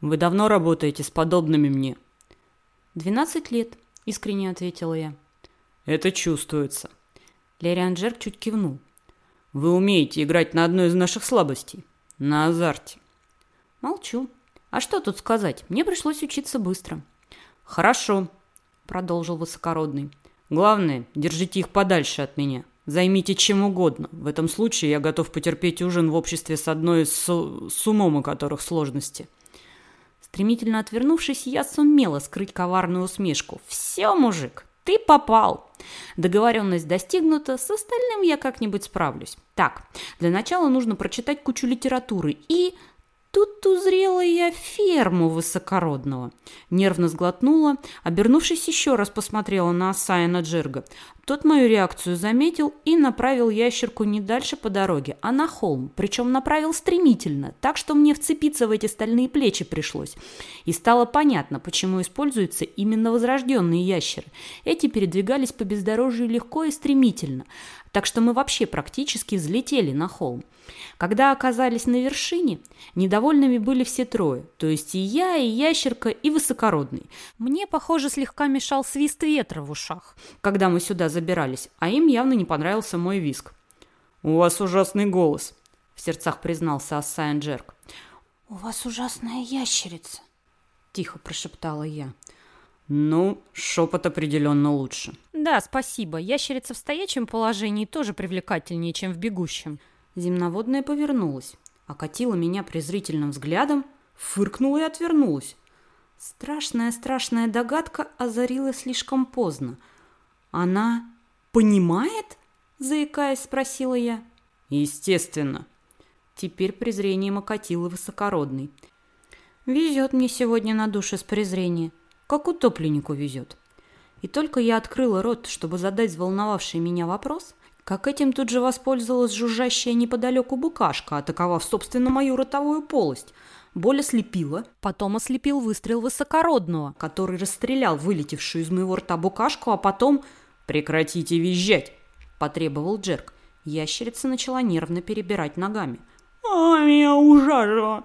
Вы давно работаете с подобными мне? «Двенадцать лет», — искренне ответила я. Это чувствуется. Лериан Джерк чуть кивнул. Вы умеете играть на одной из наших слабостей. На азарте. Молчу. А что тут сказать? Мне пришлось учиться быстро. Хорошо, продолжил высокородный. Главное, держите их подальше от меня. Займите чем угодно. В этом случае я готов потерпеть ужин в обществе с одной из с, умом у которых сложности. Стремительно отвернувшись, я сумела скрыть коварную усмешку. «Все, мужик, ты попал!» Договоренность достигнута, с остальным я как-нибудь справлюсь. Так, для начала нужно прочитать кучу литературы и Тут узрела я ферму высокородного. Нервно сглотнула, обернувшись еще раз посмотрела на Асайна Джерга. Тот мою реакцию заметил и направил ящерку не дальше по дороге, а на холм, причем направил стремительно, так что мне вцепиться в эти стальные плечи пришлось. И стало понятно, почему используются именно возрожденные ящеры. Эти передвигались по бездорожью легко и стремительно, так что мы вообще практически взлетели на холм. Когда оказались на вершине, недовольными были все трое, то есть и я, и ящерка, и высокородный. Мне, похоже, слегка мешал свист ветра в ушах, когда мы сюда забирались, а им явно не понравился мой виск. «У вас ужасный голос», — в сердцах признался Ассайн Джерк. «У вас ужасная ящерица», — тихо прошептала я. «Ну, шепот определенно лучше». «Да, спасибо. Ящерица в стоячем положении тоже привлекательнее, чем в бегущем». Земноводная повернулась, окатила меня презрительным взглядом, фыркнула и отвернулась. Страшная-страшная догадка озарила слишком поздно. «Она понимает?» – заикаясь, спросила я. «Естественно». Теперь презрением окатила высокородный. «Везет мне сегодня на душе с презрения, как утопленнику везет». И только я открыла рот, чтобы задать взволновавший меня вопрос – как этим тут же воспользовалась жужжащая неподалеку букашка, атаковав, собственно, мою ротовую полость. Боль ослепила. Потом ослепил выстрел высокородного, который расстрелял вылетевшую из моего рта букашку, а потом... «Прекратите визжать!» – потребовал Джерк. Ящерица начала нервно перебирать ногами. «А, меня ужасно!»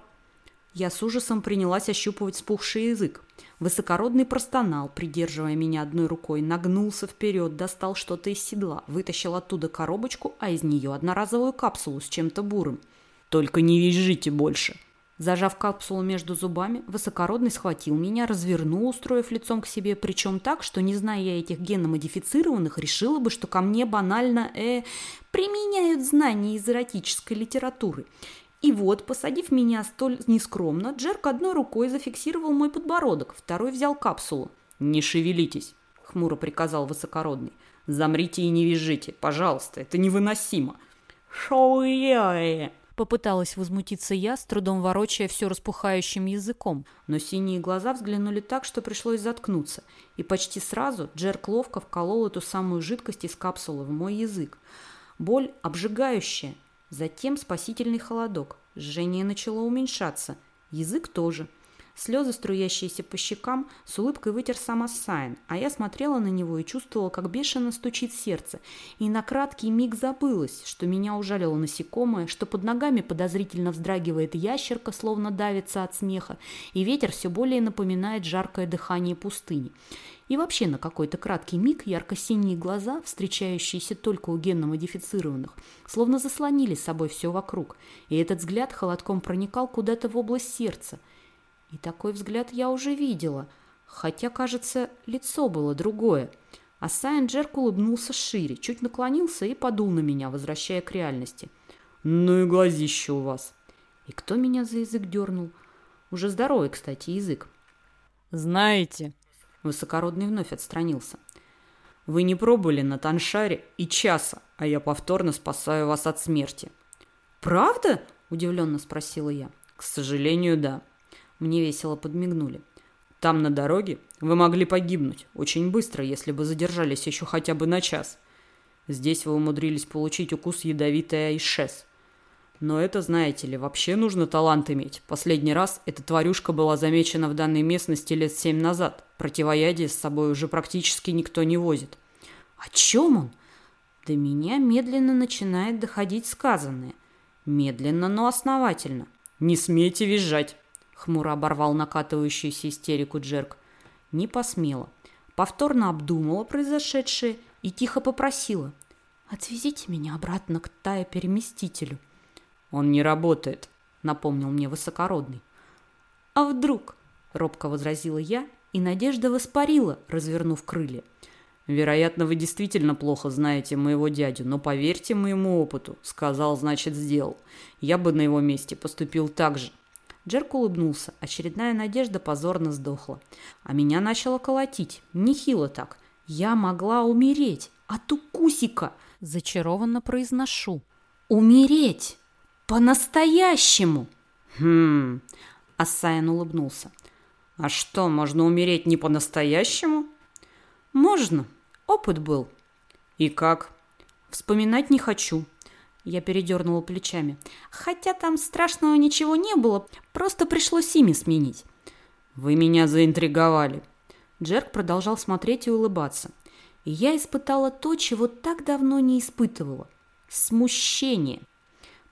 Я с ужасом принялась ощупывать спухший язык. Высокородный простонал, придерживая меня одной рукой, нагнулся вперед, достал что-то из седла, вытащил оттуда коробочку, а из нее одноразовую капсулу с чем-то бурым. «Только не визжите больше!» Зажав капсулу между зубами, высокородный схватил меня, развернул, устроив лицом к себе, причем так, что, не зная я этих геномодифицированных, решила бы, что ко мне банально, э, применяют знания из эротической литературы. И вот, посадив меня столь нескромно, Джерк одной рукой зафиксировал мой подбородок, второй взял капсулу. «Не шевелитесь», — хмуро приказал высокородный. «Замрите и не визжите, пожалуйста, это невыносимо». «Шоу-яе!» Попыталась возмутиться я, с трудом ворочая все распухающим языком, но синие глаза взглянули так, что пришлось заткнуться, и почти сразу Джерк ловко вколол эту самую жидкость из капсулы в мой язык. Боль обжигающая, Затем спасительный холодок. Жжение начало уменьшаться. Язык тоже. Слезы, струящиеся по щекам, с улыбкой вытер сам Ассайн, а я смотрела на него и чувствовала, как бешено стучит сердце. И на краткий миг забылось, что меня ужалило насекомое, что под ногами подозрительно вздрагивает ящерка, словно давится от смеха, и ветер все более напоминает жаркое дыхание пустыни. И вообще на какой-то краткий миг ярко-синие глаза, встречающиеся только у генно-модифицированных, словно заслонили с собой все вокруг, и этот взгляд холодком проникал куда-то в область сердца. И такой взгляд я уже видела, хотя, кажется, лицо было другое. А Сайн Джерк улыбнулся шире, чуть наклонился и подул на меня, возвращая к реальности. «Ну и глазище у вас!» И кто меня за язык дернул? Уже здоровый, кстати, язык. «Знаете, Высокородный вновь отстранился. «Вы не пробыли на Таншаре и часа, а я повторно спасаю вас от смерти». «Правда?» – удивленно спросила я. «К сожалению, да». Мне весело подмигнули. «Там на дороге вы могли погибнуть очень быстро, если бы задержались еще хотя бы на час. Здесь вы умудрились получить укус ядовитой Айшес. Но это, знаете ли, вообще нужно талант иметь. Последний раз эта тварюшка была замечена в данной местности лет семь назад. Противоядие с собой уже практически никто не возит. О чем он? До меня медленно начинает доходить сказанное. Медленно, но основательно. Не смейте визжать. хмуро оборвал накатывающуюся истерику Джерк. Не посмела. Повторно обдумала произошедшее и тихо попросила. «Отвезите меня обратно к Тае-переместителю». «Он не работает», — напомнил мне высокородный. «А вдруг?» — робко возразила я, и надежда воспарила, развернув крылья. «Вероятно, вы действительно плохо знаете моего дядю, но поверьте моему опыту. Сказал, значит, сделал. Я бы на его месте поступил так же». Джерк улыбнулся. Очередная надежда позорно сдохла. А меня начало колотить. Нехило так. Я могла умереть. От укусика. Зачарованно произношу. Умереть. По-настоящему. Хм. Ассаян улыбнулся. А что, можно умереть не по-настоящему? Можно. Опыт был. И как? Вспоминать не хочу. Я передернула плечами. Хотя там страшного ничего не было, просто пришлось имя сменить. Вы меня заинтриговали. Джерк продолжал смотреть и улыбаться. И я испытала то, чего так давно не испытывала. Смущение.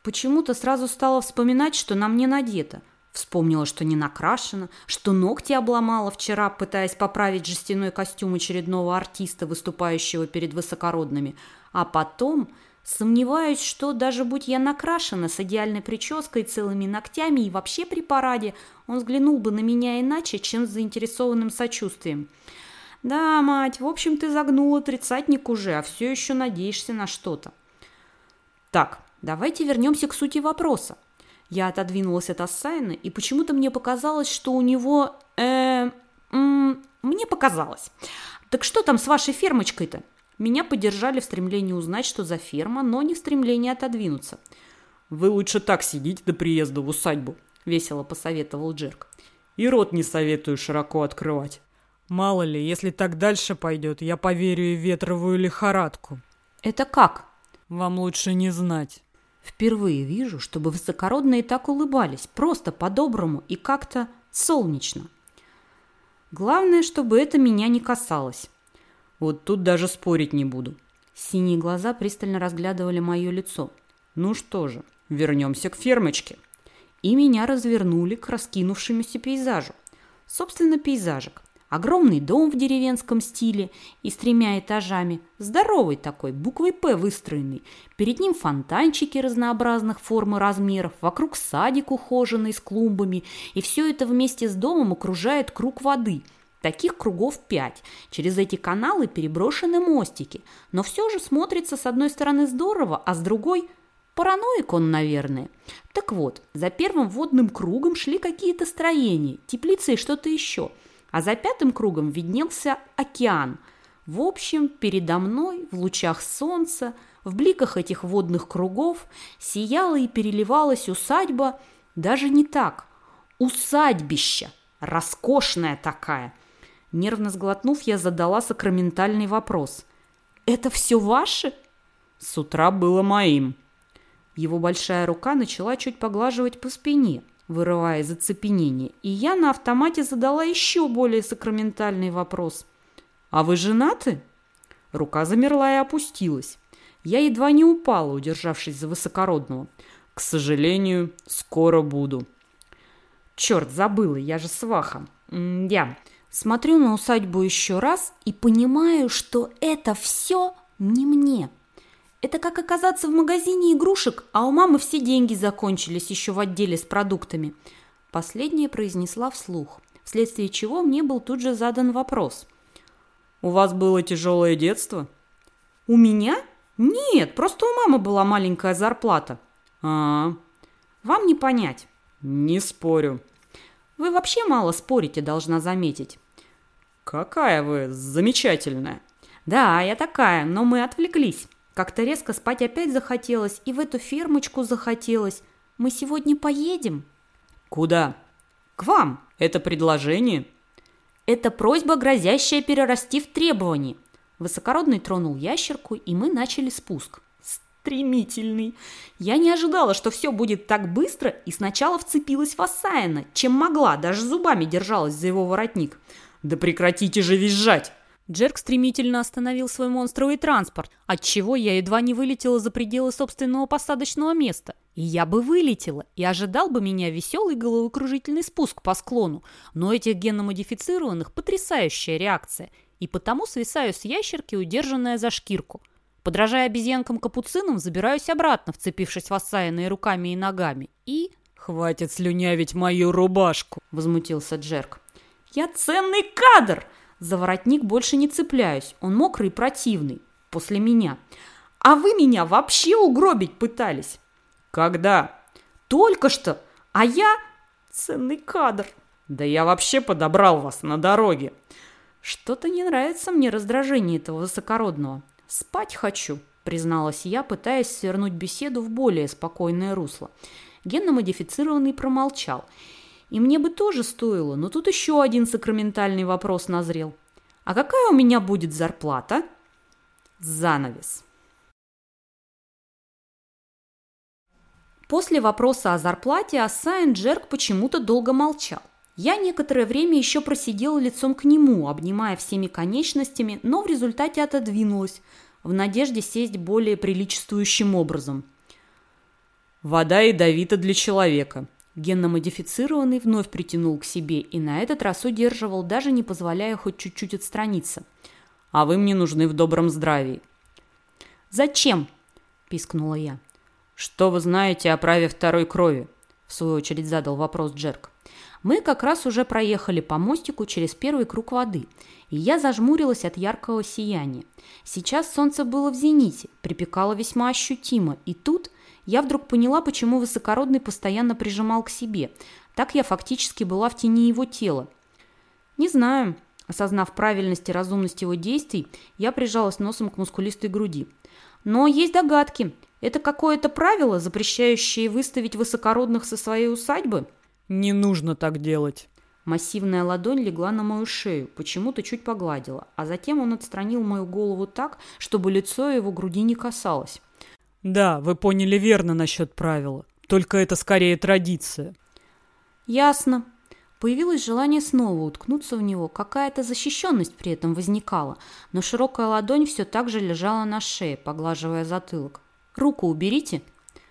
Почему-то сразу стала вспоминать, что на мне надето. Вспомнила, что не накрашена, что ногти обломала вчера, пытаясь поправить жестяной костюм очередного артиста, выступающего перед высокородными. А потом Сомневаюсь, что даже будь я накрашена с идеальной прической, целыми ногтями и вообще при параде, он взглянул бы на меня иначе, чем с заинтересованным сочувствием. Да, мать, в общем, ты загнула тридцатник уже, а все еще надеешься на что-то. Так, давайте вернемся к сути вопроса. Я отодвинулась от Ассайна, и почему-то мне показалось, что у него... Э, мне показалось. Так что там с вашей фермочкой-то? Меня поддержали в стремлении узнать, что за ферма, но не в стремлении отодвинуться. «Вы лучше так сидите до приезда в усадьбу», — весело посоветовал Джерк. «И рот не советую широко открывать. Мало ли, если так дальше пойдет, я поверю и ветровую лихорадку». «Это как?» «Вам лучше не знать». Впервые вижу, чтобы высокородные так улыбались, просто по-доброму и как-то солнечно. Главное, чтобы это меня не касалось. Вот тут даже спорить не буду. Синие глаза пристально разглядывали мое лицо. Ну что же, вернемся к фермочке. И меня развернули к раскинувшемуся пейзажу. Собственно, пейзажик. Огромный дом в деревенском стиле и с тремя этажами, здоровый такой, буквой «П» выстроенный. Перед ним фонтанчики разнообразных форм и размеров, вокруг садик ухоженный с клумбами, и все это вместе с домом окружает круг воды – Таких кругов пять. Через эти каналы переброшены мостики. Но все же смотрится с одной стороны здорово, а с другой – параноик он, наверное. Так вот, за первым водным кругом шли какие-то строения, теплицы и что-то еще. А за пятым кругом виднелся океан. В общем, передо мной, в лучах солнца, в бликах этих водных кругов, сияла и переливалась усадьба, даже не так, усадьбища, роскошная такая – Нервно сглотнув, я задала сакраментальный вопрос. «Это все ваше?» «С утра было моим». Его большая рука начала чуть поглаживать по спине, вырывая из оцепенения, и я на автомате задала еще более сакраментальный вопрос. «А вы женаты?» Рука замерла и опустилась. Я едва не упала, удержавшись за высокородного. «К сожалению, скоро буду». «Черт, забыла, я же сваха». «Я...» Смотрю на усадьбу еще раз и понимаю, что это все не мне. Это как оказаться в магазине игрушек, а у мамы все деньги закончились еще в отделе с продуктами. Последнее произнесла вслух, вследствие чего мне был тут же задан вопрос. «У вас было тяжелое детство?» «У меня? Нет, просто у мамы была маленькая зарплата». А, -а, -а. «Вам не понять». «Не спорю». Вы вообще мало спорите, должна заметить. Какая вы замечательная. Да, я такая, но мы отвлеклись. Как-то резко спать опять захотелось, и в эту фермочку захотелось. Мы сегодня поедем? Куда? К вам. Это предложение? Это просьба, грозящая перерасти в требование. Высокородный тронул ящерку, и мы начали спуск стремительный. Я не ожидала, что все будет так быстро, и сначала вцепилась в Асаяна, чем могла, даже зубами держалась за его воротник. «Да прекратите же визжать!» Джерк стремительно остановил свой монстровый транспорт, отчего я едва не вылетела за пределы собственного посадочного места. И я бы вылетела, и ожидал бы меня веселый головокружительный спуск по склону. Но этих генномодифицированных потрясающая реакция. И потому свисаю с ящерки, удержанная за шкирку. Подражая обезьянкам-капуцинам, забираюсь обратно, вцепившись в осаянные руками и ногами. И... «Хватит слюнявить мою рубашку!» — возмутился Джерк. «Я ценный кадр!» За воротник больше не цепляюсь. Он мокрый и противный. После меня. А вы меня вообще угробить пытались. Когда? Только что. А я ценный кадр. Да я вообще подобрал вас на дороге. Что-то не нравится мне раздражение этого высокородного. Спать хочу, призналась я, пытаясь свернуть беседу в более спокойное русло. Генно-модифицированный промолчал. И мне бы тоже стоило, но тут еще один сакраментальный вопрос назрел. А какая у меня будет зарплата? Занавес. После вопроса о зарплате Ассайн Джерк почему-то долго молчал. Я некоторое время еще просидела лицом к нему, обнимая всеми конечностями, но в результате отодвинулась, в надежде сесть более приличествующим образом. «Вода ядовита для человека», Генно-модифицированный вновь притянул к себе и на этот раз удерживал, даже не позволяя хоть чуть-чуть отстраниться. «А вы мне нужны в добром здравии». «Зачем?» – пискнула я. «Что вы знаете о праве второй крови?» – в свою очередь задал вопрос Джерк. Мы как раз уже проехали по мостику через первый круг воды, и я зажмурилась от яркого сияния. Сейчас солнце было в зените, припекало весьма ощутимо, и тут я вдруг поняла, почему высокородный постоянно прижимал к себе. Так я фактически была в тени его тела. Не знаю, осознав правильность и разумность его действий, я прижалась носом к мускулистой груди. Но есть догадки – это какое-то правило, запрещающее выставить высокородных со своей усадьбы? Не нужно так делать. Массивная ладонь легла на мою шею, почему-то чуть погладила, а затем он отстранил мою голову так, чтобы лицо его груди не касалось. Да, вы поняли верно насчет правила. Только это скорее традиция. Ясно. Появилось желание снова уткнуться в него, какая-то защищенность при этом возникала, но широкая ладонь все так же лежала на шее, поглаживая затылок. Руку уберите.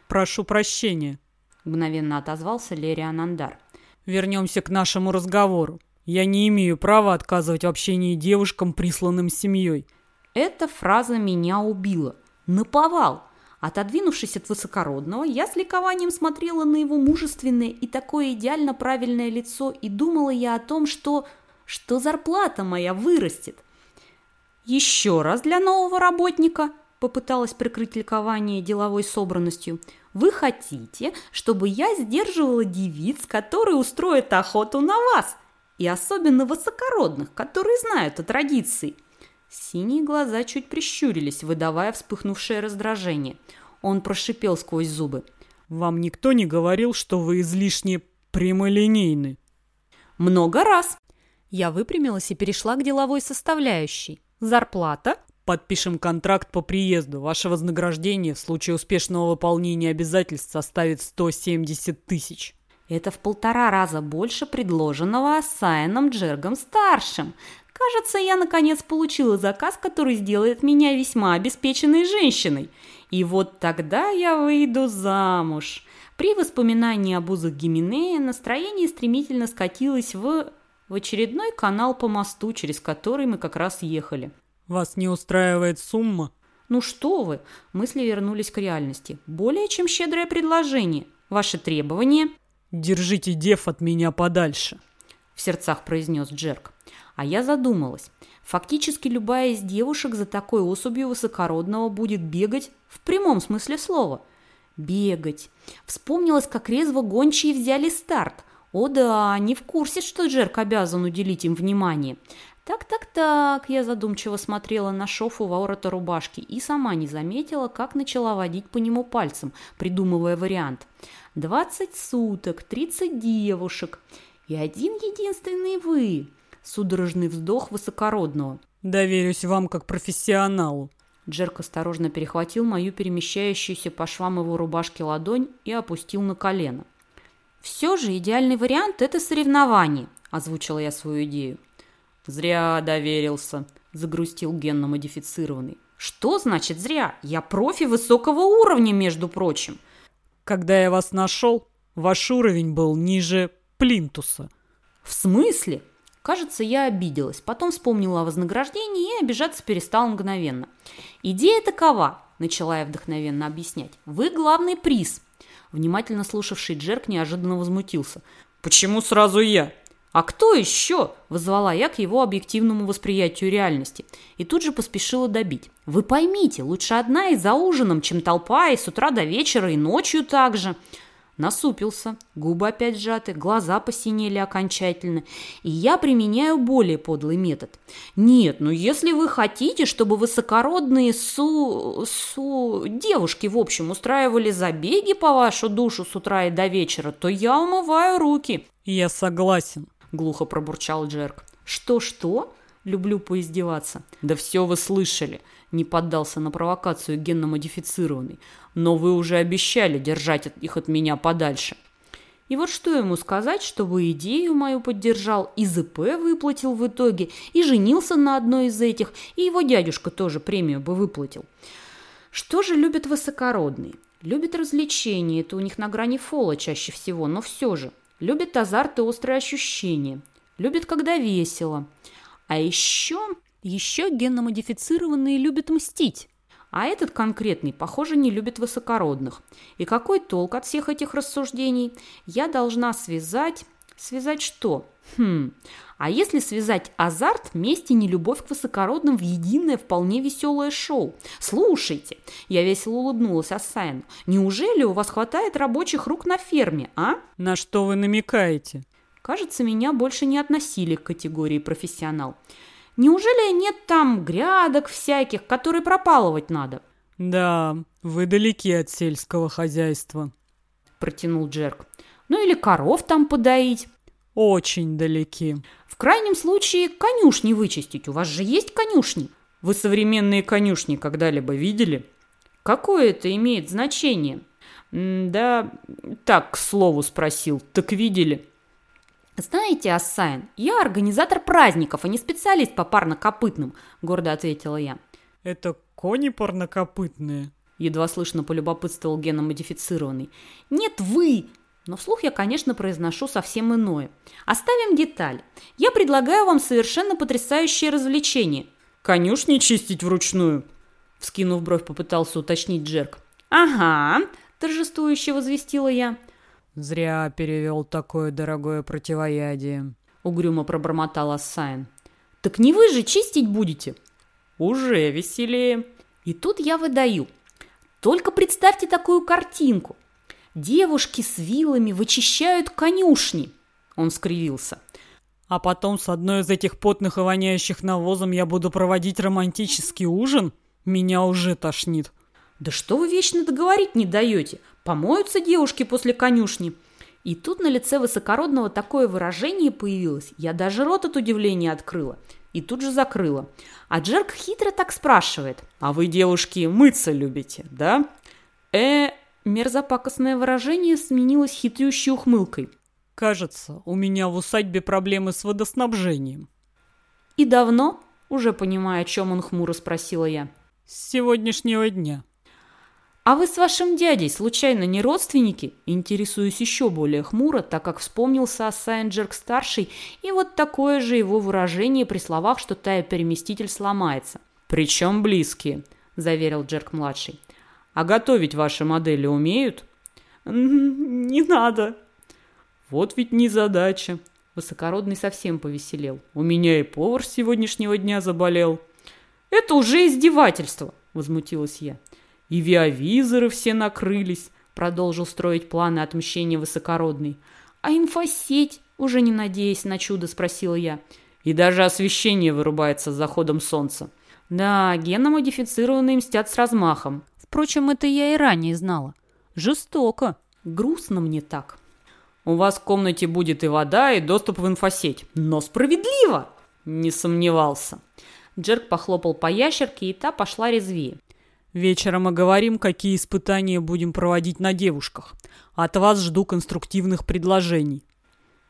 Прошу прощения, мгновенно отозвался Лериан Андар. Вернемся к нашему разговору. Я не имею права отказывать в общении девушкам, присланным семьей. Эта фраза меня убила. Наповал. Отодвинувшись от высокородного, я с ликованием смотрела на его мужественное и такое идеально правильное лицо и думала я о том, что... что зарплата моя вырастет. Еще раз для нового работника – попыталась прикрыть ликование деловой собранностью. «Вы хотите, чтобы я сдерживала девиц, которые устроят охоту на вас, и особенно высокородных, которые знают о традиции?» Синие глаза чуть прищурились, выдавая вспыхнувшее раздражение. Он прошипел сквозь зубы. «Вам никто не говорил, что вы излишне прямолинейны?» «Много раз!» Я выпрямилась и перешла к деловой составляющей. «Зарплата Подпишем контракт по приезду. Ваше вознаграждение в случае успешного выполнения обязательств составит 170 тысяч. Это в полтора раза больше предложенного Асайном Джергом-старшим. Кажется, я наконец получила заказ, который сделает меня весьма обеспеченной женщиной. И вот тогда я выйду замуж. При воспоминании об узах Гименея настроение стремительно скатилось в... в очередной канал по мосту, через который мы как раз ехали. Вас не устраивает сумма? Ну что вы, мысли вернулись к реальности. Более чем щедрое предложение. Ваши требования? Держите дев от меня подальше. В сердцах произнес Джерк. А я задумалась. Фактически любая из девушек за такой особью высокородного будет бегать в прямом смысле слова. Бегать. Вспомнилось, как резво гончие взяли старт. О да, не в курсе, что Джерк обязан уделить им внимание. Так-так-так, я задумчиво смотрела на шов у ворота рубашки и сама не заметила, как начала водить по нему пальцем, придумывая вариант. «Двадцать суток, тридцать девушек и один единственный вы!» Судорожный вздох высокородного. «Доверюсь вам как профессионалу». Джерк осторожно перехватил мою перемещающуюся по швам его рубашки ладонь и опустил на колено. «Все же идеальный вариант – это соревнование», – озвучила я свою идею. «Зря доверился», – загрустил генно-модифицированный. «Что значит зря? Я профи высокого уровня, между прочим». Когда я вас нашел, ваш уровень был ниже плинтуса. В смысле? Кажется, я обиделась. Потом вспомнила о вознаграждении и обижаться перестала мгновенно. Идея такова, начала я вдохновенно объяснять. Вы главный приз. Внимательно слушавший Джерк неожиданно возмутился. Почему сразу я? «А кто еще?» – вызвала я к его объективному восприятию реальности. И тут же поспешила добить. «Вы поймите, лучше одна и за ужином, чем толпа, и с утра до вечера, и ночью также». Насупился, губы опять сжаты, глаза посинели окончательно. И я применяю более подлый метод. Нет, ну если вы хотите, чтобы высокородные су... су... девушки, в общем, устраивали забеги по вашу душу с утра и до вечера, то я умываю руки. Я согласен. — глухо пробурчал Джерк. «Что-что?» Люблю поиздеваться. Да все вы слышали. Не поддался на провокацию генно-модифицированный. Но вы уже обещали держать их от меня подальше. И вот что ему сказать, чтобы идею мою поддержал, и ЗП выплатил в итоге, и женился на одной из этих, и его дядюшка тоже премию бы выплатил. Что же любят высокородные? Любят развлечения, это у них на грани фола чаще всего, но все же. Любит азарт и острые ощущения. Любит, когда весело. А еще, еще генно-модифицированные любят мстить. А этот конкретный, похоже, не любит высокородных. И какой толк от всех этих рассуждений? Я должна связать... Связать что? Хм, а если связать азарт, месть и нелюбовь к высокородным в единое вполне веселое шоу? Слушайте, я весело улыбнулась Ассайну. Неужели у вас хватает рабочих рук на ферме, а? На что вы намекаете? Кажется, меня больше не относили к категории профессионал. Неужели нет там грядок всяких, которые пропалывать надо? Да, вы далеки от сельского хозяйства, протянул Джерк. Ну или коров там подоить. Очень далеки. В крайнем случае конюшни вычистить. У вас же есть конюшни. Вы современные конюшни когда-либо видели? Какое это имеет значение? М да, так, к слову спросил. Так видели? «Знаете, Ассайн, я организатор праздников, а не специалист по парнокопытным», — гордо ответила я. «Это кони парнокопытные?» — едва слышно полюбопытствовал геномодифицированный. «Нет, вы! Но вслух я, конечно, произношу совсем иное. Оставим деталь. Я предлагаю вам совершенно потрясающее развлечение. Конюшни чистить вручную? Вскинув бровь, попытался уточнить Джерк. Ага, торжествующе возвестила я. Зря перевел такое дорогое противоядие. Угрюмо пробормотал Ассайн. Так не вы же чистить будете? Уже веселее. И тут я выдаю. Только представьте такую картинку. Девушки с вилами вычищают конюшни. Он скривился. А потом с одной из этих потных и воняющих навозом я буду проводить романтический ужин? Меня уже тошнит. Да что вы вечно договорить не даете? Помоются девушки после конюшни. И тут на лице высокородного такое выражение появилось. Я даже рот от удивления открыла. И тут же закрыла. А Джерк хитро так спрашивает. А вы, девушки, мыться любите, да? Э, Мерзопакостное выражение сменилось хитрющей ухмылкой. «Кажется, у меня в усадьбе проблемы с водоснабжением». «И давно?» Уже понимая, о чем он хмуро спросила я. «С сегодняшнего дня». «А вы с вашим дядей, случайно, не родственники?» Интересуюсь еще более хмуро, так как вспомнился Ассайнджерк-старший и вот такое же его выражение при словах, что тая-переместитель сломается. «Причем близкие», – заверил Джерк-младший. А готовить ваши модели умеют? Не надо. Вот ведь не задача. Высокородный совсем повеселел. У меня и повар с сегодняшнего дня заболел. Это уже издевательство, возмутилась я. И виавизоры все накрылись, продолжил строить планы отмщения высокородный. А инфосеть, уже не надеясь на чудо, спросила я. И даже освещение вырубается с заходом солнца. Да, генно-модифицированные мстят с размахом. Впрочем, это я и ранее знала. Жестоко. Грустно мне так. У вас в комнате будет и вода, и доступ в инфосеть. Но справедливо! Не сомневался. Джерк похлопал по ящерке, и та пошла резвее. Вечером мы говорим, какие испытания будем проводить на девушках. От вас жду конструктивных предложений.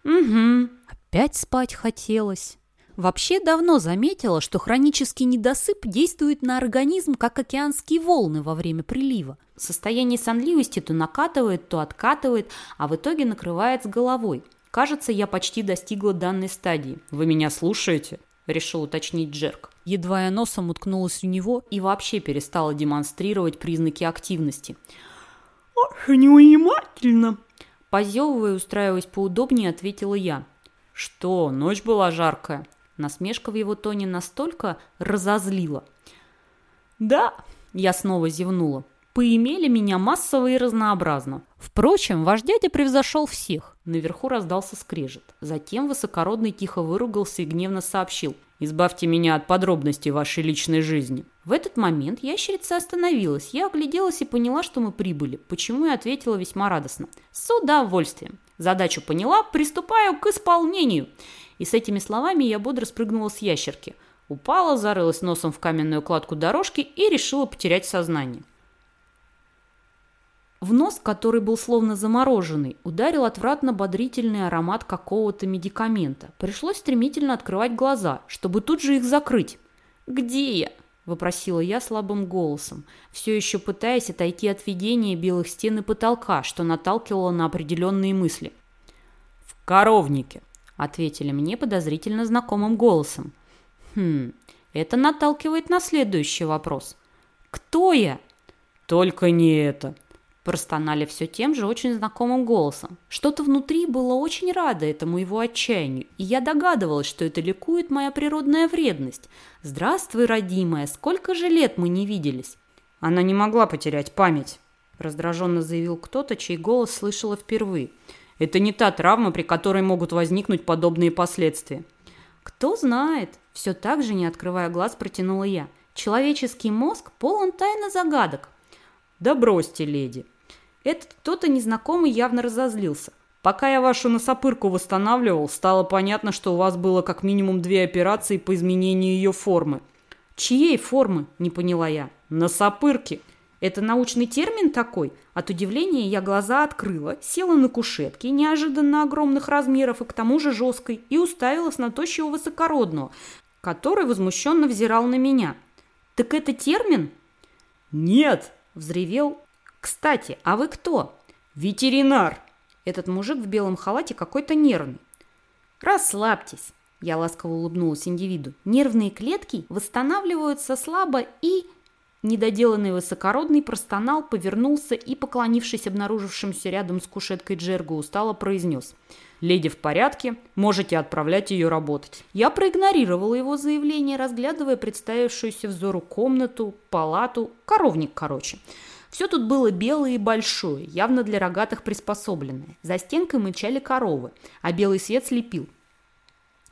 Угу. Опять спать хотелось. Вообще давно заметила, что хронический недосып действует на организм, как океанские волны во время прилива. Состояние сонливости то накатывает, то откатывает, а в итоге накрывает с головой. Кажется, я почти достигла данной стадии. Вы меня слушаете? Решил уточнить Джерк. Едва я носом уткнулась в него и вообще перестала демонстрировать признаки активности. «Очень внимательно!» Позевывая устраиваясь поудобнее, ответила я. «Что, ночь была жаркая?» Насмешка в его тоне настолько разозлила. «Да», — я снова зевнула, — «поимели меня массово и разнообразно». Впрочем, ваш дядя превзошел всех. Наверху раздался скрежет. Затем высокородный тихо выругался и гневно сообщил. «Избавьте меня от подробностей вашей личной жизни». В этот момент ящерица остановилась. Я огляделась и поняла, что мы прибыли, почему я ответила весьма радостно. «С удовольствием. Задачу поняла, приступаю к исполнению». И с этими словами я бодро спрыгнула с ящерки. Упала, зарылась носом в каменную кладку дорожки и решила потерять сознание. В нос, который был словно замороженный, ударил отвратно-бодрительный аромат какого-то медикамента. Пришлось стремительно открывать глаза, чтобы тут же их закрыть. «Где я?» – вопросила я слабым голосом, все еще пытаясь отойти от видения белых стен и потолка, что наталкивало на определенные мысли. «В коровнике», ответили мне подозрительно знакомым голосом. Хм, это наталкивает на следующий вопрос. Кто я? Только не это. Простонали все тем же очень знакомым голосом. Что-то внутри было очень радо этому его отчаянию, и я догадывалась, что это ликует моя природная вредность. Здравствуй, родимая, сколько же лет мы не виделись? Она не могла потерять память, раздраженно заявил кто-то, чей голос слышала впервые. Это не та травма, при которой могут возникнуть подобные последствия. Кто знает, все так же, не открывая глаз, протянула я. Человеческий мозг полон тайны загадок. Да бросьте, леди. Этот кто-то незнакомый явно разозлился. Пока я вашу носопырку восстанавливал, стало понятно, что у вас было как минимум две операции по изменению ее формы. Чьей формы? Не поняла я. Носопырки. Это научный термин такой? От удивления я глаза открыла, села на кушетке, неожиданно огромных размеров и к тому же жесткой, и уставилась на тощего высокородного, который возмущенно взирал на меня. «Так это термин?» «Нет!» – взревел. «Кстати, а вы кто?» «Ветеринар!» Этот мужик в белом халате какой-то нервный. «Расслабьтесь!» – я ласково улыбнулась индивиду. «Нервные клетки восстанавливаются слабо и...» Недоделанный высокородный простонал, повернулся и, поклонившись обнаружившимся рядом с кушеткой Джергу, устало произнес. «Леди в порядке, можете отправлять ее работать». Я проигнорировала его заявление, разглядывая представившуюся взору комнату, палату, коровник, короче. Все тут было белое и большое, явно для рогатых приспособленное. За стенкой мычали коровы, а белый свет слепил.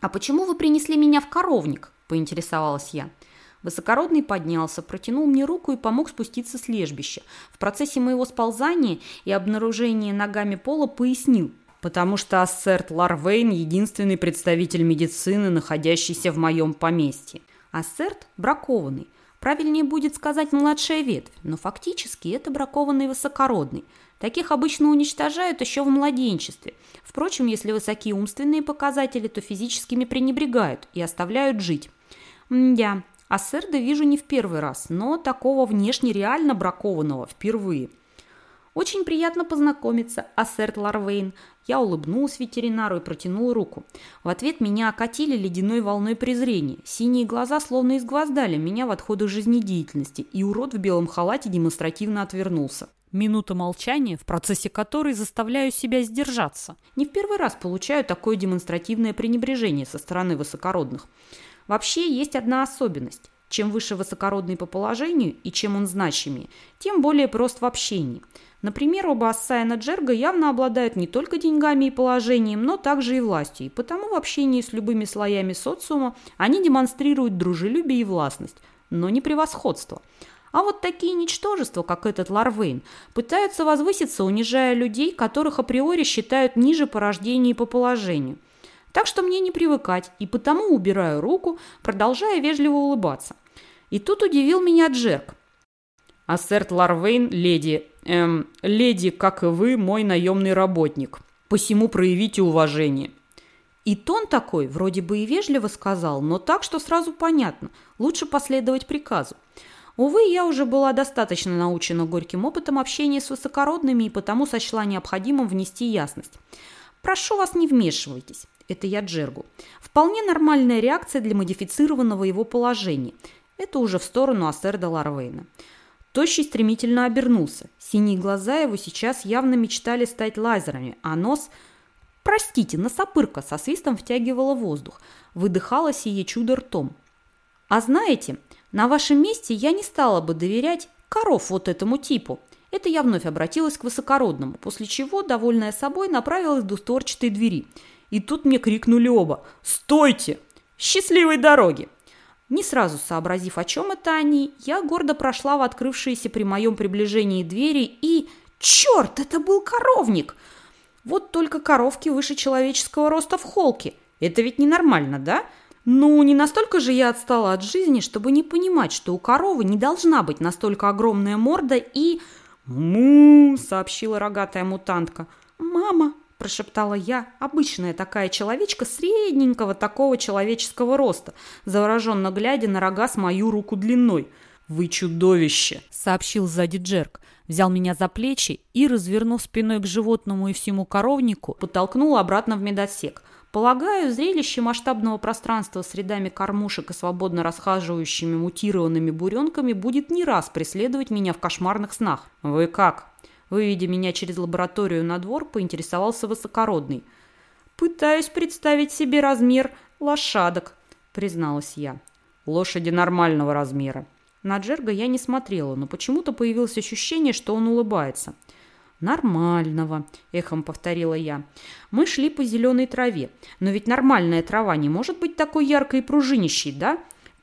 «А почему вы принесли меня в коровник?» – поинтересовалась я. – Высокородный поднялся, протянул мне руку и помог спуститься с лежбища. В процессе моего сползания и обнаружения ногами пола пояснил. «Потому что Ассерт Ларвейн – единственный представитель медицины, находящийся в моем поместье». Ассерт – бракованный. Правильнее будет сказать младшая ветвь, но фактически это бракованный высокородный. Таких обычно уничтожают еще в младенчестве. Впрочем, если высокие умственные показатели, то физическими пренебрегают и оставляют жить. Мдя, а Серда вижу не в первый раз, но такого внешне реально бракованного впервые. Очень приятно познакомиться, Ассерт Ларвейн. Я улыбнулась ветеринару и протянула руку. В ответ меня окатили ледяной волной презрения. Синие глаза словно изгвоздали меня в отходах жизнедеятельности, и урод в белом халате демонстративно отвернулся. Минута молчания, в процессе которой заставляю себя сдержаться. Не в первый раз получаю такое демонстративное пренебрежение со стороны высокородных. Вообще есть одна особенность. Чем выше высокородный по положению и чем он значимее, тем более прост в общении. Например, оба Ассайна Джерга явно обладают не только деньгами и положением, но также и властью, и потому в общении с любыми слоями социума они демонстрируют дружелюбие и властность, но не превосходство. А вот такие ничтожества, как этот Ларвейн, пытаются возвыситься, унижая людей, которых априори считают ниже по рождению и по положению. Так что мне не привыкать, и потому убираю руку, продолжая вежливо улыбаться. И тут удивил меня Джерк. «Ассерт Ларвейн, леди, эм, леди, как и вы, мой наемный работник. Посему проявите уважение». И тон такой, вроде бы и вежливо сказал, но так, что сразу понятно. Лучше последовать приказу. Увы, я уже была достаточно научена горьким опытом общения с высокородными и потому сочла необходимым внести ясность. Прошу вас, не вмешивайтесь. Это я Джергу. Вполне нормальная реакция для модифицированного его положения. Это уже в сторону Ассерда Ларвейна. Тощий стремительно обернулся. Синие глаза его сейчас явно мечтали стать лазерами, а нос – «Простите, носопырка!» со свистом втягивала воздух. Выдыхала сие чудо ртом. «А знаете, на вашем месте я не стала бы доверять коров вот этому типу». Это я вновь обратилась к высокородному, после чего, довольная собой, направилась до створчатой двери. И тут мне крикнули оба «Стойте! Счастливой дороги!» Не сразу сообразив, о чем это они, я гордо прошла в открывшиеся при моем приближении двери и... Черт, это был коровник! Вот только коровки выше человеческого роста в холке. Это ведь ненормально, да? Ну, не настолько же я отстала от жизни, чтобы не понимать, что у коровы не должна быть настолько огромная морда и... «Му!» – сообщила рогатая мутантка. «Мама!» – прошептала я, обычная такая человечка средненького такого человеческого роста, завороженно глядя на рога с мою руку длиной. «Вы чудовище!» – сообщил сзади Джерк взял меня за плечи и, развернув спиной к животному и всему коровнику, подтолкнул обратно в медотсек. Полагаю, зрелище масштабного пространства с рядами кормушек и свободно расхаживающими мутированными буренками будет не раз преследовать меня в кошмарных снах. «Вы как?» Выведя меня через лабораторию на двор, поинтересовался высокородный. «Пытаюсь представить себе размер лошадок», призналась я. «Лошади нормального размера», на Джерга я не смотрела, но почему-то появилось ощущение, что он улыбается. «Нормального», – эхом повторила я. «Мы шли по зеленой траве. Но ведь нормальная трава не может быть такой яркой и пружинищей, да?»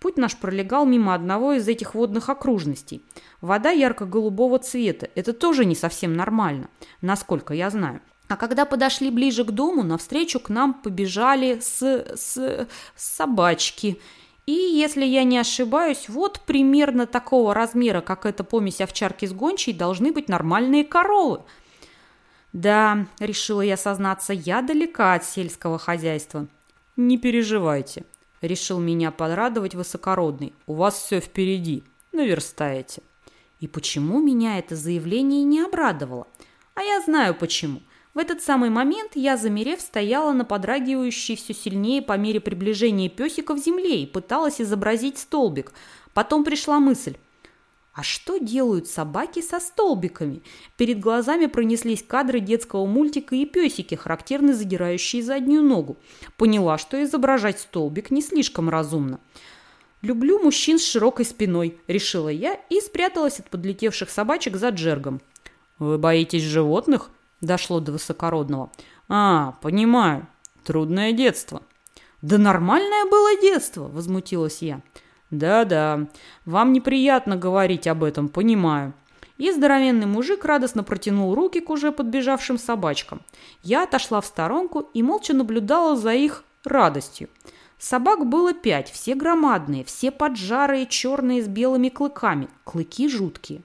Путь наш пролегал мимо одного из этих водных окружностей. Вода ярко-голубого цвета. Это тоже не совсем нормально, насколько я знаю. А когда подошли ближе к дому, навстречу к нам побежали с... с... собачки – и, если я не ошибаюсь, вот примерно такого размера, как эта помесь овчарки с гончей, должны быть нормальные коровы. Да, решила я сознаться, я далека от сельского хозяйства. Не переживайте, решил меня подрадовать высокородный. У вас все впереди, наверстаете. И почему меня это заявление не обрадовало? А я знаю почему – в этот самый момент я, замерев, стояла на подрагивающей все сильнее по мере приближения песика в земле и пыталась изобразить столбик. Потом пришла мысль. А что делают собаки со столбиками? Перед глазами пронеслись кадры детского мультика и песики, характерно задирающие заднюю ногу. Поняла, что изображать столбик не слишком разумно. «Люблю мужчин с широкой спиной», – решила я и спряталась от подлетевших собачек за джергом. «Вы боитесь животных?» Дошло до высокородного. «А, понимаю. Трудное детство». «Да нормальное было детство!» – возмутилась я. «Да-да, вам неприятно говорить об этом, понимаю». И здоровенный мужик радостно протянул руки к уже подбежавшим собачкам. Я отошла в сторонку и молча наблюдала за их радостью. Собак было пять, все громадные, все поджарые, черные с белыми клыками. Клыки жуткие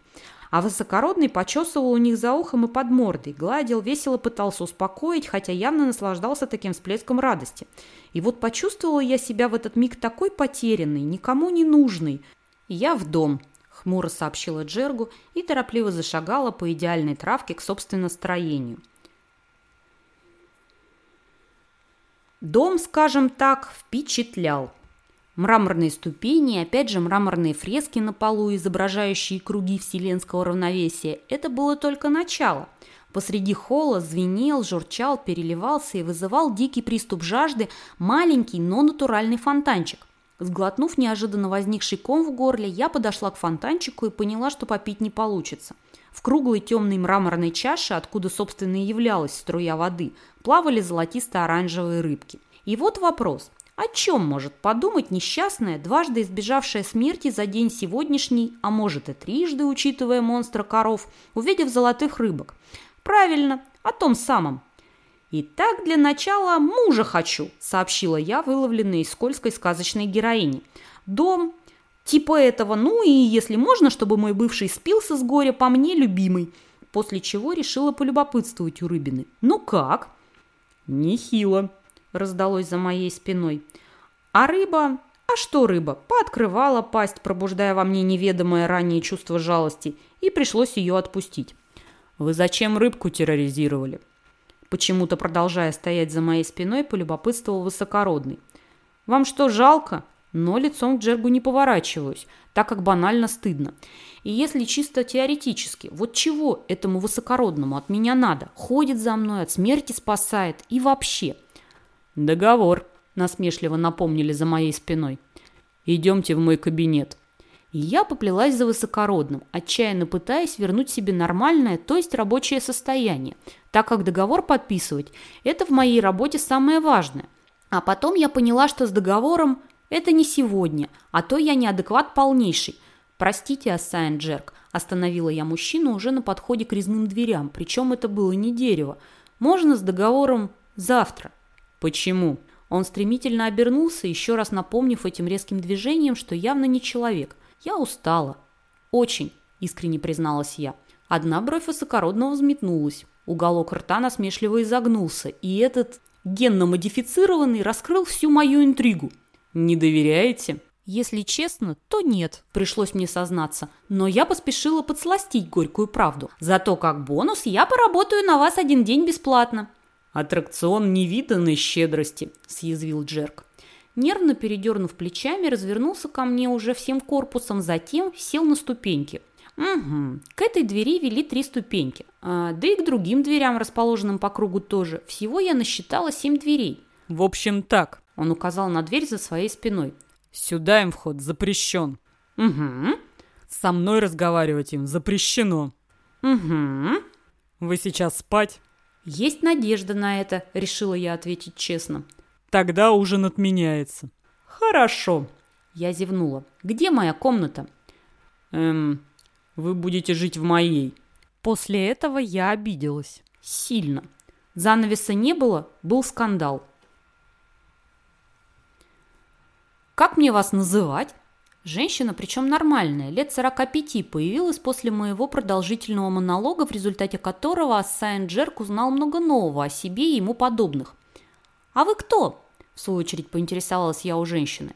а высокородный почесывал у них за ухом и под мордой, гладил, весело пытался успокоить, хотя явно наслаждался таким всплеском радости. И вот почувствовала я себя в этот миг такой потерянной, никому не нужной. «Я в дом», – хмуро сообщила Джергу и торопливо зашагала по идеальной травке к собственному строению. Дом, скажем так, впечатлял. Мраморные ступени и опять же мраморные фрески на полу, изображающие круги вселенского равновесия – это было только начало. Посреди холла звенел, журчал, переливался и вызывал дикий приступ жажды маленький, но натуральный фонтанчик. Сглотнув неожиданно возникший ком в горле, я подошла к фонтанчику и поняла, что попить не получится. В круглой темной мраморной чаше, откуда, собственно, и являлась струя воды, плавали золотисто-оранжевые рыбки. И вот вопрос – о чем может подумать несчастная, дважды избежавшая смерти за день сегодняшний, а может и трижды, учитывая монстра коров, увидев золотых рыбок? Правильно, о том самом. «Итак, для начала мужа хочу», – сообщила я, выловленная из скользкой сказочной героини. «Дом, типа этого, ну и, если можно, чтобы мой бывший спился с горя по мне, любимый». После чего решила полюбопытствовать у рыбины. «Ну как?» «Нехило», раздалось за моей спиной. А рыба... А что рыба? Пооткрывала пасть, пробуждая во мне неведомое ранее чувство жалости, и пришлось ее отпустить. «Вы зачем рыбку терроризировали?» Почему-то, продолжая стоять за моей спиной, полюбопытствовал высокородный. «Вам что, жалко?» Но лицом к Джергу не поворачиваюсь, так как банально стыдно. И если чисто теоретически, вот чего этому высокородному от меня надо? Ходит за мной, от смерти спасает и вообще. Договор, насмешливо напомнили за моей спиной. Идемте в мой кабинет. Я поплелась за высокородным, отчаянно пытаясь вернуть себе нормальное, то есть рабочее состояние, так как договор подписывать – это в моей работе самое важное. А потом я поняла, что с договором это не сегодня, а то я неадекват полнейший. Простите, Ассайн Джерк, остановила я мужчину уже на подходе к резным дверям, причем это было не дерево. Можно с договором завтра. Почему? Он стремительно обернулся, еще раз напомнив этим резким движением, что явно не человек. Я устала. Очень, искренне призналась я. Одна бровь высокородного взметнулась. Уголок рта насмешливо изогнулся, и этот генно-модифицированный раскрыл всю мою интригу. «Не доверяете?» Если честно, то нет, пришлось мне сознаться. Но я поспешила подсластить горькую правду. Зато как бонус я поработаю на вас один день бесплатно. «Аттракцион невиданной щедрости», – съязвил Джерк. Нервно передернув плечами, развернулся ко мне уже всем корпусом, затем сел на ступеньки. Угу. К этой двери вели три ступеньки. А, да и к другим дверям, расположенным по кругу тоже. Всего я насчитала семь дверей. В общем так. Он указал на дверь за своей спиной. Сюда им вход запрещен. Угу. Со мной разговаривать им запрещено. Угу. Вы сейчас спать? Есть надежда на это, решила я ответить честно. Тогда ужин отменяется. Хорошо. Я зевнула. Где моя комната? Эм, вы будете жить в моей. После этого я обиделась. Сильно. Занавеса не было, был скандал. «Как мне вас называть?» Женщина, причем нормальная, лет 45, появилась после моего продолжительного монолога, в результате которого Ассайн Джерк узнал много нового о себе и ему подобных. «А вы кто?» – в свою очередь поинтересовалась я у женщины.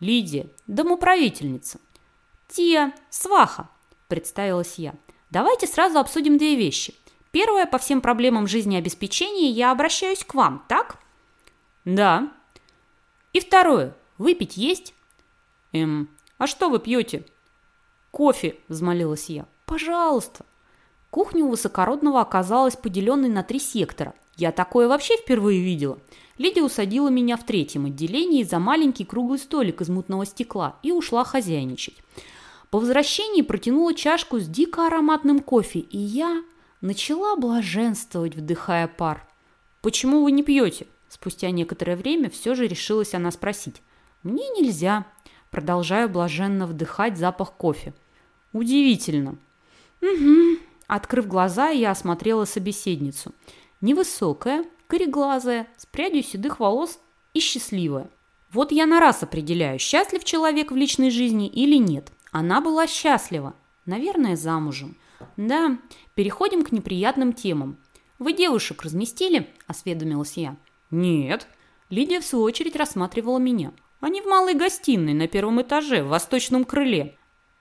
«Лидия, домоправительница». «Тия, сваха», представилась я. Давайте сразу обсудим две вещи. Первое, по всем проблемам жизнеобеспечения я обращаюсь к вам, так? Да. И второе, выпить есть? Эм, а что вы пьете? Кофе, взмолилась я. Пожалуйста. Кухня у высокородного оказалась поделенной на три сектора. Я такое вообще впервые видела. Лидия усадила меня в третьем отделении за маленький круглый столик из мутного стекла и ушла хозяйничать. По возвращении протянула чашку с дико ароматным кофе, и я начала блаженствовать, вдыхая пар. «Почему вы не пьете?» Спустя некоторое время все же решилась она спросить. «Мне нельзя», продолжаю блаженно вдыхать запах кофе. «Удивительно». «Угу». Открыв глаза, я осмотрела собеседницу. Невысокая, кореглазая, с прядью седых волос и счастливая. Вот я на раз определяю, счастлив человек в личной жизни или нет. Она была счастлива. Наверное, замужем. Да, переходим к неприятным темам. Вы девушек разместили? Осведомилась я. Нет. Лидия в свою очередь рассматривала меня. Они в малой гостиной на первом этаже, в восточном крыле.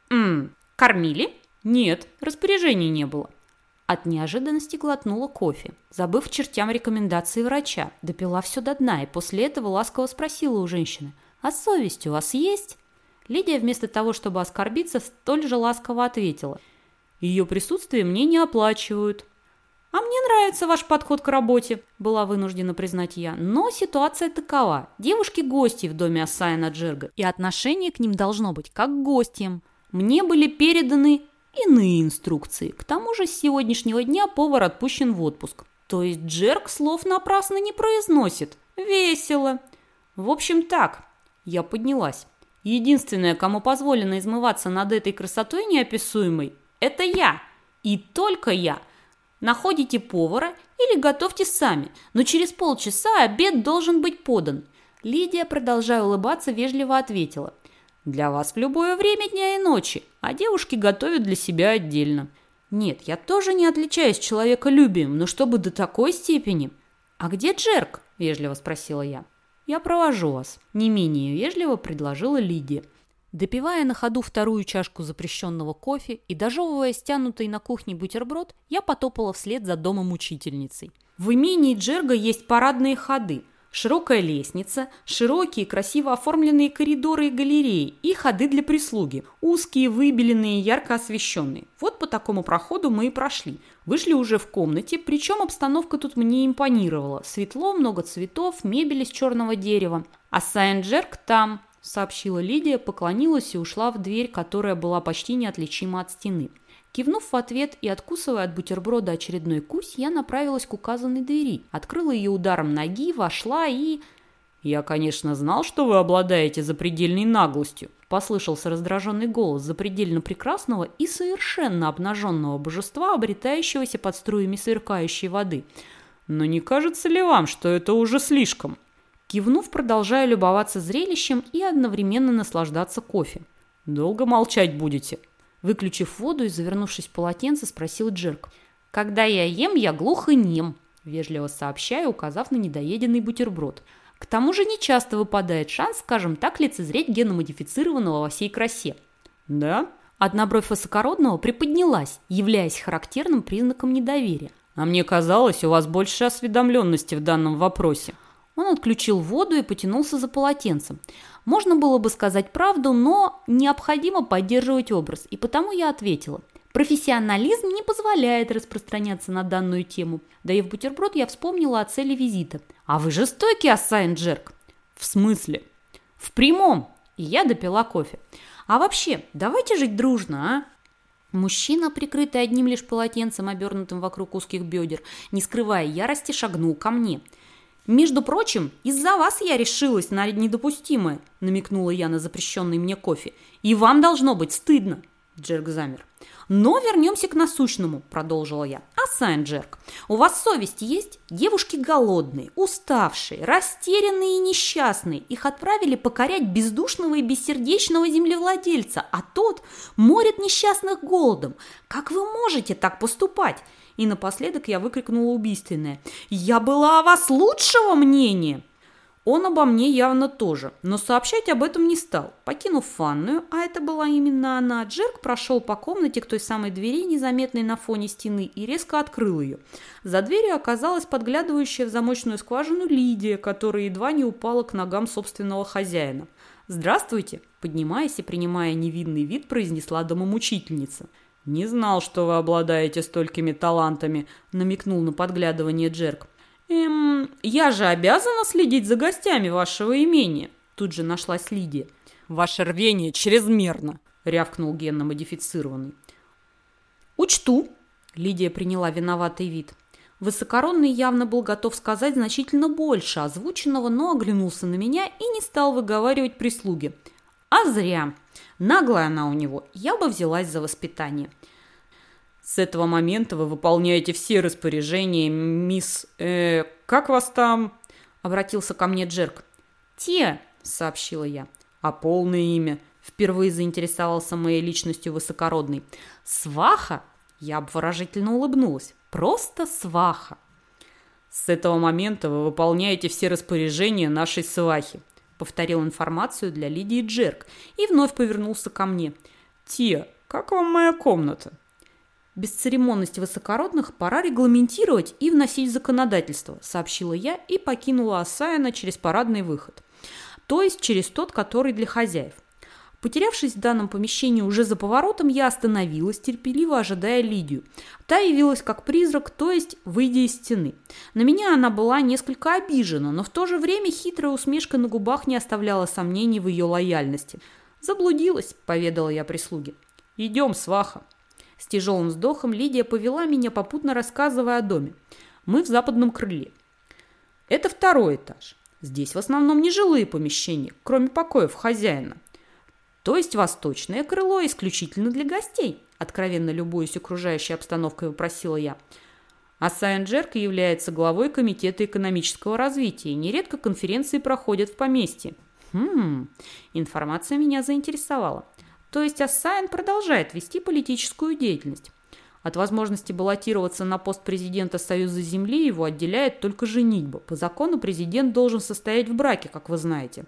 Ммм, кормили? Нет, распоряжений не было. От неожиданности глотнула кофе, забыв чертям рекомендации врача. Допила все до дна и после этого ласково спросила у женщины. «А совесть у вас есть?» Лидия вместо того, чтобы оскорбиться, столь же ласково ответила. «Ее присутствие мне не оплачивают». «А мне нравится ваш подход к работе», – была вынуждена признать я. «Но ситуация такова. Девушки – гости в доме Асайна Джерга, и отношение к ним должно быть как к гостям. Мне были переданы иные инструкции. К тому же с сегодняшнего дня повар отпущен в отпуск. То есть Джерк слов напрасно не произносит. Весело. В общем так, я поднялась. Единственное, кому позволено измываться над этой красотой неописуемой, это я. И только я. Находите повара или готовьте сами, но через полчаса обед должен быть подан. Лидия, продолжая улыбаться, вежливо ответила. Для вас в любое время дня и ночи, а девушки готовят для себя отдельно. Нет, я тоже не отличаюсь человеколюбием, но чтобы до такой степени. «А где Джерк?» – вежливо спросила я. «Я провожу вас», – не менее вежливо предложила Лидия. Допивая на ходу вторую чашку запрещенного кофе и дожевывая стянутый на кухне бутерброд, я потопала вслед за домом учительницей. В имении Джерга есть парадные ходы – Широкая лестница, широкие, красиво оформленные коридоры и галереи и ходы для прислуги, узкие, выбеленные, ярко освещенные. Вот по такому проходу мы и прошли. Вышли уже в комнате, причем обстановка тут мне импонировала. Светло, много цветов, мебель из черного дерева. А Сайнджерк там, сообщила Лидия, поклонилась и ушла в дверь, которая была почти неотличима от стены. Кивнув в ответ и откусывая от бутерброда очередной кусь, я направилась к указанной двери, открыла ее ударом ноги, вошла и... «Я, конечно, знал, что вы обладаете запредельной наглостью», – послышался раздраженный голос запредельно прекрасного и совершенно обнаженного божества, обретающегося под струями сверкающей воды. «Но не кажется ли вам, что это уже слишком?» Кивнув, продолжая любоваться зрелищем и одновременно наслаждаться кофе. «Долго молчать будете?» Выключив воду и завернувшись в полотенце, спросил Джерк. «Когда я ем, я глух и нем», – вежливо сообщаю, указав на недоеденный бутерброд. К тому же нечасто выпадает шанс, скажем так, лицезреть геномодифицированного во всей красе. «Да?» Одна бровь высокородного приподнялась, являясь характерным признаком недоверия. «А мне казалось, у вас больше осведомленности в данном вопросе». Он отключил воду и потянулся за полотенцем. Можно было бы сказать правду, но необходимо поддерживать образ, и потому я ответила. Профессионализм не позволяет распространяться на данную тему. Да и в бутерброд я вспомнила о цели визита. «А вы жестокий, Ассайн Джерк?» «В смысле?» «В прямом!» И я допила кофе. «А вообще, давайте жить дружно, а?» Мужчина, прикрытый одним лишь полотенцем, обернутым вокруг узких бедер, не скрывая ярости, шагнул ко мне – «Между прочим, из-за вас я решилась на недопустимое», намекнула я на запрещенный мне кофе. «И вам должно быть стыдно». Джерк замер. «Но вернемся к насущному», – продолжила я. «Асайн, Джерк, у вас совесть есть? Девушки голодные, уставшие, растерянные и несчастные. Их отправили покорять бездушного и бессердечного землевладельца, а тот морит несчастных голодом. Как вы можете так поступать? И напоследок я выкрикнула убийственное. «Я была о вас лучшего мнения!» Он обо мне явно тоже, но сообщать об этом не стал. Покинув ванную, а это была именно она, Джерк прошел по комнате к той самой двери, незаметной на фоне стены, и резко открыл ее. За дверью оказалась подглядывающая в замочную скважину Лидия, которая едва не упала к ногам собственного хозяина. «Здравствуйте!» – поднимаясь и принимая невинный вид, произнесла домомучительница. «Не знал, что вы обладаете столькими талантами», – намекнул на подглядывание Джерк. «Эм, я же обязана следить за гостями вашего имения», – тут же нашлась Лидия. «Ваше рвение чрезмерно», – рявкнул генно-модифицированный. «Учту», – Лидия приняла виноватый вид. Высокоронный явно был готов сказать значительно больше озвученного, но оглянулся на меня и не стал выговаривать прислуги. А зря. Наглая она у него, я бы взялась за воспитание. С этого момента вы выполняете все распоряжения, мисс... Э, как вас там?» Обратился ко мне Джерк. «Те», — сообщила я. «А полное имя?» Впервые заинтересовался моей личностью высокородный. «Сваха?» Я обворожительно улыбнулась. «Просто сваха!» «С этого момента вы выполняете все распоряжения нашей свахи», повторил информацию для Лидии Джерк и вновь повернулся ко мне. «Тия, как вам моя комната?» «Бесцеремонность высокородных пора регламентировать и вносить законодательство», сообщила я и покинула Асаяна через парадный выход. То есть через тот, который для хозяев. Потерявшись в данном помещении уже за поворотом, я остановилась, терпеливо ожидая Лидию. Та явилась как призрак, то есть выйдя из стены. На меня она была несколько обижена, но в то же время хитрая усмешка на губах не оставляла сомнений в ее лояльности. «Заблудилась», — поведала я прислуге. «Идем, сваха». С тяжелым вздохом Лидия повела меня, попутно рассказывая о доме. Мы в западном крыле. Это второй этаж. Здесь в основном нежилые помещения, кроме покоев хозяина. То есть восточное крыло исключительно для гостей, откровенно любуясь окружающей обстановкой, вопросила я. Ассайн Джерк является главой Комитета экономического развития, и нередко конференции проходят в поместье. Хм, информация меня заинтересовала. То есть Ассайн продолжает вести политическую деятельность. От возможности баллотироваться на пост президента Союза Земли его отделяет только женитьба. По закону президент должен состоять в браке, как вы знаете.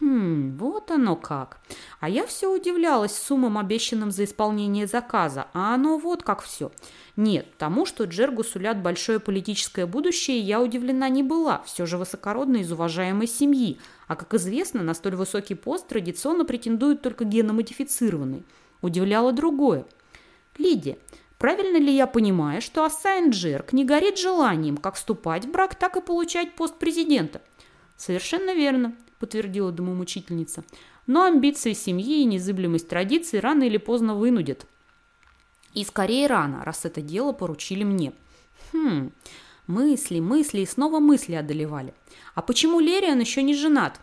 Хм, вот оно как. А я все удивлялась суммам, обещанным за исполнение заказа, а оно вот как все. Нет, тому, что Джергу сулят большое политическое будущее, я удивлена не была, все же высокородно из уважаемой семьи, а, как известно, на столь высокий пост традиционно претендуют только геномодифицированные. Удивляло другое. Лидия, правильно ли я понимаю, что Ассайн Джерк не горит желанием как вступать в брак, так и получать пост президента? Совершенно верно. – подтвердила домомучительница. «Но амбиции семьи и незыблемость традиций рано или поздно вынудят. И скорее рано, раз это дело поручили мне». «Хм, мысли, мысли и снова мысли одолевали. А почему Лериан еще не женат?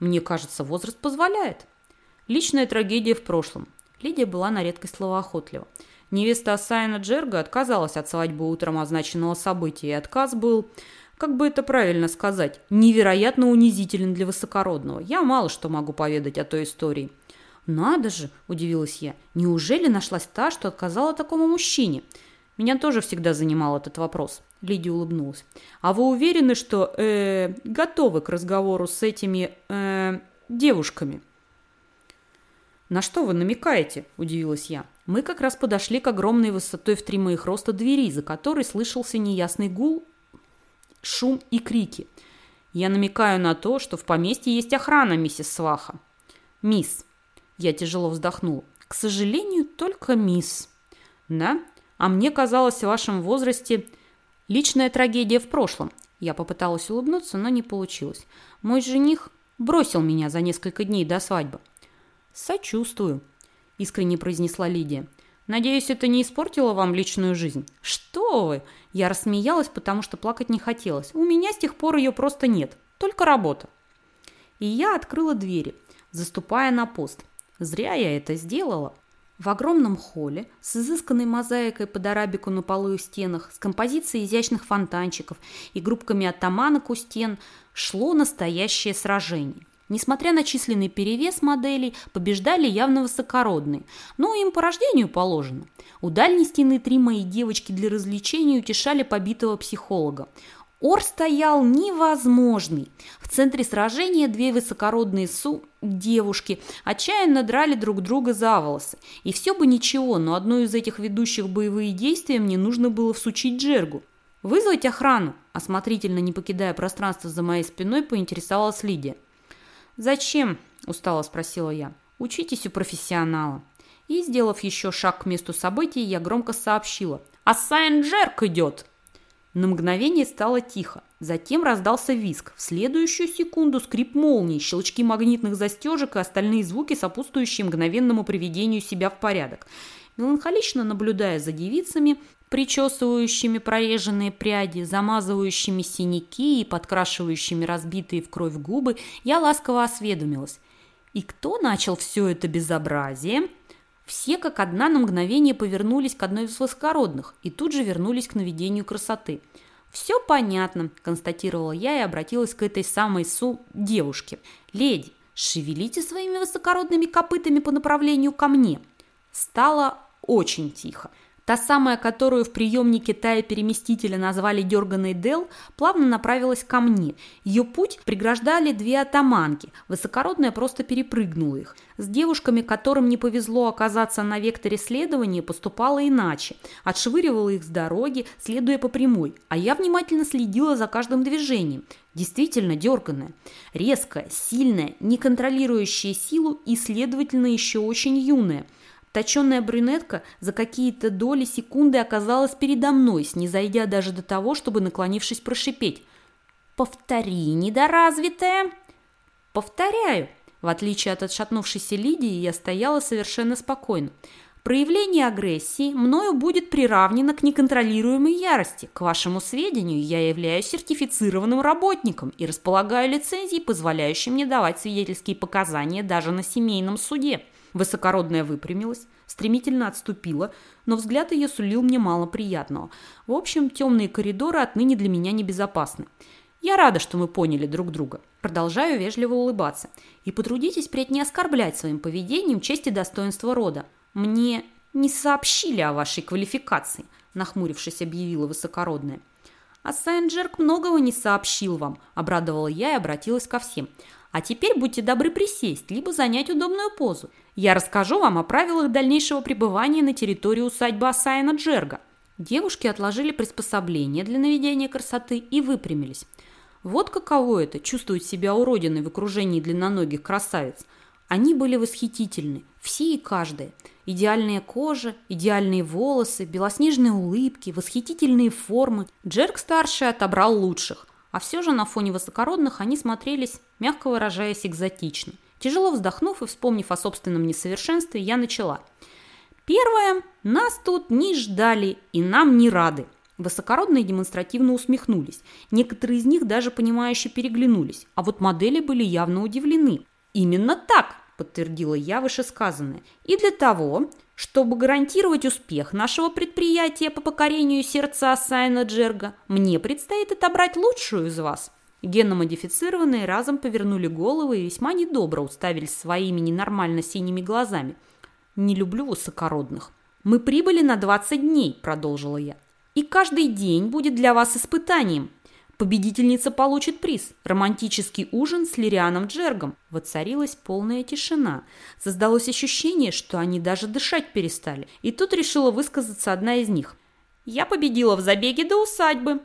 Мне кажется, возраст позволяет». Личная трагедия в прошлом. Лидия была на редкость словоохотлива. Невеста Асайна Джерга отказалась от свадьбы утром означенного события, и отказ был как бы это правильно сказать, невероятно унизителен для высокородного. Я мало что могу поведать о той истории. «Надо же!» – удивилась я. «Неужели нашлась та, что отказала такому мужчине?» Меня тоже всегда занимал этот вопрос. Лидия улыбнулась. «А вы уверены, что э, готовы к разговору с этими э, девушками?» «На что вы намекаете?» – удивилась я. Мы как раз подошли к огромной высотой в три моих роста двери, за которой слышался неясный гул шум и крики. Я намекаю на то, что в поместье есть охрана, миссис Сваха. Мисс. Я тяжело вздохнул. К сожалению, только мисс. Да? А мне казалось, в вашем возрасте личная трагедия в прошлом. Я попыталась улыбнуться, но не получилось. Мой жених бросил меня за несколько дней до свадьбы. Сочувствую, искренне произнесла Лидия. Надеюсь, это не испортило вам личную жизнь? Что вы? Я рассмеялась, потому что плакать не хотелось. У меня с тех пор ее просто нет. Только работа. И я открыла двери, заступая на пост. Зря я это сделала. В огромном холле с изысканной мозаикой под арабику на полу и стенах, с композицией изящных фонтанчиков и группками атаманок у стен шло настоящее сражение. Несмотря на численный перевес моделей, побеждали явно высокородные. Но им по рождению положено. У дальней стены три мои девочки для развлечений утешали побитого психолога. Ор стоял невозможный. В центре сражения две высокородные су девушки отчаянно драли друг друга за волосы. И все бы ничего, но одну из этих ведущих боевые действия мне нужно было всучить Джергу. «Вызвать охрану?» Осмотрительно не покидая пространство за моей спиной, поинтересовалась Лидия. «Зачем?» – устало спросила я. «Учитесь у профессионала». И, сделав еще шаг к месту событий, я громко сообщила. «А Сайн Джерк идет!» На мгновение стало тихо. Затем раздался виск. В следующую секунду скрип молний, щелчки магнитных застежек и остальные звуки, сопутствующие мгновенному приведению себя в порядок. Меланхолично наблюдая за девицами, причесывающими прореженные пряди, замазывающими синяки и подкрашивающими разбитые в кровь губы, я ласково осведомилась. И кто начал все это безобразие? Все как одна на мгновение повернулись к одной из высокородных и тут же вернулись к наведению красоты. «Все понятно», – констатировала я и обратилась к этой самой Су девушке. «Леди, шевелите своими высокородными копытами по направлению ко мне». Стало очень тихо. Та самая, которую в приемнике Тая-переместителя назвали дерганой Дел, плавно направилась ко мне. Ее путь преграждали две атаманки. Высокородная просто перепрыгнула их. С девушками, которым не повезло оказаться на векторе следования, поступала иначе. Отшвыривала их с дороги, следуя по прямой. А я внимательно следила за каждым движением. Действительно дерганная. Резкая, сильная, не контролирующая силу и, следовательно, еще очень юная – Точенная брюнетка за какие-то доли секунды оказалась передо мной, снизойдя даже до того, чтобы, наклонившись, прошипеть. «Повтори, недоразвитая!» «Повторяю!» В отличие от отшатнувшейся Лидии, я стояла совершенно спокойно. Проявление агрессии мною будет приравнено к неконтролируемой ярости. К вашему сведению, я являюсь сертифицированным работником и располагаю лицензией, позволяющей мне давать свидетельские показания даже на семейном суде. Высокородная выпрямилась, стремительно отступила, но взгляд ее сулил мне мало приятного. В общем, темные коридоры отныне для меня небезопасны. Я рада, что мы поняли друг друга. Продолжаю вежливо улыбаться. И потрудитесь впредь не оскорблять своим поведением честь и достоинство рода. Мне не сообщили о вашей квалификации», – нахмурившись, объявила высокородная. «А Сайнджерк многого не сообщил вам», – обрадовала я и обратилась ко всем. «А теперь будьте добры присесть, либо занять удобную позу. Я расскажу вам о правилах дальнейшего пребывания на территории усадьбы Асайна Джерга». Девушки отложили приспособления для наведения красоты и выпрямились. Вот каково это – чувствовать себя уродиной в окружении длинноногих красавиц. Они были восхитительны, все и каждая. Идеальная кожа, идеальные волосы, белоснежные улыбки, восхитительные формы. Джерк-старший отобрал лучших, а все же на фоне высокородных они смотрелись, мягко выражаясь, экзотично. Тяжело вздохнув и вспомнив о собственном несовершенстве, я начала. Первое. Нас тут не ждали и нам не рады. Высокородные демонстративно усмехнулись. Некоторые из них даже понимающе переглянулись, а вот модели были явно удивлены. «Именно так!» – подтвердила я вышесказанное. «И для того, чтобы гарантировать успех нашего предприятия по покорению сердца Асайна Джерга, мне предстоит отобрать лучшую из вас». Генно-модифицированные разом повернули головы и весьма недобро уставились своими ненормально синими глазами. «Не люблю высокородных». «Мы прибыли на 20 дней», – продолжила я. «И каждый день будет для вас испытанием. Победительница получит приз – романтический ужин с Лирианом Джергом». Воцарилась полная тишина. Создалось ощущение, что они даже дышать перестали. И тут решила высказаться одна из них. «Я победила в забеге до усадьбы»,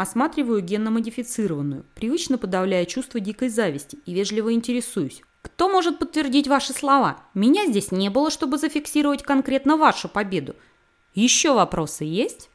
Осматриваю генно-модифицированную, привычно подавляя чувство дикой зависти и вежливо интересуюсь. Кто может подтвердить ваши слова? Меня здесь не было, чтобы зафиксировать конкретно вашу победу. Еще вопросы есть?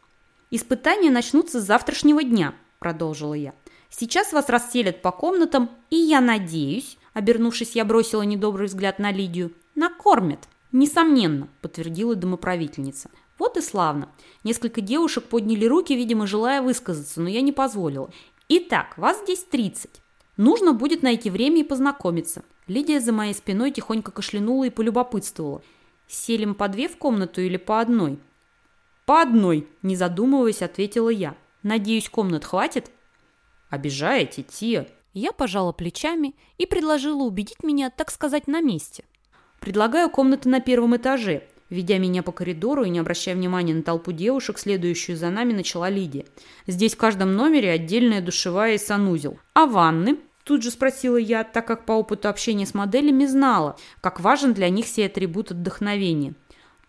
Испытания начнутся с завтрашнего дня, продолжила я. Сейчас вас расселят по комнатам, и я надеюсь, обернувшись, я бросила недобрый взгляд на Лидию, накормят. Несомненно, подтвердила домоправительница. Вот и славно. Несколько девушек подняли руки, видимо, желая высказаться, но я не позволила. Итак, вас здесь 30. Нужно будет найти время и познакомиться. Лидия за моей спиной тихонько кашлянула и полюбопытствовала. Селим по две в комнату или по одной? По одной, не задумываясь, ответила я. Надеюсь, комнат хватит? Обижаете, Тия. Я пожала плечами и предложила убедить меня, так сказать, на месте. Предлагаю комнаты на первом этаже, Ведя меня по коридору и не обращая внимания на толпу девушек, следующую за нами, начала Лидия. Здесь в каждом номере отдельная душевая и санузел. А ванны? Тут же спросила я, так как по опыту общения с моделями знала, как важен для них сей атрибут отдохновения.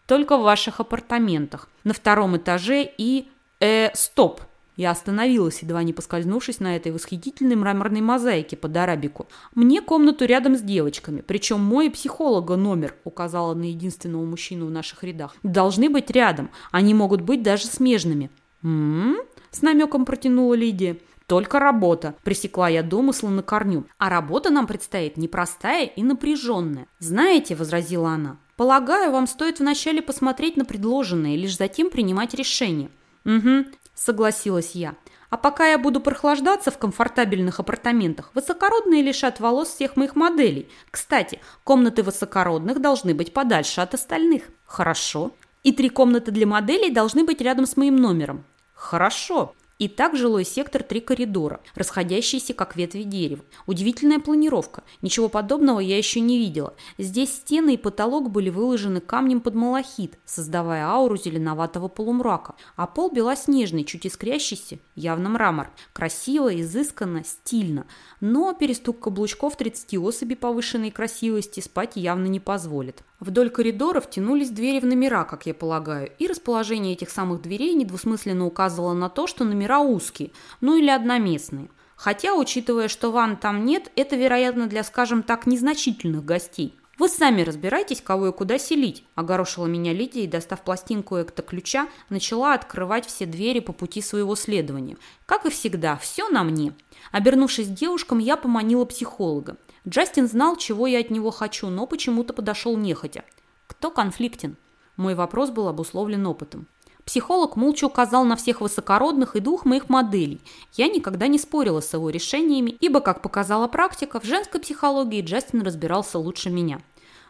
Только в ваших апартаментах, на втором этаже и... Э, стоп! Я остановилась, едва не поскользнувшись на этой восхитительной мраморной мозаике под арабику. Мне комнату рядом с девочками, причем мой психолога номер, указала на единственного мужчину в наших рядах, должны быть рядом, они могут быть даже смежными. «М-м-м?» с намеком протянула Лидия. Только работа, пресекла я домысла на корню. А работа нам предстоит непростая и напряженная. Знаете, возразила она, полагаю, вам стоит вначале посмотреть на предложенное лишь затем принимать решение. Угу, согласилась я. А пока я буду прохлаждаться в комфортабельных апартаментах, высокородные лишат волос всех моих моделей. Кстати, комнаты высокородных должны быть подальше от остальных. Хорошо. И три комнаты для моделей должны быть рядом с моим номером. Хорошо. И так жилой сектор три коридора, расходящиеся как ветви дерева. Удивительная планировка. Ничего подобного я еще не видела. Здесь стены и потолок были выложены камнем под малахит, создавая ауру зеленоватого полумрака. А пол белоснежный, чуть искрящийся, явно мрамор. Красиво, изысканно, стильно. Но перестук каблучков 30 особей повышенной красивости спать явно не позволит. Вдоль коридоров тянулись двери в номера, как я полагаю, и расположение этих самых дверей недвусмысленно указывало на то, что номера узкие, ну или одноместные. Хотя, учитывая, что ванн там нет, это, вероятно, для, скажем так, незначительных гостей. «Вы сами разбирайтесь, кого и куда селить», – огорошила меня Лидия и, достав пластинку экто-ключа, начала открывать все двери по пути своего следования. Как и всегда, все на мне. Обернувшись девушкам, я поманила психолога. Джастин знал, чего я от него хочу, но почему-то подошел нехотя. Кто конфликтен? Мой вопрос был обусловлен опытом. Психолог молча указал на всех высокородных и двух моих моделей. Я никогда не спорила с его решениями, ибо, как показала практика, в женской психологии Джастин разбирался лучше меня.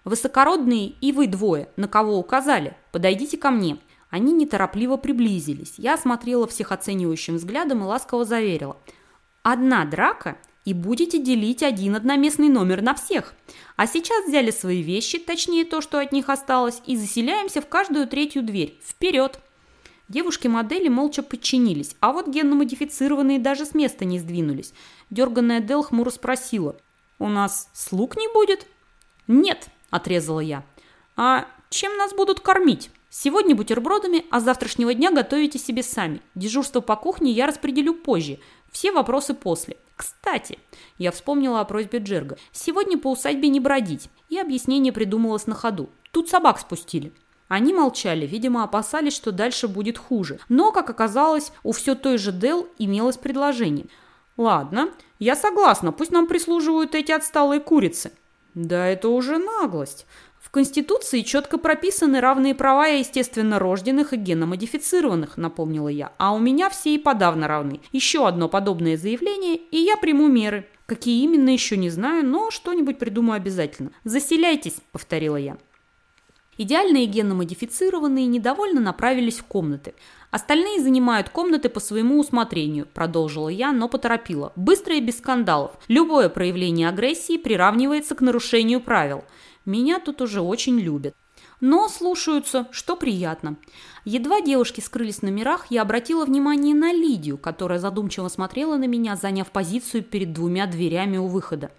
«Высокородные и вы двое, на кого указали? Подойдите ко мне». Они неторопливо приблизились. Я осмотрела всех оценивающим взглядом и ласково заверила. «Одна драка и будете делить один одноместный номер на всех. А сейчас взяли свои вещи, точнее то, что от них осталось, и заселяемся в каждую третью дверь. Вперед! Девушки-модели молча подчинились, а вот генно-модифицированные даже с места не сдвинулись. Дерганная Дел хмуро спросила. «У нас слуг не будет?» «Нет», – отрезала я. «А чем нас будут кормить?» Сегодня бутербродами, а с завтрашнего дня готовите себе сами. Дежурство по кухне я распределю позже. Все вопросы после. Кстати, я вспомнила о просьбе Джерга. Сегодня по усадьбе не бродить. И объяснение придумалось на ходу. Тут собак спустили. Они молчали, видимо, опасались, что дальше будет хуже. Но, как оказалось, у все той же Дел имелось предложение. «Ладно, я согласна, пусть нам прислуживают эти отсталые курицы». «Да это уже наглость. Конституции четко прописаны равные права естественно рожденных и геномодифицированных, напомнила я. А у меня все и подавно равны. Еще одно подобное заявление, и я приму меры. Какие именно, еще не знаю, но что-нибудь придумаю обязательно. «Заселяйтесь», — повторила я. Идеальные генно-модифицированные недовольно направились в комнаты. Остальные занимают комнаты по своему усмотрению, продолжила я, но поторопила. Быстро и без скандалов. Любое проявление агрессии приравнивается к нарушению правил. Меня тут уже очень любят. Но слушаются, что приятно. Едва девушки скрылись в номерах, я обратила внимание на Лидию, которая задумчиво смотрела на меня, заняв позицию перед двумя дверями у выхода.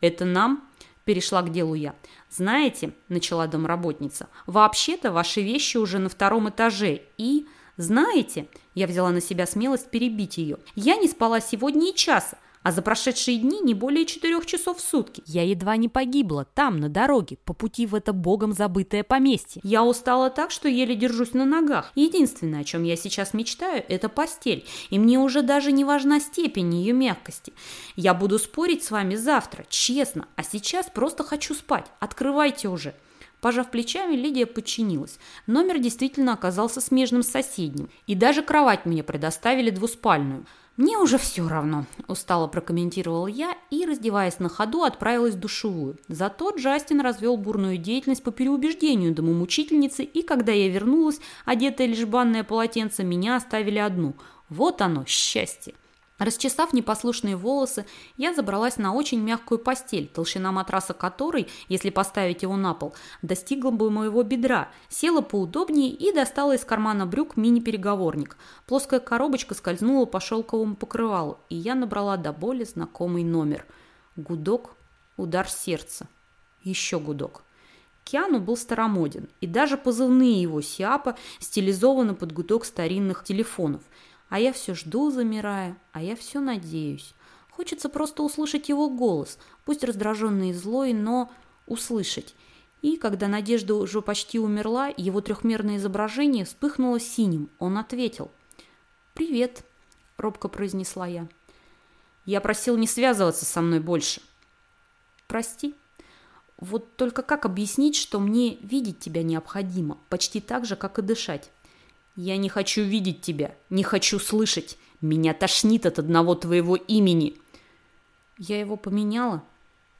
«Это нам?» – перешла к делу я. «Знаете», – начала домработница, – «вообще-то ваши вещи уже на втором этаже и...» «Знаете», – я взяла на себя смелость перебить ее, – «я не спала сегодня и часа, а за прошедшие дни не более четырех часов в сутки. Я едва не погибла там, на дороге, по пути в это богом забытое поместье. Я устала так, что еле держусь на ногах. Единственное, о чем я сейчас мечтаю, это постель, и мне уже даже не важна степень ее мягкости. Я буду спорить с вами завтра, честно, а сейчас просто хочу спать. Открывайте уже. Пожав плечами, Лидия подчинилась. Номер действительно оказался смежным с соседним, и даже кровать мне предоставили двуспальную – «Мне уже все равно», – устало прокомментировал я и, раздеваясь на ходу, отправилась в душевую. Зато Джастин развел бурную деятельность по переубеждению домомучительницы, и когда я вернулась, одетая лишь банное полотенце, меня оставили одну. Вот оно, счастье. Расчесав непослушные волосы, я забралась на очень мягкую постель, толщина матраса которой, если поставить его на пол, достигла бы моего бедра, села поудобнее и достала из кармана брюк мини-переговорник. Плоская коробочка скользнула по шелковому покрывалу, и я набрала до боли знакомый номер. Гудок, удар сердца. Еще гудок. Киану был старомоден, и даже позывные его Сиапа стилизованы под гудок старинных телефонов – а я все жду, замирая, а я все надеюсь. Хочется просто услышать его голос, пусть раздраженный и злой, но услышать. И когда надежда уже почти умерла, его трехмерное изображение вспыхнуло синим. Он ответил. «Привет», — робко произнесла я. «Я просил не связываться со мной больше». «Прости. Вот только как объяснить, что мне видеть тебя необходимо, почти так же, как и дышать?» «Я не хочу видеть тебя, не хочу слышать. Меня тошнит от одного твоего имени». Я его поменяла.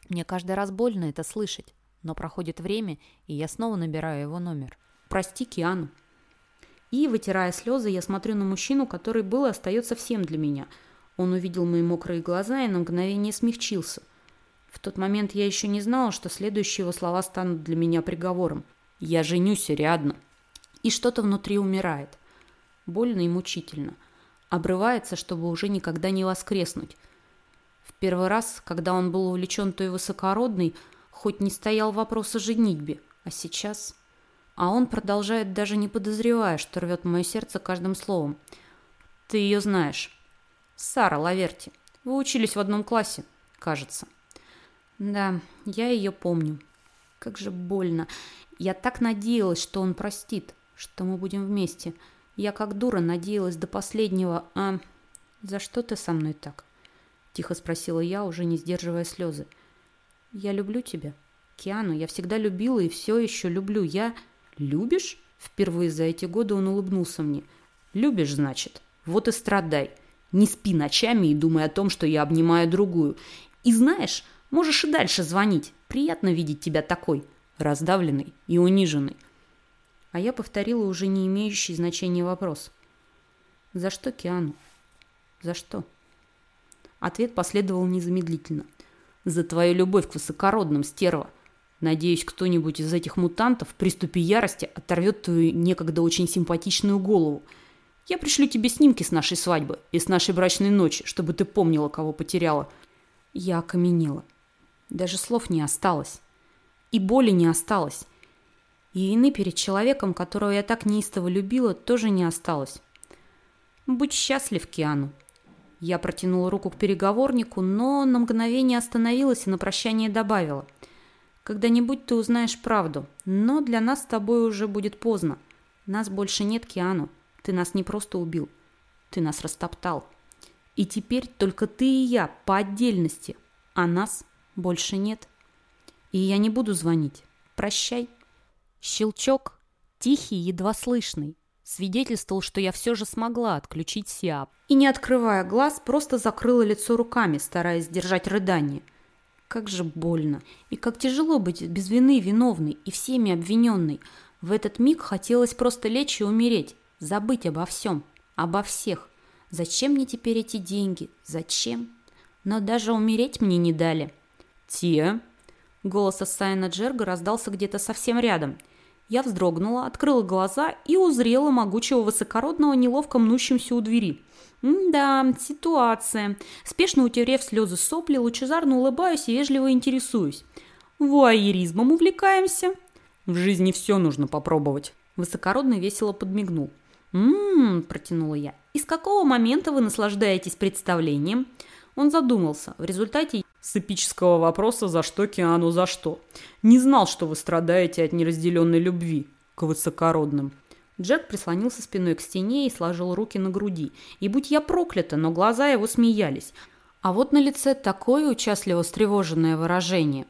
Мне каждый раз больно это слышать, но проходит время, и я снова набираю его номер. «Прости, Киану». И, вытирая слезы, я смотрю на мужчину, который был и остается всем для меня. Он увидел мои мокрые глаза и на мгновение смягчился. В тот момент я еще не знала, что следующие его слова станут для меня приговором. «Я женюсь, Ариадна» и что-то внутри умирает. Больно и мучительно. Обрывается, чтобы уже никогда не воскреснуть. В первый раз, когда он был увлечен той высокородной, хоть не стоял вопрос о женитьбе, а сейчас... А он продолжает, даже не подозревая, что рвет мое сердце каждым словом. Ты ее знаешь. Сара Лаверти. Вы учились в одном классе, кажется. Да, я ее помню. Как же больно. Я так надеялась, что он простит что мы будем вместе. Я как дура надеялась до последнего. А за что ты со мной так? Тихо спросила я, уже не сдерживая слезы. Я люблю тебя. Киану, я всегда любила и все еще люблю. Я... Любишь? Впервые за эти годы он улыбнулся мне. Любишь, значит? Вот и страдай. Не спи ночами и думай о том, что я обнимаю другую. И знаешь, можешь и дальше звонить. Приятно видеть тебя такой, раздавленный и униженный а я повторила уже не имеющий значения вопрос. «За что, Киану? За что?» Ответ последовал незамедлительно. «За твою любовь к высокородным, стерва. Надеюсь, кто-нибудь из этих мутантов в приступе ярости оторвет твою некогда очень симпатичную голову. Я пришлю тебе снимки с нашей свадьбы и с нашей брачной ночи, чтобы ты помнила, кого потеряла». Я окаменела. Даже слов не осталось. И боли не осталось. И вины перед человеком, которого я так неистово любила, тоже не осталось. Будь счастлив, Киану. Я протянула руку к переговорнику, но на мгновение остановилась и на прощание добавила. Когда-нибудь ты узнаешь правду, но для нас с тобой уже будет поздно. Нас больше нет, Киану. Ты нас не просто убил, ты нас растоптал. И теперь только ты и я по отдельности, а нас больше нет. И я не буду звонить. Прощай. Щелчок, тихий, едва слышный, свидетельствовал, что я все же смогла отключить Сиап. И, не открывая глаз, просто закрыла лицо руками, стараясь сдержать рыдание. Как же больно. И как тяжело быть без вины виновной и всеми обвиненной. В этот миг хотелось просто лечь и умереть. Забыть обо всем. Обо всех. Зачем мне теперь эти деньги? Зачем? Но даже умереть мне не дали. «Тия?» Голос Ассайна Джерга раздался где-то совсем рядом – я вздрогнула, открыла глаза и узрела могучего высокородного, неловко мнущимся у двери. «Да, ситуация». Спешно утерев слезы сопли, лучезарно улыбаюсь и вежливо интересуюсь. «Вуайеризмом увлекаемся?» «В жизни все нужно попробовать». Высокородный весело подмигнул. «М-м-м», протянула я. «И с какого момента вы наслаждаетесь представлением?» Он задумался. В результате с эпического вопроса «За что, Киану, за что?» Не знал, что вы страдаете от неразделенной любви к высокородным. Джек прислонился спиной к стене и сложил руки на груди. И будь я проклята, но глаза его смеялись. А вот на лице такое участливо встревоженное выражение.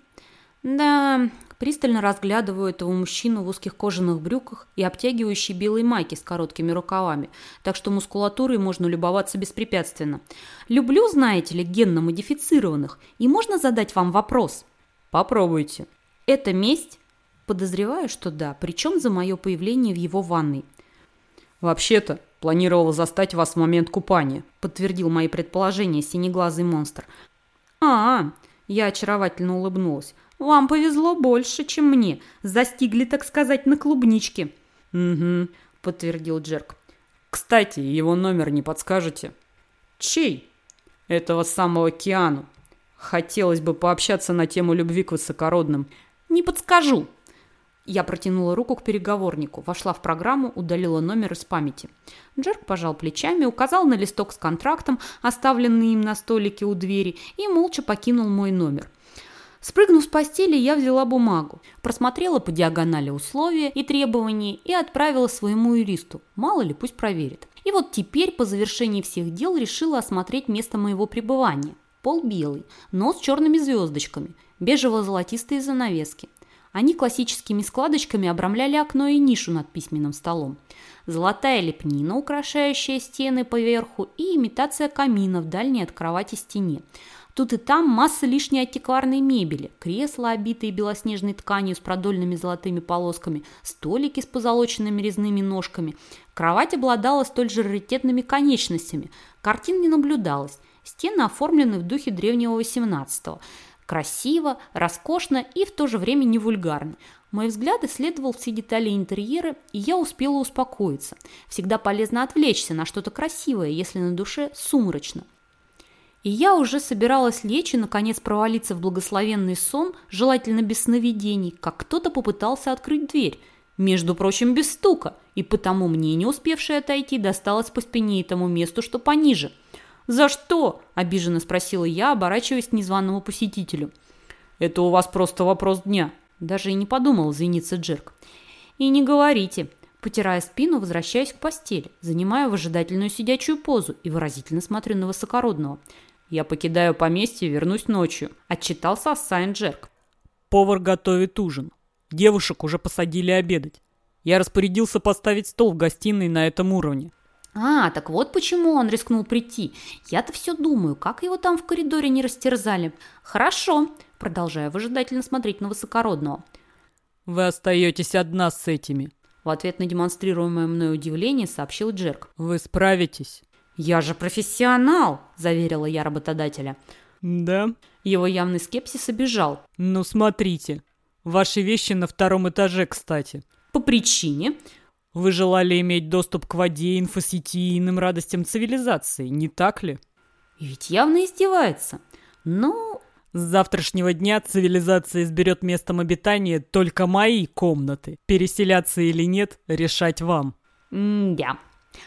Да, Пристально разглядываю этого мужчину в узких кожаных брюках и обтягивающей белой майке с короткими рукавами, так что мускулатурой можно любоваться беспрепятственно. Люблю, знаете ли, генно-модифицированных, и можно задать вам вопрос? Попробуйте. Это месть? Подозреваю, что да, причем за мое появление в его ванной. Вообще-то, планировал застать вас в момент купания, подтвердил мои предположения синеглазый монстр. А, -а, -а я очаровательно улыбнулась. Вам повезло больше, чем мне. Застигли, так сказать, на клубничке. Угу, подтвердил Джерк. Кстати, его номер не подскажете? Чей? Этого самого Киану. Хотелось бы пообщаться на тему любви к высокородным. Не подскажу. Я протянула руку к переговорнику, вошла в программу, удалила номер из памяти. Джерк пожал плечами, указал на листок с контрактом, оставленный им на столике у двери, и молча покинул мой номер. Спрыгнув с постели, я взяла бумагу, просмотрела по диагонали условия и требования и отправила своему юристу. Мало ли, пусть проверит. И вот теперь, по завершении всех дел, решила осмотреть место моего пребывания. Пол белый, но с черными звездочками, бежево-золотистые занавески. Они классическими складочками обрамляли окно и нишу над письменным столом. Золотая лепнина, украшающая стены поверху, и имитация камина в дальней от кровати стене. Тут и там масса лишней антикварной мебели, кресла, обитые белоснежной тканью с продольными золотыми полосками, столики с позолоченными резными ножками. Кровать обладала столь же раритетными конечностями. Картин не наблюдалось. Стены оформлены в духе древнего XVIII. Красиво, роскошно и в то же время не вульгарно. Мой взгляд исследовал все детали интерьера, и я успела успокоиться. Всегда полезно отвлечься на что-то красивое, если на душе сумрачно. И я уже собиралась лечь и, наконец, провалиться в благословенный сон, желательно без сновидений, как кто-то попытался открыть дверь. Между прочим, без стука, и потому мне, не успевшей отойти, досталось по спине и тому месту, что пониже. «За что?» – обиженно спросила я, оборачиваясь к незваному посетителю. «Это у вас просто вопрос дня», – даже и не подумал извиниться Джерк. «И не говорите». Потирая спину, возвращаюсь к постели, занимаю выжидательную сидячую позу и выразительно смотрю на высокородного – я покидаю поместье и вернусь ночью», – отчитался Ассайн Джерк. «Повар готовит ужин. Девушек уже посадили обедать. Я распорядился поставить стол в гостиной на этом уровне». «А, так вот почему он рискнул прийти. Я-то все думаю, как его там в коридоре не растерзали. Хорошо», – продолжаю выжидательно смотреть на высокородного. «Вы остаетесь одна с этими», – в ответ на демонстрируемое мной удивление сообщил Джерк. «Вы справитесь?» «Я же профессионал!» – заверила я работодателя. «Да?» Его явный скепсис обижал. «Ну, смотрите. Ваши вещи на втором этаже, кстати». «По причине?» «Вы желали иметь доступ к воде, инфосети и иным радостям цивилизации, не так ли?» Ведь явно издевается. Ну, с завтрашнего дня цивилизация изберет местом обитания только мои комнаты. Переселяться или нет, решать вам. М-да.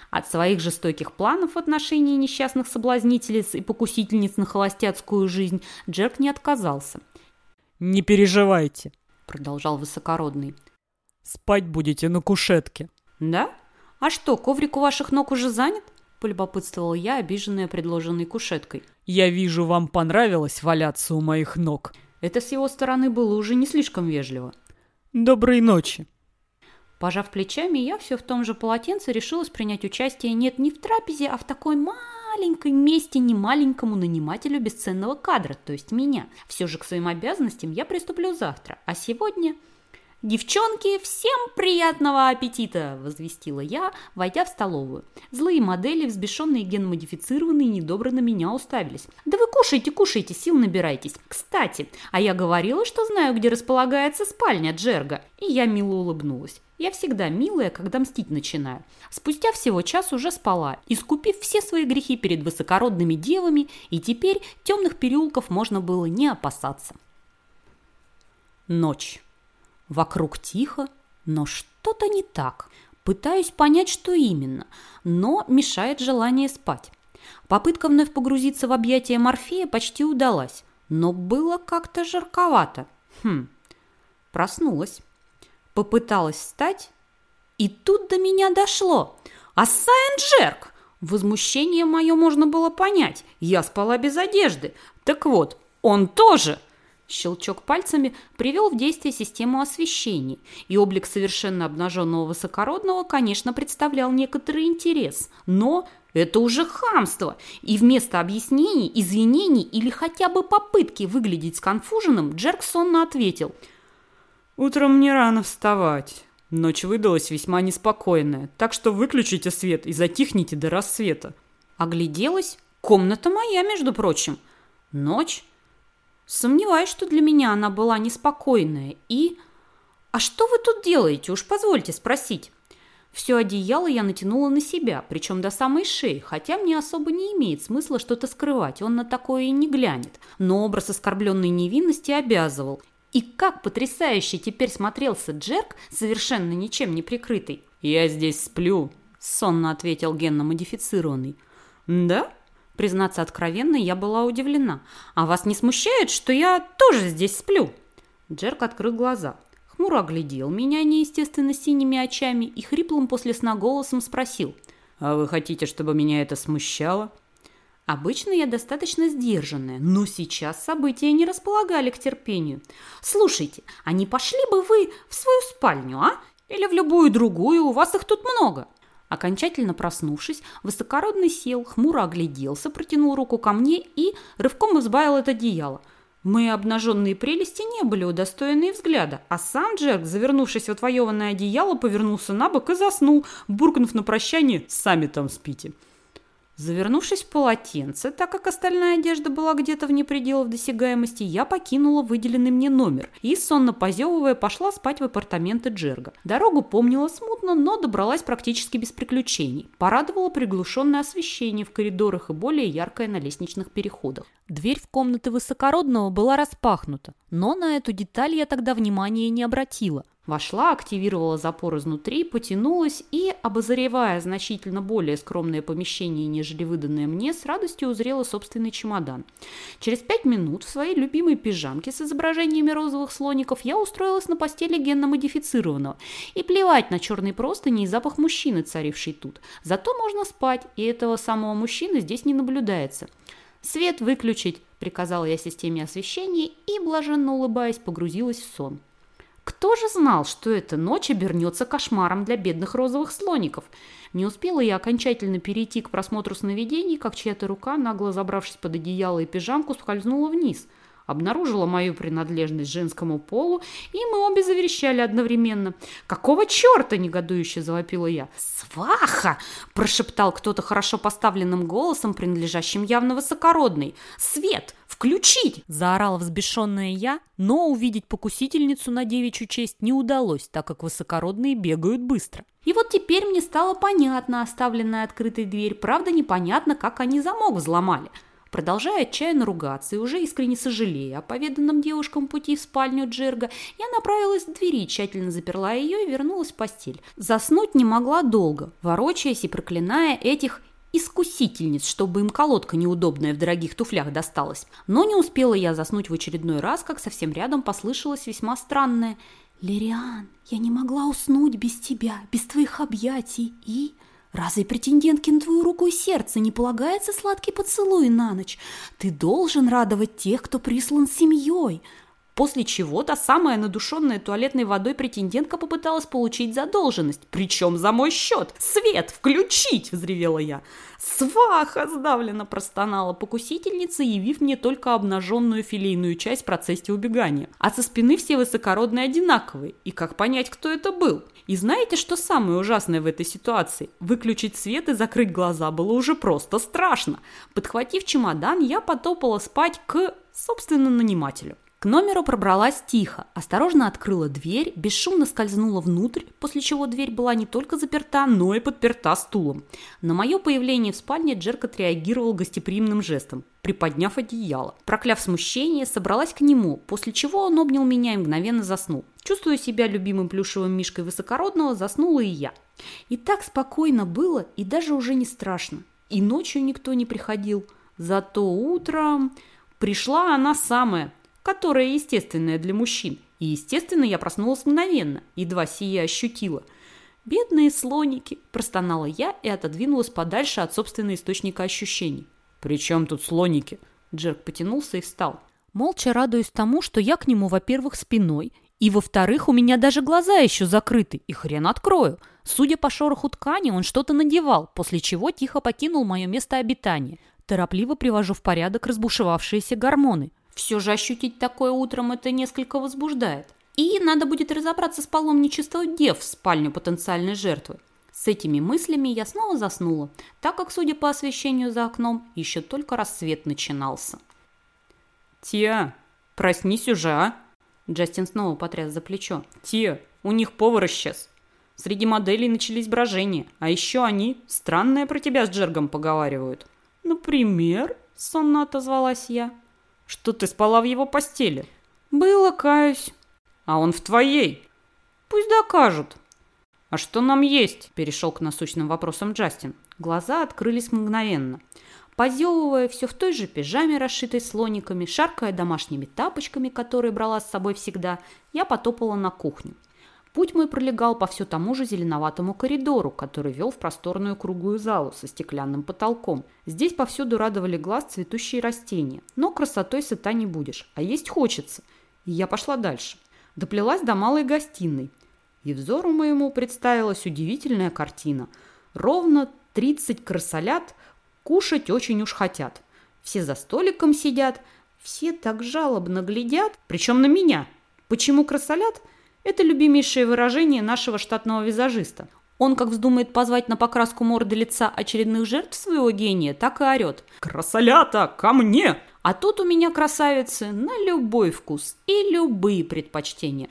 От своих жестоких планов в отношении несчастных соблазнительниц и покусительниц на холостяцкую жизнь Джек не отказался. «Не переживайте», — продолжал высокородный. «Спать будете на кушетке». «Да? А что, коврик у ваших ног уже занят?» — полюбопытствовала я, обиженная предложенной кушеткой. «Я вижу, вам понравилось валяться у моих ног». Это с его стороны было уже не слишком вежливо. «Доброй ночи». Пожав плечами, я все в том же полотенце решилась принять участие нет не в трапезе, а в такой маленькой месте не маленькому нанимателю бесценного кадра, то есть меня. Все же к своим обязанностям я приступлю завтра, а сегодня... «Девчонки, всем приятного аппетита!» – возвестила я, войдя в столовую. Злые модели, взбешенные генмодифицированные, недобро на меня уставились. «Да вы кушайте, кушайте, сил набирайтесь. Кстати, а я говорила, что знаю, где располагается спальня Джерга». И я мило улыбнулась. Я всегда милая, когда мстить начинаю. Спустя всего час уже спала, искупив все свои грехи перед высокородными девами, и теперь темных переулков можно было не опасаться. Ночь. Вокруг тихо, но что-то не так. Пытаюсь понять, что именно, но мешает желание спать. Попытка вновь погрузиться в объятия Морфея почти удалась, но было как-то жарковато. Хм, проснулась. Попыталась встать, и тут до меня дошло. «Ассайн Джерк!» Возмущение мое можно было понять. Я спала без одежды. Так вот, он тоже Щелчок пальцами привел в действие систему освещения, и облик совершенно обнаженного высокородного, конечно, представлял некоторый интерес. Но это уже хамство, и вместо объяснений, извинений или хотя бы попытки выглядеть сконфуженным, Джерк сонно ответил. «Утром не рано вставать. Ночь выдалась весьма неспокойная, так что выключите свет и затихните до рассвета». Огляделась. Комната моя, между прочим. Ночь Сомневаюсь, что для меня она была неспокойная. И... «А что вы тут делаете? Уж позвольте спросить». Все одеяло я натянула на себя, причем до самой шеи, хотя мне особо не имеет смысла что-то скрывать, он на такое и не глянет. Но образ оскорбленной невинности обязывал. И как потрясающе теперь смотрелся Джерк, совершенно ничем не прикрытый. «Я здесь сплю», — сонно ответил генно-модифицированный. «Да? Признаться откровенно, я была удивлена. «А вас не смущает, что я тоже здесь сплю?» Джерк открыл глаза. Хмуро оглядел меня неестественно синими очами и хриплым после сна голосом спросил. «А вы хотите, чтобы меня это смущало?» Обычно я достаточно сдержанная, но сейчас события не располагали к терпению. «Слушайте, а не пошли бы вы в свою спальню, а? Или в любую другую, у вас их тут много?» Окончательно проснувшись, высокородный сел, хмуро огляделся, протянул руку ко мне и рывком избавил от одеяла. Мои обнаженные прелести не были удостоены взгляда, а сам Джерк, завернувшись в отвоеванное одеяло, повернулся на бок и заснул, буркнув на прощание «Сами там спите». Завернувшись в полотенце, так как остальная одежда была где-то вне пределов досягаемости, я покинула выделенный мне номер и, сонно позевывая, пошла спать в апартаменты Джерга. Дорогу помнила смутно, но добралась практически без приключений. Порадовало приглушенное освещение в коридорах и более яркое на лестничных переходах. Дверь в комнаты высокородного была распахнута, но на эту деталь я тогда внимания не обратила. Вошла, активировала запор изнутри, потянулась и, обозревая значительно более скромное помещение, нежели выданное мне, с радостью узрела собственный чемодан. Через пять минут в своей любимой пижамке с изображениями розовых слоников я устроилась на постели генно-модифицированного. И плевать на черный простыни и запах мужчины, царивший тут. Зато можно спать, и этого самого мужчины здесь не наблюдается. «Свет выключить!» – приказала я системе освещения и, блаженно улыбаясь, погрузилась в сон. Кто же знал, что эта ночь обернется кошмаром для бедных розовых слоников? Не успела я окончательно перейти к просмотру сновидений, как чья-то рука, нагло забравшись под одеяло и пижамку, скользнула вниз. обнаружила мою принадлежность женскому полу, и мы обе заверещали одновременно. «Какого черта?» – негодующе завопила я. «Сваха!» – прошептал кто-то хорошо поставленным голосом, принадлежащим явно высокородной. «Свет! Включить!» – заорала взбешенная я, но увидеть покусительницу на девичью честь не удалось, так как высокородные бегают быстро. И вот теперь мне стало понятно оставленная открытой дверь, правда непонятно, как они замок взломали – Продолжая отчаянно ругаться и уже искренне сожалея о поведанном девушкам пути в спальню Джерга, я направилась к двери, тщательно заперла ее и вернулась в постель. Заснуть не могла долго, ворочаясь и проклиная этих искусительниц, чтобы им колодка неудобная в дорогих туфлях досталась. Но не успела я заснуть в очередной раз, как совсем рядом послышалось весьма странное «Лириан, я не могла уснуть без тебя, без твоих объятий и...» Разве претендентке на твою руку и сердце не полагается сладкий поцелуй на ночь? Ты должен радовать тех, кто прислан семьей. После чего та самая надушенная туалетной водой претендентка попыталась получить задолженность. Причем за мой счет. «Свет! Включить!» – взревела я. «Сваха!» – сдавленно простонала покусительница, явив мне только обнаженную филейную часть в процессе убегания. А со спины все высокородные одинаковые. И как понять, кто это был? И знаете, что самое ужасное в этой ситуации? Выключить свет и закрыть глаза было уже просто страшно. Подхватив чемодан, я потопала спать к, собственно, нанимателю. К номеру пробралась тихо, осторожно открыла дверь, бесшумно скользнула внутрь, после чего дверь была не только заперта, но и подперта стулом. На мое появление в спальне Джерк отреагировал гостеприимным жестом, приподняв одеяло. Прокляв смущение, собралась к нему, после чего он обнял меня и мгновенно заснул. Чувствуя себя любимым плюшевым мишкой высокородного, заснула и я. И так спокойно было, и даже уже не страшно. И ночью никто не приходил. Зато утром пришла она самая, которая естественная для мужчин. И, естественно, я проснулась мгновенно, едва сия ощутила. «Бедные слоники!» – простонала я и отодвинулась подальше от собственного источника ощущений. «При чем тут слоники?» Джерк потянулся и встал. Молча радуюсь тому, что я к нему, во-первых, спиной, и, во-вторых, у меня даже глаза еще закрыты, и хрен открою. Судя по шороху ткани, он что-то надевал, после чего тихо покинул мое место обитания. Торопливо привожу в порядок разбушевавшиеся гормоны. Все же ощутить такое утром это несколько возбуждает. И надо будет разобраться с паломничеством дев в спальню потенциальной жертвы. С этими мыслями я снова заснула, так как, судя по освещению за окном, еще только рассвет начинался. «Тия, проснись уже, а!» Джастин снова потряс за плечо. «Тия, у них повар исчез. Среди моделей начались брожения, а еще они странное про тебя с Джергом поговаривают». «Например?» – сонно отозвалась я что ты спала в его постели. Было, каюсь. А он в твоей. Пусть докажут. А что нам есть? Перешел к насущным вопросам Джастин. Глаза открылись мгновенно. Позевывая все в той же пижаме, расшитой слониками, шаркая домашними тапочками, которые брала с собой всегда, я потопала на кухню. Путь мой пролегал по все тому же зеленоватому коридору, который вел в просторную круглую залу со стеклянным потолком. Здесь повсюду радовали глаз цветущие растения, но красотой сыта не будешь, а есть хочется. И я пошла дальше. Доплелась до малой гостиной. И взору моему представилась удивительная картина. Ровно 30 крысолят кушать очень уж хотят. Все за столиком сидят, все так жалобно глядят, причем на меня. Почему крысолят – это любимейшее выражение нашего штатного визажиста. Он как вздумает позвать на покраску морды лица очередных жертв своего гения, так и орет. «Красолята, ко мне!» А тут у меня красавицы на любой вкус и любые предпочтения.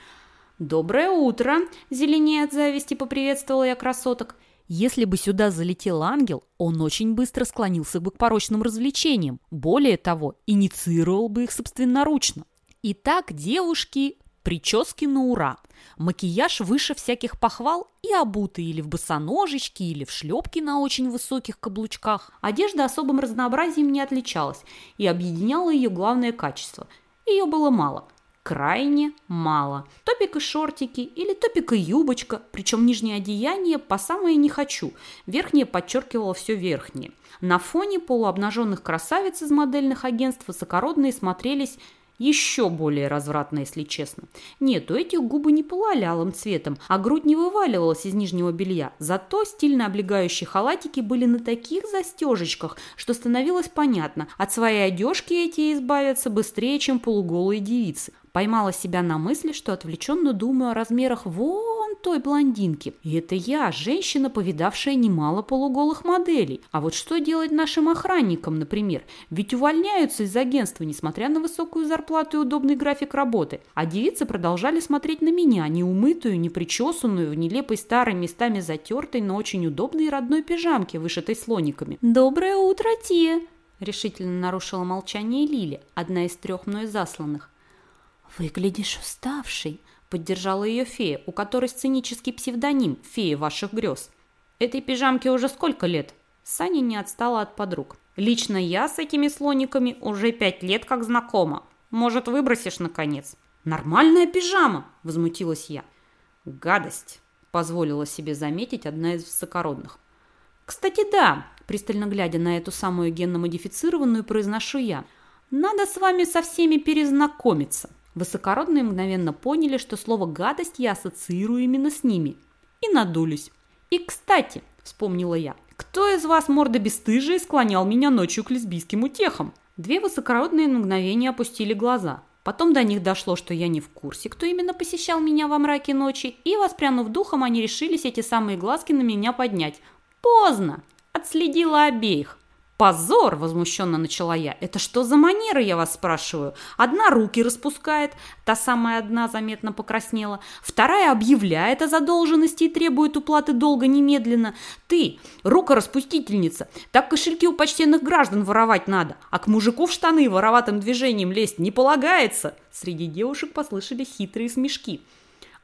«Доброе утро!» – зеленее от зависти поприветствовала я красоток. Если бы сюда залетел ангел, он очень быстро склонился бы к порочным развлечениям. Более того, инициировал бы их собственноручно. Итак, девушки, Прически на ура. Макияж выше всяких похвал и обуты или в босоножечки, или в шлепки на очень высоких каблучках. Одежда особым разнообразием не отличалась и объединяла ее главное качество. Ее было мало – крайне мало. Топик и шортики или топик и юбочка, причем нижнее одеяние по самое не хочу, верхнее подчеркивало все верхнее. На фоне полуобнаженных красавиц из модельных агентств высокородные смотрелись Еще более развратно, если честно. Нет, у этих губы не пылали алым цветом, а грудь не вываливалась из нижнего белья. Зато стильно облегающие халатики были на таких застежечках, что становилось понятно, от своей одежки эти избавятся быстрее, чем полуголые девицы. Поймала себя на мысли, что отвлеченно думаю о размерах вон той блондинки. И это я, женщина, повидавшая немало полуголых моделей. А вот что делать нашим охранникам, например? Ведь увольняются из агентства, несмотря на высокую зарплату и удобный график работы. А девицы продолжали смотреть на меня, неумытую, непричесанную, в нелепой старой местами затертой, но очень удобной родной пижамке, вышитой слониками. «Доброе утро, Тия!» решительно нарушила молчание Лили, одна из трех мной засланных. «Выглядишь уставшей», — поддержала ее фея, у которой сценический псевдоним «Фея ваших грез». «Этой пижамке уже сколько лет?» Саня не отстала от подруг. «Лично я с этими слониками уже пять лет как знакома. Может, выбросишь, наконец?» «Нормальная пижама!» – возмутилась я. «Гадость!» – позволила себе заметить одна из высокородных. «Кстати, да!» – пристально глядя на эту самую генно-модифицированную, произношу я. «Надо с вами со всеми перезнакомиться. Высокородные мгновенно поняли, что слово «гадость» я ассоциирую именно с ними. И надулись. «И, кстати», — вспомнила я, — «кто из вас морда бесстыжия склонял меня ночью к лесбийским утехам?» Две высокородные на мгновение опустили глаза. Потом до них дошло, что я не в курсе, кто именно посещал меня во мраке ночи, и, воспрянув духом, они решились эти самые глазки на меня поднять. Поздно! Отследила обеих. «Позор!» – возмущенно начала я. «Это что за манеры, я вас спрашиваю? Одна руки распускает, та самая одна заметно покраснела, вторая объявляет о задолженности и требует уплаты долга немедленно. Ты, рука-распустительница, так кошельки у почтенных граждан воровать надо, а к мужику в штаны вороватым движением лезть не полагается!» Среди девушек послышались хитрые смешки.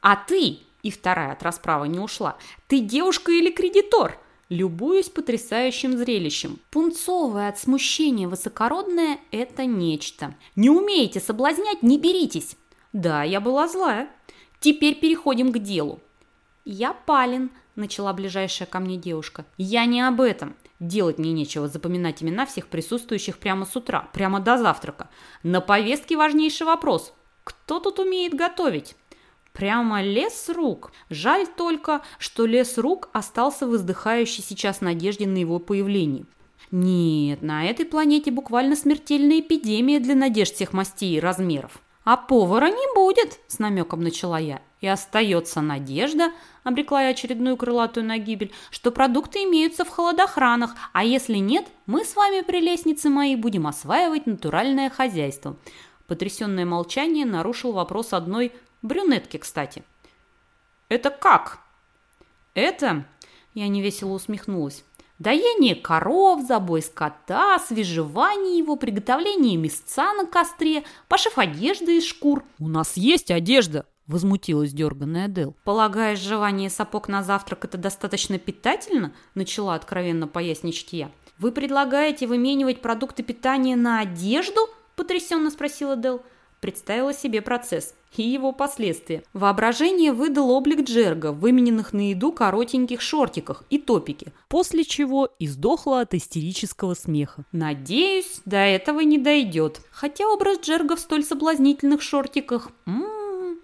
«А ты!» – и вторая от расправы не ушла. «Ты девушка или кредитор?» Любуюсь потрясающим зрелищем. Пунцовая от смущения высокородная – это нечто. Не умеете соблазнять – не беритесь. Да, я была злая. Теперь переходим к делу. Я Палин, начала ближайшая ко мне девушка. Я не об этом. Делать мне нечего запоминать имена всех присутствующих прямо с утра, прямо до завтрака. На повестке важнейший вопрос. Кто тут умеет готовить? Прямо лес рук. Жаль только, что лес рук остался в издыхающей сейчас надежде на его появление. Нет, на этой планете буквально смертельная эпидемия для надежд всех мастей и размеров. А повара не будет, с намеком начала я. И остается надежда, обрекла я очередную крылатую на гибель, что продукты имеются в холодохранах, а если нет, мы с вами, прелестницы мои, будем осваивать натуральное хозяйство. Потрясенное молчание нарушил вопрос одной Брюнетки, кстати. Это как? Это... Я невесело усмехнулась. Доение коров, забой скота, свежевание его, приготовление мясца на костре, пошив одежды из шкур. «У нас есть одежда!» – возмутилась дерганная Дел. «Полагаешь, жевание сапог на завтрак – это достаточно питательно?» – начала откровенно поясничать я. «Вы предлагаете выменивать продукты питания на одежду?» – потрясенно спросила Дел. Представила себе процесс и его последствия. Воображение выдал облик Джерга, вымененных на еду коротеньких шортиках и топике, после чего издохла от истерического смеха. Надеюсь, до этого не дойдет. Хотя образ Джерга в столь соблазнительных шортиках... М -м -м.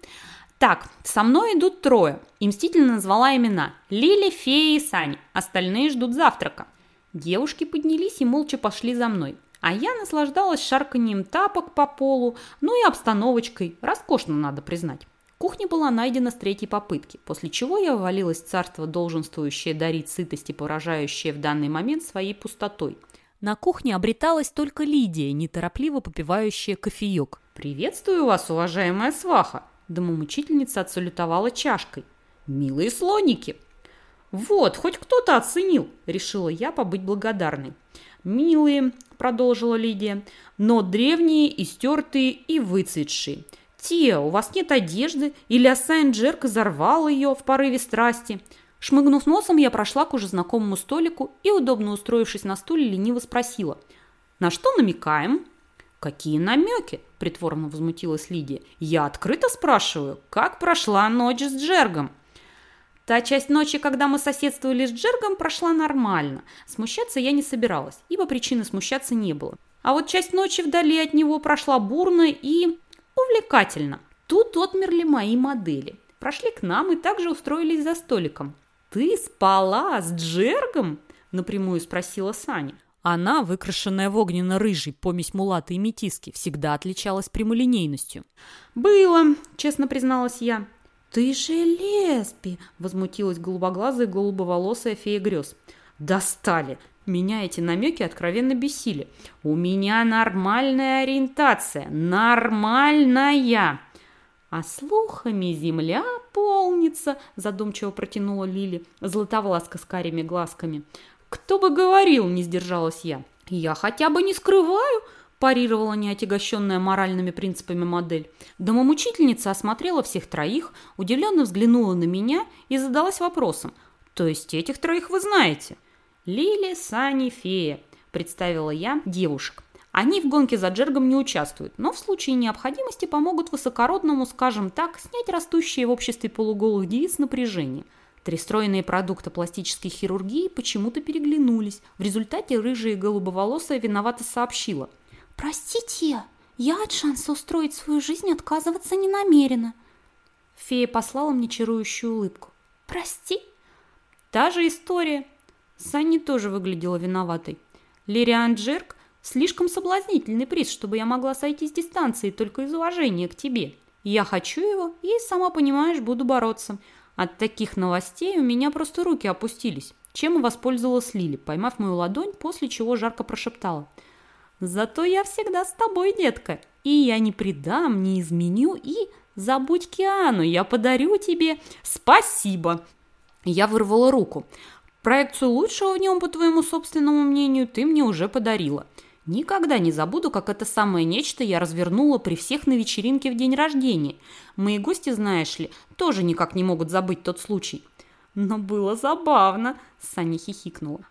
Так, со мной идут трое. И мстительно назвала имена. Лили, Фея и Саня. Остальные ждут завтрака. Девушки поднялись и молча пошли за мной. А я наслаждалась шарканием тапок по полу, ну и обстановочкой. Роскошно, надо признать. Кухня была найдена с третьей попытки, после чего я ввалилась в царство, долженствующее дарить сытость и поражающее в данный момент своей пустотой. На кухне обреталась только Лидия, неторопливо попивающая кофеек. «Приветствую вас, уважаемая сваха!» Домомучительница отсалютовала чашкой. «Милые слоники!» «Вот, хоть кто-то оценил!» – решила я побыть благодарной. «Милые, продолжила Лидия, но древние, истертые и выцветшие. Тия, у вас нет одежды? Или Асайн Джерк изорвал ее в порыве страсти? Шмыгнув носом, я прошла к уже знакомому столику и, удобно устроившись на стуле, лениво спросила. «На что намекаем?» «Какие намеки?» – притворно возмутилась Лидия. «Я открыто спрашиваю, как прошла ночь с Джергом?» Та часть ночи, когда мы соседствовали с Джергом, прошла нормально. Смущаться я не собиралась, ибо причины смущаться не было. А вот часть ночи вдали от него прошла бурно и увлекательно. Тут отмерли мои модели. Прошли к нам и также устроились за столиком. «Ты спала с Джергом?» – напрямую спросила Саня. Она, выкрашенная в огненно-рыжий помесь мулата и метиски, всегда отличалась прямолинейностью. «Было», – честно призналась я. «Ты же лесби!» – возмутилась голубоглазая голубоволосая фея грез. «Достали! Меня эти намеки откровенно бесили. У меня нормальная ориентация. Нормальная!» «А слухами земля полнится», – задумчиво протянула Лили, златовласка с карими глазками. «Кто бы говорил», – не сдержалась я. «Я хотя бы не скрываю», – парировала неотягощенная моральными принципами модель. Домомучительница осмотрела всех троих, удивленно взглянула на меня и задалась вопросом. «То есть этих троих вы знаете?» «Лили, Сани, Фея», – представила я девушек. Они в гонке за Джергом не участвуют, но в случае необходимости помогут высокородному, скажем так, снять растущее в обществе полуголых девиц напряжение. Тристроенные продукты пластической хирургии почему-то переглянулись. В результате рыжая и голубоволосая виновато сообщила. «Простите, я от шанса устроить свою жизнь отказываться не намерена». Фея послала мне чарующую улыбку. «Прости». Та же история. Санни тоже выглядела виноватой. Лириан Джерк – слишком соблазнительный приз, чтобы я могла сойти с дистанции только из уважения к тебе. Я хочу его и, сама понимаешь, буду бороться. От таких новостей у меня просто руки опустились, чем и воспользовалась Лили, поймав мою ладонь, после чего жарко прошептала. «Зато я всегда с тобой, детка, и я не предам, не изменю, и забудь Киану, я подарю тебе спасибо!» Я вырвала руку. Проекцию лучшего в нем, по твоему собственному мнению, ты мне уже подарила. Никогда не забуду, как это самое нечто я развернула при всех на вечеринке в день рождения. Мои гости, знаешь ли, тоже никак не могут забыть тот случай. Но было забавно, Саня хихикнула.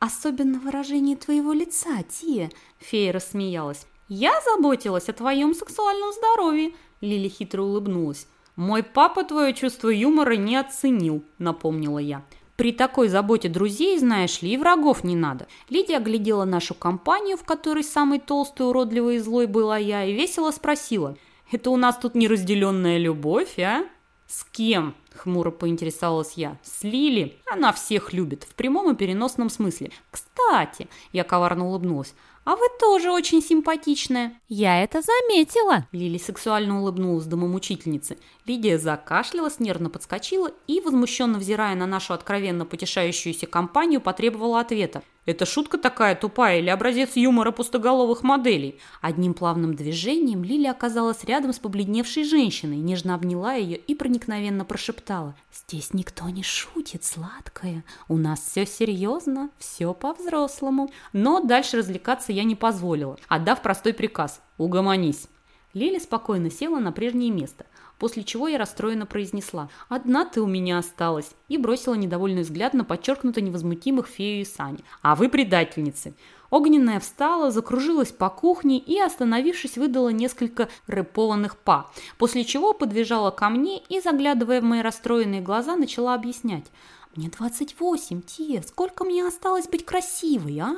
Особенно выражение твоего лица, Тия, фея рассмеялась. Я заботилась о твоем сексуальном здоровье, Лили хитро улыбнулась. Мой папа твое чувство юмора не оценил, напомнила я. При такой заботе друзей, знаешь ли, и врагов не надо. Лидия оглядела нашу компанию, в которой самый толстый, уродливый и злой была я, и весело спросила. «Это у нас тут неразделенная любовь, а?» «С кем?» – хмуро поинтересовалась я. «С Лили. Она всех любит, в прямом и переносном смысле. Кстати, я коварно улыбнулась, а вы тоже очень симпатичная». «Я это заметила!» Лили сексуально улыбнулась домомучительнице. Лидия закашлялась, нервно подскочила и, возмущенно взирая на нашу откровенно потешающуюся компанию, потребовала ответа. Это шутка такая тупая или образец юмора пустоголовых моделей? Одним плавным движением Лили оказалась рядом с побледневшей женщиной, нежно обняла ее и проникновенно прошептала. «Здесь никто не шутит, сладкая. У нас все серьезно, все по-взрослому». Но дальше развлекаться я не позволила, отдав простой приказ «Угомонись». Лили спокойно села на прежнее место – после чего я расстроенно произнесла «Одна ты у меня осталась» и бросила недовольный взгляд на подчеркнуто невозмутимых фею и Сани. «А вы предательницы!» Огненная встала, закружилась по кухне и, остановившись, выдала несколько рэпованных па, после чего подбежала ко мне и, заглядывая в мои расстроенные глаза, начала объяснять. «Мне 28, Тия, сколько мне осталось быть красивой, а?»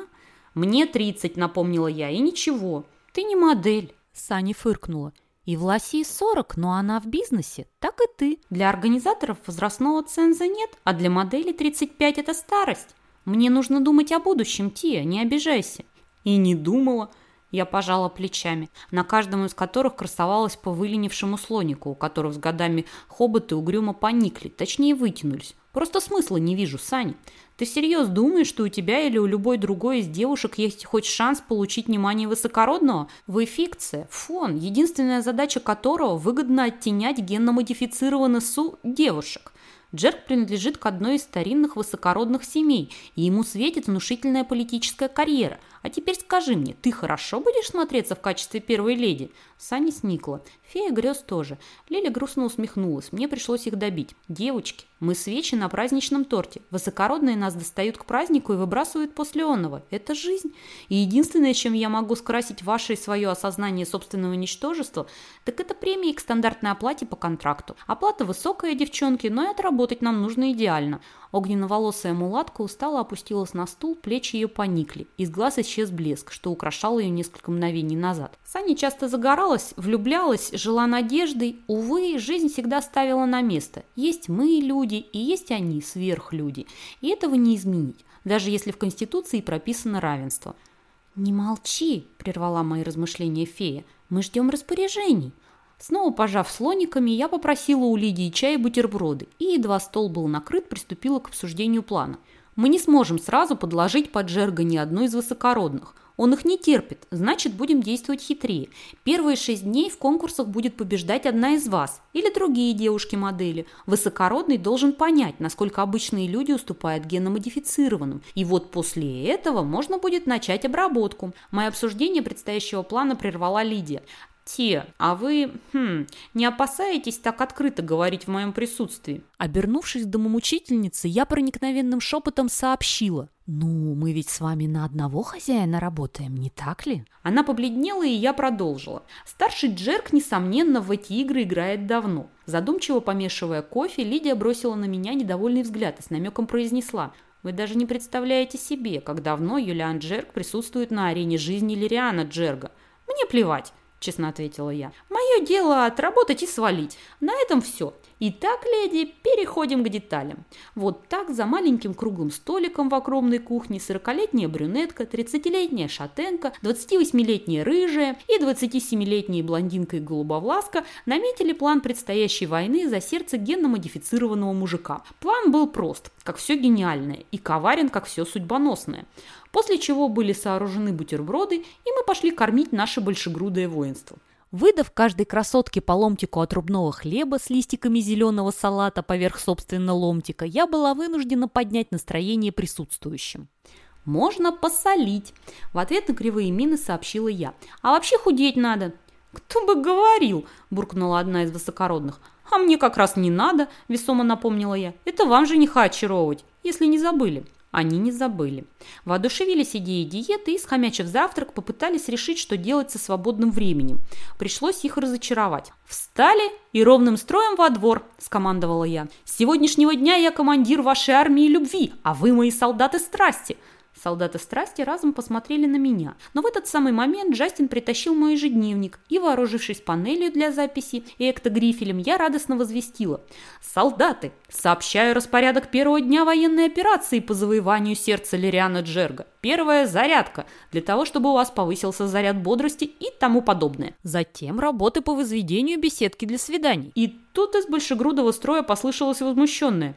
«Мне 30», — напомнила я, — «и ничего, ты не модель». Сани фыркнула. И Власии 40, но она в бизнесе, так и ты. Для организаторов возрастного ценза нет, а для модели 35 – это старость. Мне нужно думать о будущем, Тия, не обижайся. И не думала. Я пожала плечами, на каждом из которых красовалась по выленившему слонику, у которых с годами хоботы угрюмо поникли, точнее вытянулись. Просто смысла не вижу, Сань. Ты серьезно думаешь, что у тебя или у любой другой из девушек есть хоть шанс получить внимание высокородного? Вы фикция, фон, единственная задача которого выгодно оттенять генно-модифицированный су девушек. Джерк принадлежит к одной из старинных высокородных семей, и ему светит внушительная политическая карьера – а теперь скажи мне, ты хорошо будешь смотреться в качестве первой леди?» Саня сникла. Фея грез тоже. Лиля грустно усмехнулась. Мне пришлось их добить. «Девочки, мы свечи на праздничном торте. Высокородные нас достают к празднику и выбрасывают после онного. Это жизнь. И единственное, чем я могу скрасить ваше и свое осознание собственного ничтожества, так это премии к стандартной оплате по контракту. Оплата высокая, девчонки, но и отработать нам нужно идеально. Огненно-волосая мулатка устало опустилась на стул, плечи ее поникли, из глаз исчез блеск, что украшал ее несколько мгновений назад. Саня часто загоралась, влюблялась, жила надеждой. Увы, жизнь всегда ставила на место. Есть мы, люди, и есть они, сверхлюди. И этого не изменить, даже если в Конституции прописано равенство. «Не молчи», – прервала мои размышления фея. «Мы ждем распоряжений». Снова пожав слониками, я попросила у Лидии чай и бутерброды, и едва стол был накрыт, приступила к обсуждению плана. Мы не сможем сразу подложить под Джерга ни одну из высокородных. Он их не терпит, значит, будем действовать хитрее. Первые шесть дней в конкурсах будет побеждать одна из вас или другие девушки-модели. Высокородный должен понять, насколько обычные люди уступают геномодифицированным. И вот после этого можно будет начать обработку. Мое обсуждение предстоящего плана прервала Лидия. «Те, а вы, хм, не опасаетесь так открыто говорить в моем присутствии?» Обернувшись к домомучительнице, я проникновенным шепотом сообщила. «Ну, мы ведь с вами на одного хозяина работаем, не так ли?» Она побледнела, и я продолжила. Старший Джерк, несомненно, в эти игры играет давно. Задумчиво помешивая кофе, Лидия бросила на меня недовольный взгляд и с намеком произнесла. «Вы даже не представляете себе, как давно Юлиан Джерк присутствует на арене жизни Лириана Джерга. Мне плевать честно ответила я. «Мое дело отработать и свалить. На этом все. Итак, леди, переходим к деталям. Вот так за маленьким круглым столиком в огромной кухне 40-летняя брюнетка, 30-летняя шатенка, 28-летняя рыжая и 27-летняя блондинка и голубовласка наметили план предстоящей войны за сердце генно-модифицированного мужика. План был прост, как все гениальное, и коварен, как все судьбоносное после чего были сооружены бутерброды, и мы пошли кормить наше большегрудое воинство. Выдав каждой красотке по ломтику отрубного хлеба с листиками зеленого салата поверх собственного ломтика, я была вынуждена поднять настроение присутствующим. «Можно посолить», – в ответ на кривые мины сообщила я. «А вообще худеть надо». «Кто бы говорил», – буркнула одна из высокородных. «А мне как раз не надо», – весомо напомнила я. «Это вам жениха очаровывать, если не забыли». Они не забыли. Воодушевились идеей диеты и, схомячив завтрак, попытались решить, что делать со свободным временем. Пришлось их разочаровать. «Встали и ровным строем во двор», – скомандовала я. «С сегодняшнего дня я командир вашей армии любви, а вы мои солдаты страсти. Солдаты страсти разом посмотрели на меня. Но в этот самый момент Джастин притащил мой ежедневник, и, вооружившись панелью для записи и эктогрифелем, я радостно возвестила. «Солдаты! Сообщаю распорядок первого дня военной операции по завоеванию сердца Лириана Джерга. Первая – зарядка, для того, чтобы у вас повысился заряд бодрости и тому подобное. Затем работы по возведению беседки для свиданий». И тут из большегрудого строя послышалось возмущенное.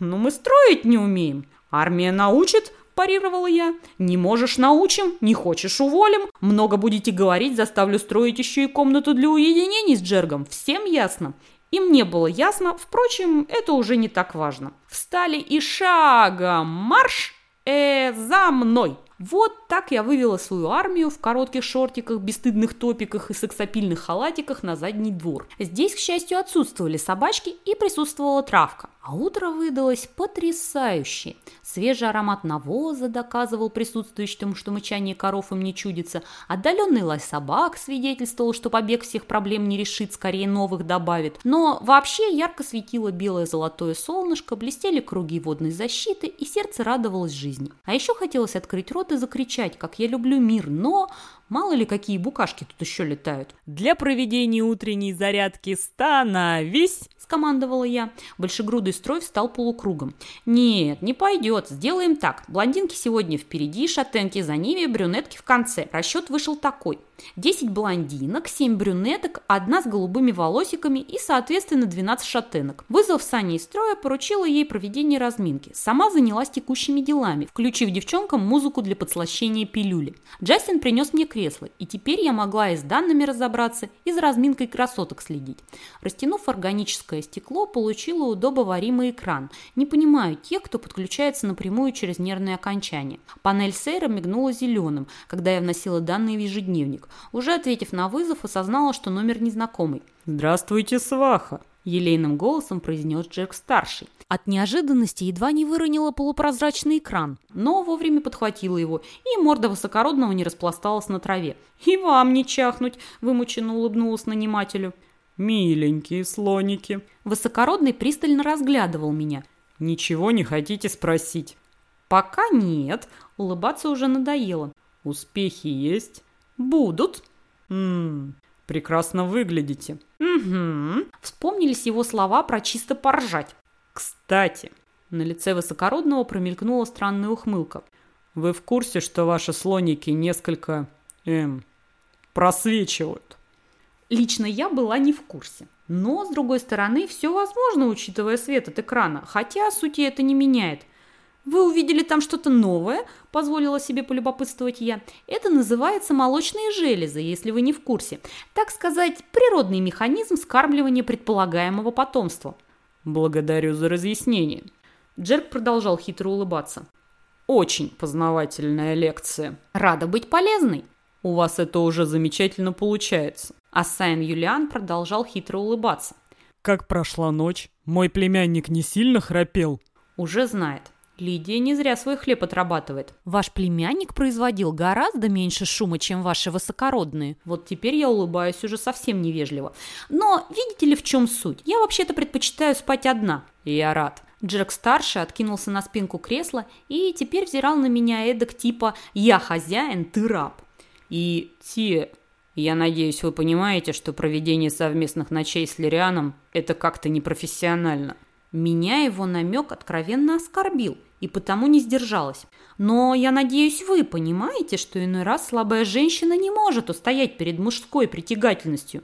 «Ну мы строить не умеем. Армия научит, – парировала я. «Не можешь – научим, не хочешь – уволим. Много будете говорить, заставлю строить еще и комнату для уединений с Джергом. Всем ясно?» И мне было ясно, впрочем, это уже не так важно. Встали и шагом марш! Э, за мной! Вот так я вывела свою армию в коротких шортиках, бесстыдных топиках и сексапильных халатиках на задний двор. Здесь, к счастью, отсутствовали собачки и присутствовала травка. А утро выдалось потрясающее. Свежий аромат навоза доказывал присутствующим, что мычание коров им не чудится. Отдаленный лай собак свидетельствовал, что побег всех проблем не решит, скорее новых добавит. Но вообще ярко светило белое золотое солнышко, блестели круги водной защиты, и сердце радовалось жизни. А еще хотелось открыть рот и закричать, как я люблю мир, но Мало ли, какие букашки тут еще летают. «Для проведения утренней зарядки становись!» – скомандовала я. Большегрудый строй встал полукругом. «Нет, не пойдет. Сделаем так. Блондинки сегодня впереди, шатенки за ними, брюнетки в конце. Расчет вышел такой. 10 блондинок, 7 брюнеток, одна с голубыми волосиками и, соответственно, 12 шатенок. Вызвав Сани из строя, поручила ей проведение разминки. Сама занялась текущими делами, включив девчонкам музыку для подслащения пилюли. Джастин принес мне кресло, и теперь я могла и с данными разобраться, и за разминкой красоток следить. Растянув органическое стекло, получила удобоваримый экран. Не понимаю тех, кто подключается напрямую через нервные окончания. Панель Сейра мигнула зеленым, когда я вносила данные в ежедневник. Уже ответив на вызов, осознала, что номер незнакомый. «Здравствуйте, сваха!» Елейным голосом произнес Джек-старший. От неожиданности едва не выронила полупрозрачный экран, но вовремя подхватила его, и морда высокородного не распласталась на траве. «И вам не чахнуть!» – вымученно улыбнулась нанимателю. «Миленькие слоники!» Высокородный пристально разглядывал меня. Ничего не хотите спросить? Пока нет. Улыбаться уже надоело. Успехи есть? Будут. Ммм, прекрасно выглядите. Угу. Вспомнились его слова про чисто поржать. Кстати, на лице высокородного промелькнула странная ухмылка. Вы в курсе, что ваши слоники несколько, эм, просвечивают? Лично я была не в курсе. Но, с другой стороны, все возможно, учитывая свет от экрана, хотя сути это не меняет. Вы увидели там что-то новое, позволила себе полюбопытствовать я. Это называется молочные железы, если вы не в курсе. Так сказать, природный механизм скармливания предполагаемого потомства. Благодарю за разъяснение. Джерк продолжал хитро улыбаться. Очень познавательная лекция. Рада быть полезной. У вас это уже замечательно получается. Ассайн Юлиан продолжал хитро улыбаться. Как прошла ночь? Мой племянник не сильно храпел? Уже знает. Лидия не зря свой хлеб отрабатывает. Ваш племянник производил гораздо меньше шума, чем ваши высокородные. Вот теперь я улыбаюсь уже совсем невежливо. Но видите ли, в чем суть? Я вообще-то предпочитаю спать одна. И я рад. Джерк-старший откинулся на спинку кресла и теперь взирал на меня эдак типа «Я хозяин, ты раб». И те, я надеюсь, вы понимаете, что проведение совместных ночей с Лирианом – это как-то непрофессионально. Меня его намек откровенно оскорбил, и потому не сдержалась. Но я надеюсь, вы понимаете, что иной раз слабая женщина не может устоять перед мужской притягательностью.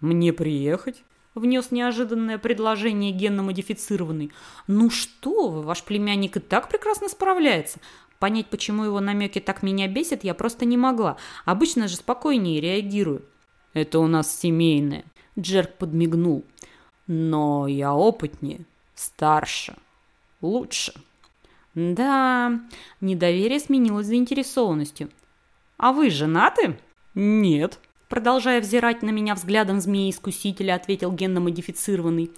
Мне приехать? Внес неожиданное предложение генно-модифицированный. Ну что вы, ваш племянник и так прекрасно справляется. Понять, почему его намеки так меня бесят, я просто не могла. Обычно же спокойнее реагирую. Это у нас семейное. Джерк подмигнул. Но я опытнее, старше, лучше. Да, недоверие сменилось заинтересованностью. А вы женаты? Нет. Продолжая взирать на меня взглядом змеи-искусителя, ответил генно-модифицированный.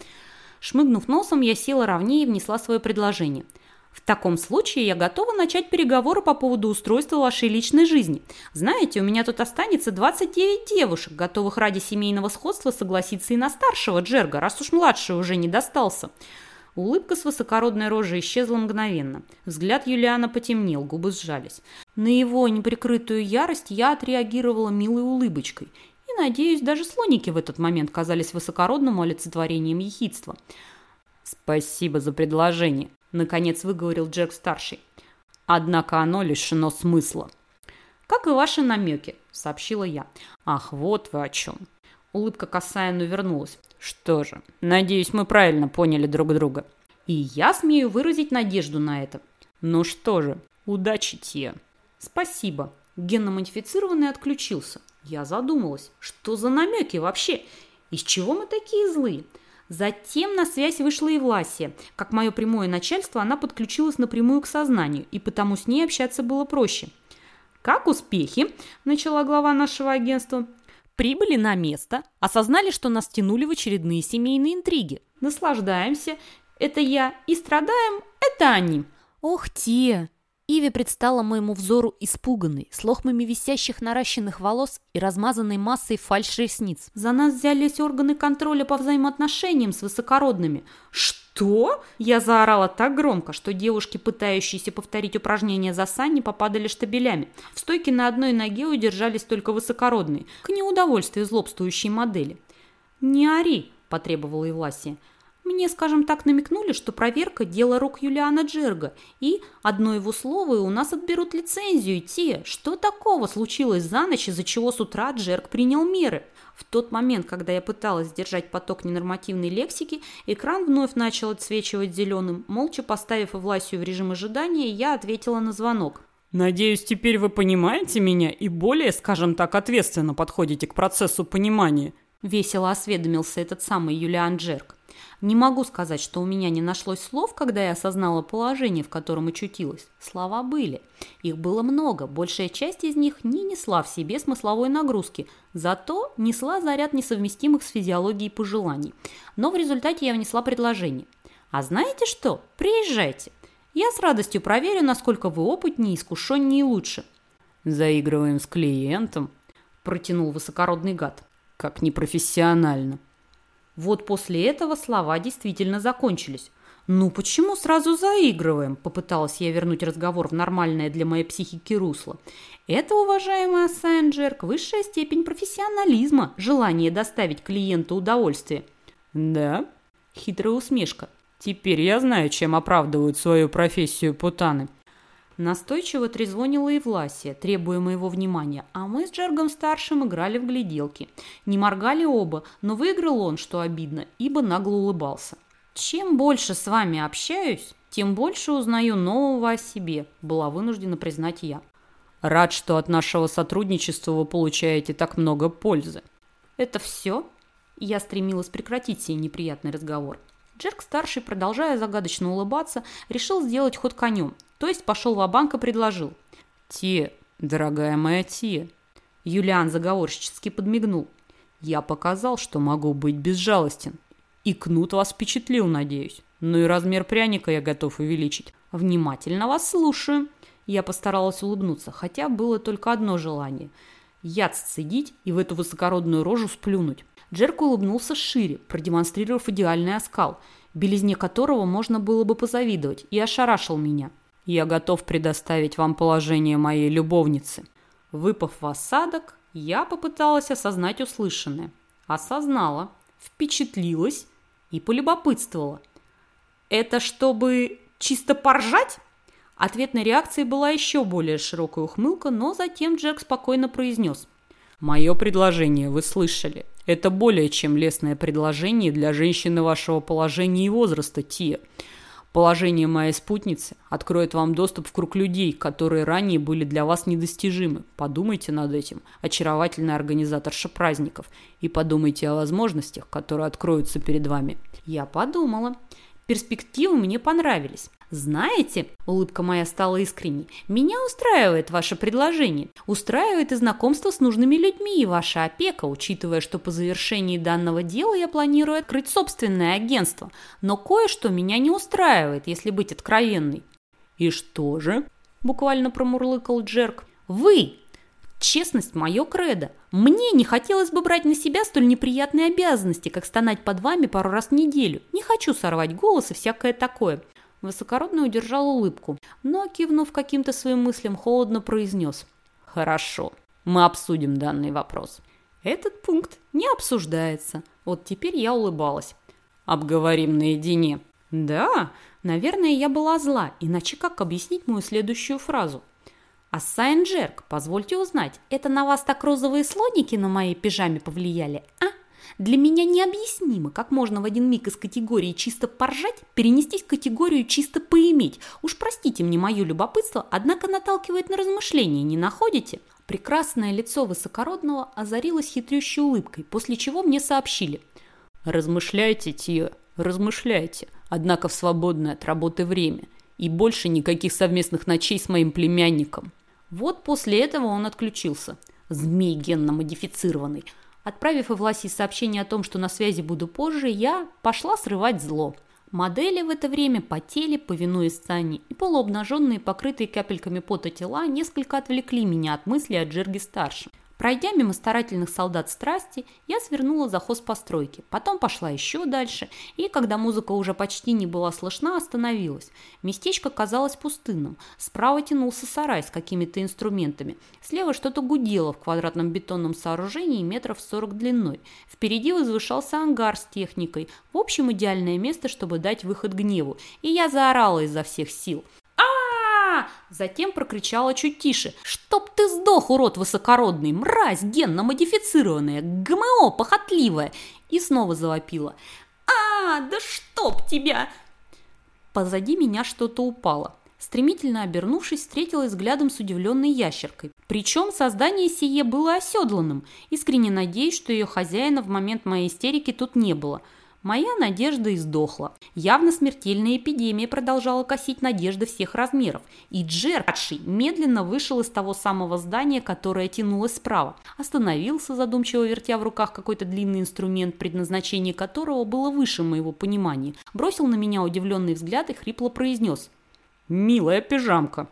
Шмыгнув носом, я села ровнее и внесла свое предложение – в таком случае я готова начать переговоры по поводу устройства вашей личной жизни. Знаете, у меня тут останется 29 девушек, готовых ради семейного сходства согласиться и на старшего Джерга, раз уж младший уже не достался. Улыбка с высокородной рожей исчезла мгновенно. Взгляд Юлиана потемнел, губы сжались. На его неприкрытую ярость я отреагировала милой улыбочкой. И, надеюсь, даже слоники в этот момент казались высокородным олицетворением ехидства. «Спасибо за предложение», наконец выговорил Джек-старший. Однако оно лишено смысла. «Как и ваши намеки», — сообщила я. «Ах, вот вы о чем». Улыбка Касаяну вернулась. «Что же, надеюсь, мы правильно поняли друг друга». «И я смею выразить надежду на это». «Ну что же, удачи тебе». «Спасибо». Генно-модифицированный отключился. Я задумалась, что за намеки вообще? Из чего мы такие злые? Затем на связь вышла и Власия. Как мое прямое начальство, она подключилась напрямую к сознанию, и потому с ней общаться было проще. «Как успехи?» – начала глава нашего агентства. «Прибыли на место, осознали, что нас тянули в очередные семейные интриги. Наслаждаемся. Это я. И страдаем – это они». «Ох, те!» Иви предстала моему взору испуганной, с лохмами висящих наращенных волос и размазанной массой фальш-ресниц. «За нас взялись органы контроля по взаимоотношениям с высокородными». «Что?» Я заорала так громко, что девушки, пытающиеся повторить упражнение за Санни, попадали штабелями. В стойке на одной ноге удержались только высокородные, к неудовольствию злобствующей модели. «Не ори», – потребовала Ивласия. Мне, скажем так, намекнули, что проверка – дело рук Юлиана Джерга, и одно его слово, и у нас отберут лицензию, те. Что такого случилось за ночь, из-за чего с утра Джерг принял меры? В тот момент, когда я пыталась сдержать поток ненормативной лексики, экран вновь начал отсвечивать зеленым. Молча поставив Власию в режим ожидания, я ответила на звонок. «Надеюсь, теперь вы понимаете меня и более, скажем так, ответственно подходите к процессу понимания», – весело осведомился этот самый Юлиан Джерг. Не могу сказать, что у меня не нашлось слов, когда я осознала положение, в котором очутилась. Слова были. Их было много, большая часть из них не несла в себе смысловой нагрузки, зато несла заряд несовместимых с физиологией пожеланий. Но в результате я внесла предложение. А знаете что? Приезжайте. Я с радостью проверю, насколько вы опытнее, искушеннее и лучше. Заигрываем с клиентом, протянул высокородный гад. Как непрофессионально. Вот после этого слова действительно закончились. «Ну почему сразу заигрываем?» – попыталась я вернуть разговор в нормальное для моей психики русло. «Это, уважаемая Сайнджерк, высшая степень профессионализма, желание доставить клиенту удовольствие». «Да?» – хитрая усмешка. «Теперь я знаю, чем оправдывают свою профессию путаны». Настойчиво трезвонила и Власия, требуя моего внимания, а мы с Джергом-старшим играли в гляделки. Не моргали оба, но выиграл он, что обидно, ибо нагло улыбался. Чем больше с вами общаюсь, тем больше узнаю нового о себе, была вынуждена признать я. Рад, что от нашего сотрудничества вы получаете так много пользы. Это все? Я стремилась прекратить сей неприятный разговор. Джерк-старший, продолжая загадочно улыбаться, решил сделать ход конем, то есть пошел в банк и предложил. «Те, дорогая моя Те». Юлиан заговорщически подмигнул. «Я показал, что могу быть безжалостен. И кнут вас впечатлил, надеюсь. Ну и размер пряника я готов увеличить. Внимательно вас слушаю. Я постаралась улыбнуться, хотя было только одно желание. Яд сцедить и в эту высокородную рожу сплюнуть. Джерк улыбнулся шире, продемонстрировав идеальный оскал, белизне которого можно было бы позавидовать, и ошарашил меня. «Я готов предоставить вам положение моей любовницы». Выпав в осадок, я попыталась осознать услышанное. Осознала, впечатлилась и полюбопытствовала. «Это чтобы чисто поржать?» Ответной реакцией была еще более широкая ухмылка, но затем Джек спокойно произнес. «Мое предложение вы слышали. Это более чем лестное предложение для женщины вашего положения и возраста, Тия. Положение моей спутницы откроет вам доступ в круг людей, которые ранее были для вас недостижимы. Подумайте над этим, очаровательная организаторша праздников, и подумайте о возможностях, которые откроются перед вами. Я подумала. Перспективы мне понравились. «Знаете, улыбка моя стала искренней, меня устраивает ваше предложение. Устраивает и знакомство с нужными людьми, и ваша опека, учитывая, что по завершении данного дела я планирую открыть собственное агентство. Но кое-что меня не устраивает, если быть откровенной». «И что же?» – буквально промурлыкал Джерк. «Вы Честность – мое кредо. Мне не хотелось бы брать на себя столь неприятные обязанности, как стонать под вами пару раз в неделю. Не хочу сорвать голос и всякое такое. Высокородный удержал улыбку, но, кивнув каким-то своим мыслям, холодно произнес. «Хорошо, мы обсудим данный вопрос». Этот пункт не обсуждается. Вот теперь я улыбалась. «Обговорим наедине». «Да, наверное, я была зла, иначе как объяснить мою следующую фразу?» «А Джерк, позвольте узнать, это на вас так розовые слоники на моей пижаме повлияли, а?» Для меня необъяснимо, как можно в один миг из категории чисто поржать перенестись в категорию чисто поиметь. Уж простите мне мое любопытство, однако наталкивает на размышления, не находите? Прекрасное лицо высокородного озарилось хитрющей улыбкой, после чего мне сообщили. «Размышляйте, Тио, размышляйте, однако в свободное от работы время. И больше никаких совместных ночей с моим племянником». Вот после этого он отключился. Змей генно-модифицированный. Отправив Эвласии сообщение о том, что на связи буду позже, я пошла срывать зло. Модели в это время потели, повинуясь Сане, и полуобнаженные, покрытые капельками пота тела несколько отвлекли меня от мысли о Джерге-старшем. Пройдя мимо старательных солдат страсти, я свернула за хозпостройки, потом пошла еще дальше, и, когда музыка уже почти не была слышна, остановилась. Местечко казалось пустынным. Справа тянулся сарай с какими-то инструментами. Слева что-то гудело в квадратном бетонном сооружении метров 40 длиной. Впереди возвышался ангар с техникой. В общем, идеальное место, чтобы дать выход гневу. И я заорала изо всех сил. Затем прокричала чуть тише. «Чтоб ты сдох, урод высокородный! Мразь генно-модифицированная! ГМО похотливая!» И снова завопила. «А, да чтоб тебя!» Позади меня что-то упало. Стремительно обернувшись, встретилась взглядом с удивленной ящеркой. Причем создание сие было оседланным. Искренне надеюсь, что ее хозяина в момент моей истерики тут не было – Моя надежда издохла. Явно смертельная эпидемия продолжала косить надежды всех размеров. И Джеркадший медленно вышел из того самого здания, которое тянулось справа. Остановился, задумчиво вертя в руках какой-то длинный инструмент, предназначение которого было выше моего понимания. Бросил на меня удивленный взгляд и хрипло произнес. «Милая пижамка».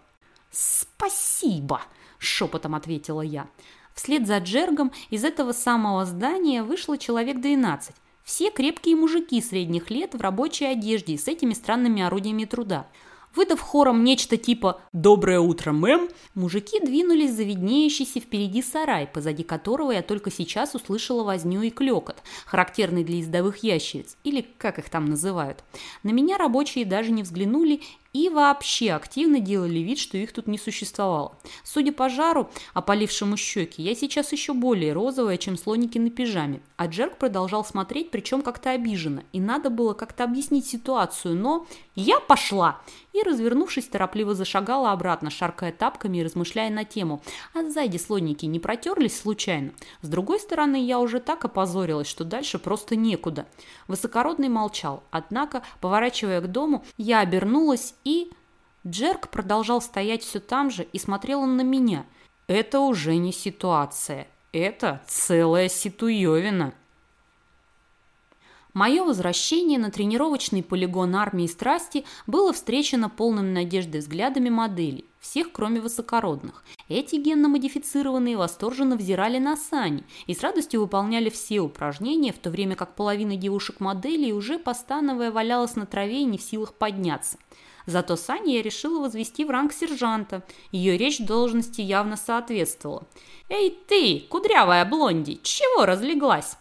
«Спасибо!» – шепотом ответила я. Вслед за Джергом из этого самого здания вышло человек 12. Все крепкие мужики средних лет в рабочей одежде с этими странными орудиями труда. Выдав хором нечто типа «Доброе утро, мэм», мужики двинулись за виднеющийся впереди сарай, позади которого я только сейчас услышала возню и клекот, характерный для ездовых ящериц, или как их там называют. На меня рабочие даже не взглянули и вообще активно делали вид, что их тут не существовало. Судя по жару, опалившему щеки, я сейчас еще более розовая, чем слоники на пижаме. А Джерк продолжал смотреть, причем как-то обиженно. И надо было как-то объяснить ситуацию, но я пошла! И, развернувшись, торопливо зашагала обратно, шаркая тапками и размышляя на тему. А сзади слоники не протерлись случайно? С другой стороны, я уже так опозорилась, что дальше просто некуда. Высокородный молчал, однако, поворачивая к дому, я обернулась и... Джерк продолжал стоять все там же и смотрел он на меня. Это уже не ситуация. Это целая ситуевина. Мое возвращение на тренировочный полигон армии страсти было встречено полным надеждой взглядами моделей, всех кроме высокородных. Эти генно-модифицированные восторженно взирали на сани и с радостью выполняли все упражнения, в то время как половина девушек-моделей уже постановая валялась на траве и не в силах подняться. Зато Сани я решила возвести в ранг сержанта. Ее речь должности явно соответствовала. «Эй ты, кудрявая блонди, чего разлеглась?»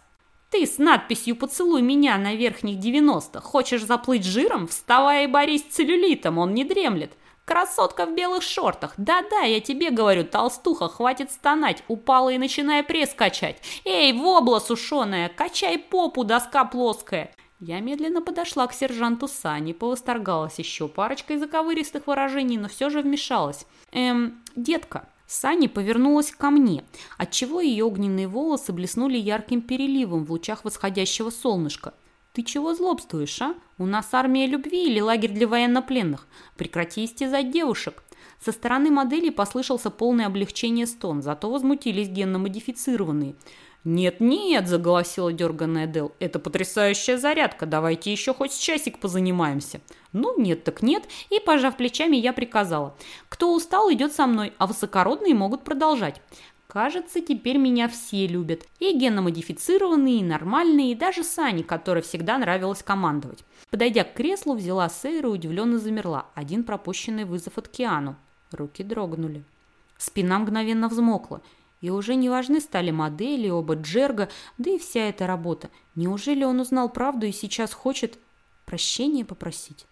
Ты с надписью «Поцелуй меня» на верхних 90 хочешь заплыть жиром? Вставай и борись с целлюлитом, он не дремлет. Красотка в белых шортах. Да-да, я тебе говорю, толстуха, хватит стонать. Упала и начинай пресс качать. Эй, вобла сушеная, качай попу, доска плоская. Я медленно подошла к сержанту Сани, повосторгалась еще парочкой заковыристых выражений, но все же вмешалась. Эм, детка, Сани повернулась ко мне, отчего ее огненные волосы блеснули ярким переливом в лучах восходящего солнышка. «Ты чего злобствуешь, а? У нас армия любви или лагерь для военнопленных? Прекрати истязать девушек!» Со стороны модели послышался полное облегчение стон, зато возмутились генно-модифицированные – «Нет-нет», – заголосила дерганная Дел, – «это потрясающая зарядка, давайте еще хоть часик позанимаемся». Ну, нет так нет, и, пожав плечами, я приказала. Кто устал, идет со мной, а высокородные могут продолжать. Кажется, теперь меня все любят. И геномодифицированные, и нормальные, и даже Сани, которой всегда нравилось командовать. Подойдя к креслу, взяла Сейру и удивленно замерла. Один пропущенный вызов от Киану. Руки дрогнули. Спина мгновенно взмокла. И уже не важны стали модели, оба Джерга, да и вся эта работа. Неужели он узнал правду и сейчас хочет прощения попросить?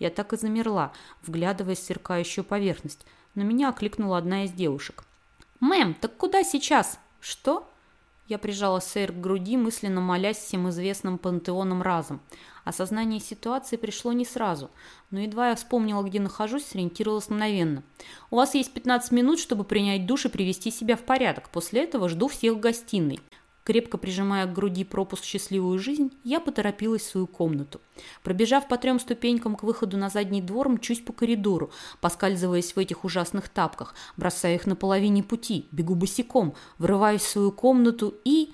Я так и замерла, вглядываясь в сверкающую поверхность, но меня окликнула одна из девушек. «Мэм, так куда сейчас?» «Что?» Я прижала Сейр к груди, мысленно молясь всем известным пантеоном разом. Осознание ситуации пришло не сразу, но едва я вспомнила, где нахожусь, сориентировалась мгновенно. «У вас есть 15 минут, чтобы принять душ и привести себя в порядок. После этого жду всех в гостиной». Крепко прижимая к груди пропуск счастливую жизнь, я поторопилась в свою комнату. Пробежав по трем ступенькам к выходу на задний двор, мчусь по коридору, поскальзываясь в этих ужасных тапках, бросая их на половине пути, бегу босиком, врываюсь в свою комнату и...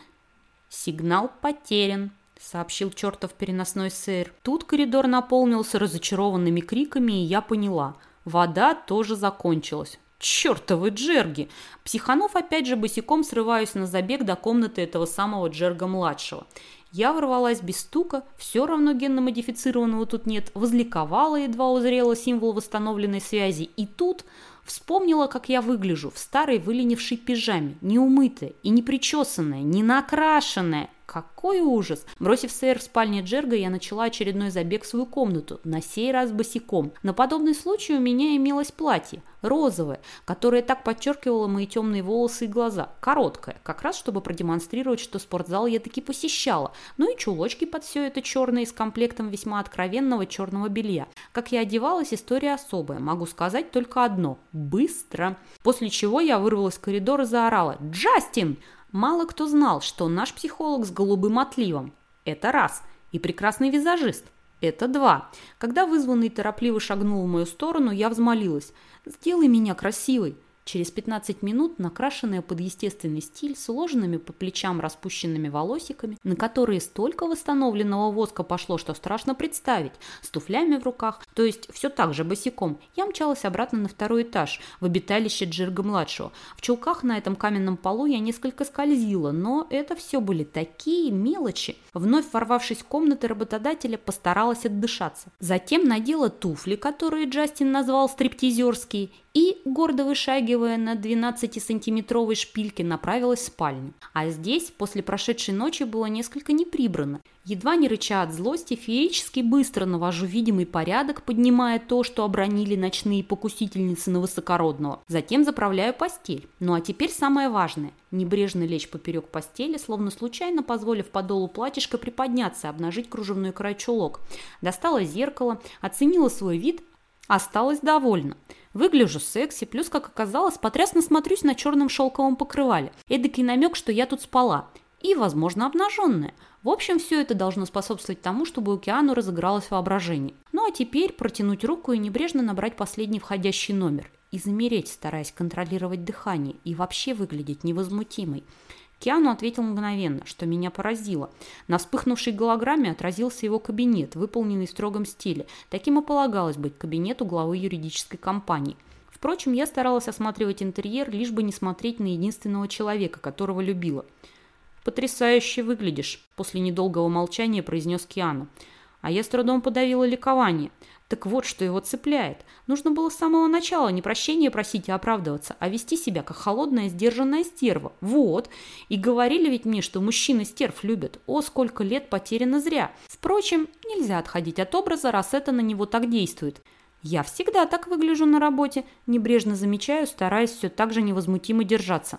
Сигнал потерян сообщил чертов переносной сэр. Тут коридор наполнился разочарованными криками, и я поняла. Вода тоже закончилась. Чертовы джерги! Психанов опять же босиком срываюсь на забег до комнаты этого самого джерга-младшего. Я ворвалась без стука, все равно генно-модифицированного тут нет, возликовала, едва узрела символ восстановленной связи. И тут вспомнила, как я выгляжу в старой выленившей пижаме, неумытая и не причесанная, не накрашенная. Какой ужас! Бросив сэр в спальне Джерга, я начала очередной забег в свою комнату, на сей раз босиком. На подобный случай у меня имелось платье, розовое, которое так подчеркивало мои темные волосы и глаза, короткое, как раз чтобы продемонстрировать, что спортзал я таки посещала, ну и чулочки под все это черное с комплектом весьма откровенного черного белья. Как я одевалась, история особая, могу сказать только одно – быстро. После чего я вырвалась в коридор и заорала «Джастин!» Мало кто знал, что наш психолог с голубым отливом – это раз, и прекрасный визажист – это два. Когда вызванный торопливо шагнул в мою сторону, я взмолилась – сделай меня красивой. Через 15 минут, накрашенная под естественный стиль, с уложенными по плечам распущенными волосиками, на которые столько восстановленного воска пошло, что страшно представить, с туфлями в руках, то есть все так же босиком, я мчалась обратно на второй этаж, в обиталище Джирга-младшего. В чулках на этом каменном полу я несколько скользила, но это все были такие мелочи. Вновь ворвавшись в комнаты работодателя, постаралась отдышаться. Затем надела туфли, которые Джастин назвал стриптизерские, и, гордо вышагивая на 12-сантиметровой шпильке, направилась в спальню. А здесь, после прошедшей ночи, было несколько неприбрано. Едва не рыча от злости, феерически быстро навожу видимый порядок, поднимая то, что обронили ночные покусительницы на высокородного. Затем заправляю постель. Ну а теперь самое важное. Небрежно лечь поперек постели, словно случайно позволив подолу платьишка приподняться и обнажить кружевной край чулок. Достала зеркало, оценила свой вид, осталась довольна. Выгляжу секси, плюс, как оказалось, потрясно смотрюсь на черном шелковом покрывале. Эдакий намек, что я тут спала. И, возможно, обнаженная. В общем, все это должно способствовать тому, чтобы у Киану разыгралось воображение. Ну а теперь протянуть руку и небрежно набрать последний входящий номер. И замереть, стараясь контролировать дыхание и вообще выглядеть невозмутимой. Киану ответил мгновенно, что меня поразило. На вспыхнувшей голограмме отразился его кабинет, выполненный в строгом стиле. Таким и полагалось быть кабинету главы юридической компании. Впрочем, я старалась осматривать интерьер, лишь бы не смотреть на единственного человека, которого любила. «Потрясающе выглядишь», – после недолгого молчания произнес Киану. А я с трудом подавила ликование – так вот, что его цепляет. Нужно было с самого начала не прощения просить и оправдываться, а вести себя как холодная, сдержанная стерва. Вот. И говорили ведь мне, что мужчины стерв любят. О, сколько лет потеряно зря. Впрочем, нельзя отходить от образа, раз это на него так действует. Я всегда так выгляжу на работе, небрежно замечаю, стараясь все так же невозмутимо держаться.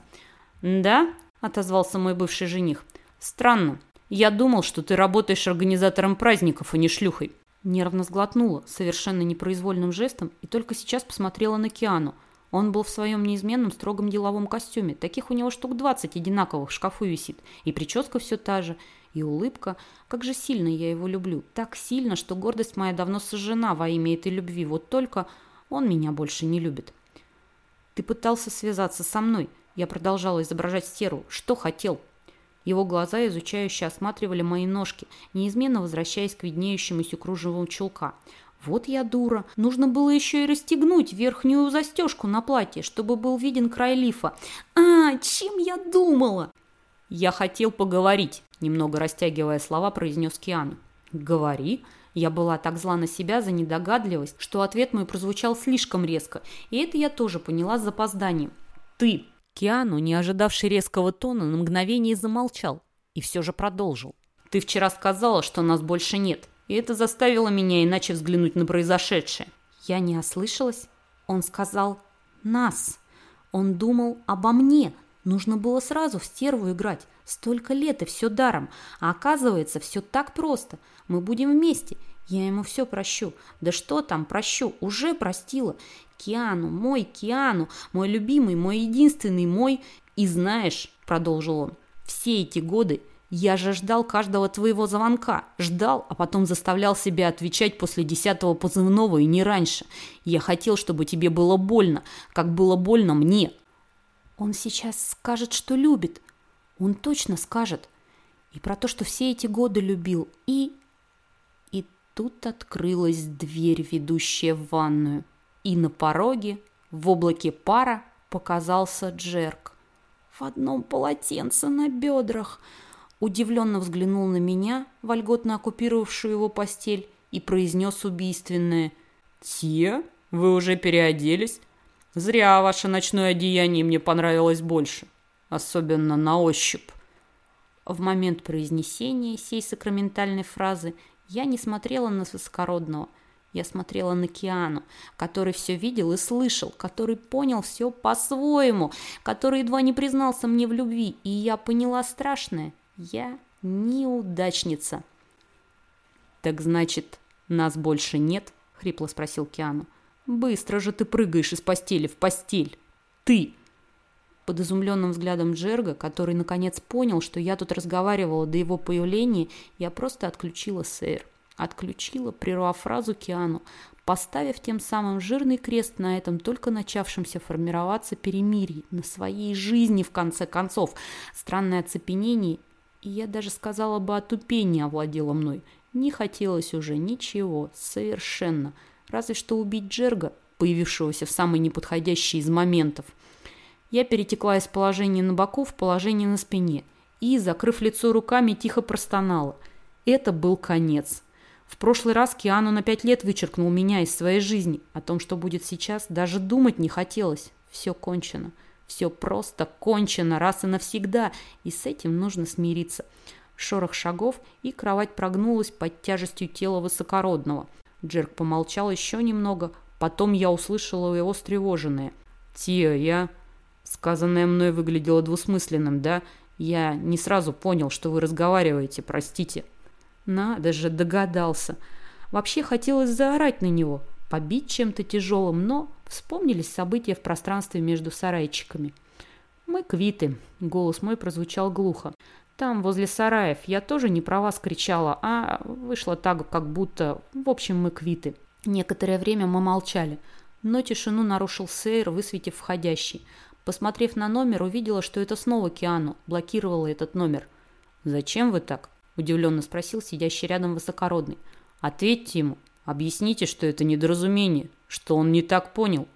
«Да?» – отозвался мой бывший жених. «Странно. Я думал, что ты работаешь организатором праздников, а не шлюхой». Нервно сглотнула, совершенно непроизвольным жестом, и только сейчас посмотрела на Киану. Он был в своем неизменном строгом деловом костюме. Таких у него штук двадцать одинаковых в шкафу висит. И прическа все та же, и улыбка. Как же сильно я его люблю. Так сильно, что гордость моя давно сожжена во имя этой любви. Вот только он меня больше не любит. Ты пытался связаться со мной. Я продолжала изображать стеру. Что хотел? Его глаза изучающе осматривали мои ножки, неизменно возвращаясь к виднеющемуся кружеву чулка. Вот я дура. Нужно было еще и расстегнуть верхнюю застежку на платье, чтобы был виден край лифа. А, чем я думала? Я хотел поговорить, немного растягивая слова, произнес Киану. Говори. Я была так зла на себя за недогадливость, что ответ мой прозвучал слишком резко, и это я тоже поняла с запозданием. Ты Киану, не ожидавший резкого тона, на мгновение замолчал и все же продолжил. «Ты вчера сказала, что нас больше нет, и это заставило меня иначе взглянуть на произошедшее». Я не ослышалась. Он сказал «нас». Он думал обо мне. Нужно было сразу в стерву играть. Столько лет и все даром. А оказывается, все так просто. Мы будем вместе. Я ему все прощу. Да что там, прощу. Уже простила. Киану, мой Киану, мой любимый, мой единственный, мой... И знаешь, продолжил он, все эти годы я же ждал каждого твоего звонка. Ждал, а потом заставлял себя отвечать после десятого позывного и не раньше. Я хотел, чтобы тебе было больно, как было больно мне. Он сейчас скажет, что любит. Он точно скажет. И про то, что все эти годы любил. И... И тут открылась дверь, ведущая в ванную и на пороге, в облаке пара, показался Джерк. В одном полотенце на бедрах. Удивленно взглянул на меня, вольготно оккупировавшую его постель, и произнес убийственное «Те, вы уже переоделись? Зря ваше ночное одеяние мне понравилось больше, особенно на ощупь». В момент произнесения сей сакраментальной фразы я не смотрела на высокородного – я смотрела на Киану, который все видел и слышал, который понял все по-своему, который едва не признался мне в любви, и я поняла страшное. Я неудачница. «Так значит, нас больше нет?» — хрипло спросил Киану. «Быстро же ты прыгаешь из постели в постель! Ты!» Под изумленным взглядом Джерга, который наконец понял, что я тут разговаривала до его появления, я просто отключила сэр. Отключила, прервав фразу Киану, поставив тем самым жирный крест на этом только начавшемся формироваться перемирии, на своей жизни, в конце концов. Странное оцепенение, и я даже сказала бы, отупение овладело мной. Не хотелось уже ничего, совершенно. Разве что убить Джерга, появившегося в самый неподходящий из моментов. Я перетекла из положения на боку в положение на спине и, закрыв лицо руками, тихо простонала. Это был конец. В прошлый раз Киану на пять лет вычеркнул меня из своей жизни. О том, что будет сейчас, даже думать не хотелось. Все кончено. Все просто кончено раз и навсегда, и с этим нужно смириться. Шорох шагов, и кровать прогнулась под тяжестью тела высокородного. Джерк помолчал еще немного, потом я услышала его встревоженное. «Тия, я...» Сказанное мной выглядело двусмысленным, да? Я не сразу понял, что вы разговариваете, простите. Надо же, догадался. Вообще хотелось заорать на него, побить чем-то тяжелым, но вспомнились события в пространстве между сарайчиками. «Мы квиты», — голос мой прозвучал глухо. «Там, возле сараев, я тоже не про вас кричала, а вышло так, как будто... В общем, мы квиты». Некоторое время мы молчали, но тишину нарушил Сейр, высветив входящий. Посмотрев на номер, увидела, что это снова Киану, блокировала этот номер. «Зачем вы так?» – удивленно спросил сидящий рядом высокородный. «Ответьте ему. Объясните, что это недоразумение, что он не так понял».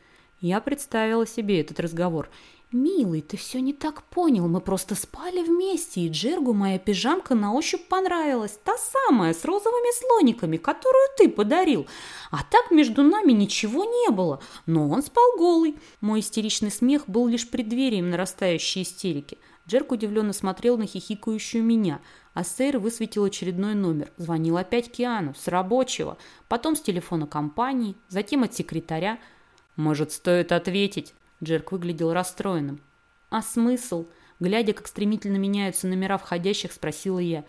Я представила себе этот разговор. «Милый, ты все не так понял. Мы просто спали вместе, и Джергу моя пижамка на ощупь понравилась. Та самая, с розовыми слониками, которую ты подарил. А так между нами ничего не было. Но он спал голый». Мой истеричный смех был лишь преддверием нарастающей истерики. Джерк удивленно смотрел на хихикающую меня – а Сейр высветил очередной номер. Звонил опять Киану, с рабочего, потом с телефона компании, затем от секретаря. «Может, стоит ответить?» Джерк выглядел расстроенным. «А смысл?» Глядя, как стремительно меняются номера входящих, спросила я.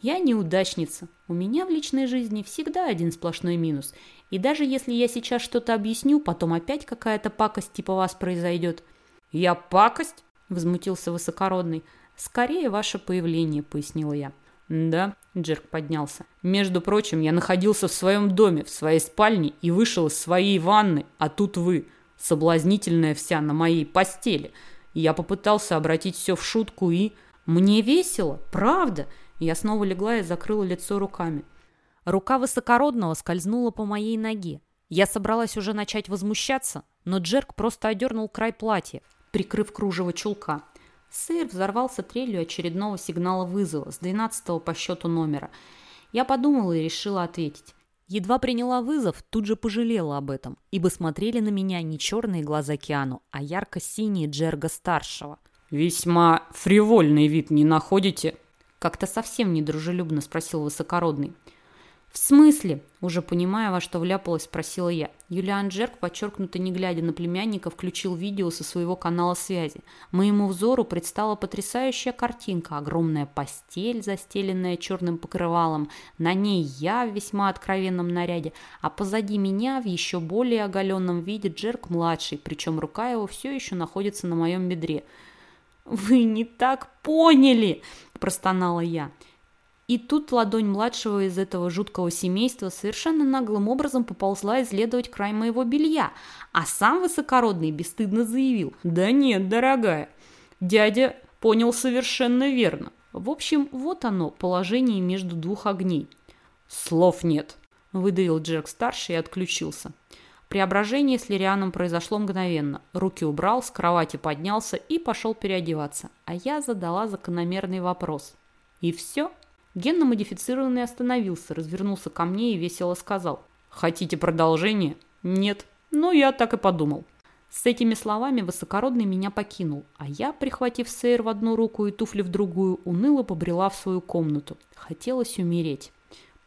«Я неудачница. У меня в личной жизни всегда один сплошной минус. И даже если я сейчас что-то объясню, потом опять какая-то пакость типа вас произойдет». «Я пакость?» – возмутился высокородный. «Скорее ваше появление», — пояснила я. «Да», — Джерк поднялся. «Между прочим, я находился в своем доме, в своей спальне и вышел из своей ванны, а тут вы, соблазнительная вся на моей постели. Я попытался обратить все в шутку и... Мне весело, правда!» Я снова легла и закрыла лицо руками. Рука высокородного скользнула по моей ноге. Я собралась уже начать возмущаться, но Джерк просто одернул край платья, прикрыв кружево чулка. Сыр взорвался трелью очередного сигнала вызова с 12 по счету номера. Я подумала и решила ответить. Едва приняла вызов, тут же пожалела об этом, ибо смотрели на меня не черные глаза Киану, а ярко-синие Джерга-старшего. «Весьма фривольный вид не находите?» Как-то совсем недружелюбно спросил высокородный. «В смысле?» – уже понимая, во что вляпалась, спросила я. Юлиан Джерк, подчеркнуто не глядя на племянника, включил видео со своего канала связи. Моему взору предстала потрясающая картинка. Огромная постель, застеленная черным покрывалом. На ней я в весьма откровенном наряде, а позади меня в еще более оголенном виде Джерк-младший, причем рука его все еще находится на моем бедре. «Вы не так поняли!» – простонала я. И тут ладонь младшего из этого жуткого семейства совершенно наглым образом поползла исследовать край моего белья, а сам высокородный бесстыдно заявил «Да нет, дорогая, дядя понял совершенно верно. В общем, вот оно, положение между двух огней». «Слов нет», – выдавил Джек-старший и отключился. Преображение с Лирианом произошло мгновенно. Руки убрал, с кровати поднялся и пошел переодеваться. А я задала закономерный вопрос. «И все?» Генно-модифицированный остановился, развернулся ко мне и весело сказал. «Хотите продолжение?» «Нет». «Ну, я так и подумал». С этими словами высокородный меня покинул, а я, прихватив сейр в одну руку и туфли в другую, уныло побрела в свою комнату. Хотелось умереть.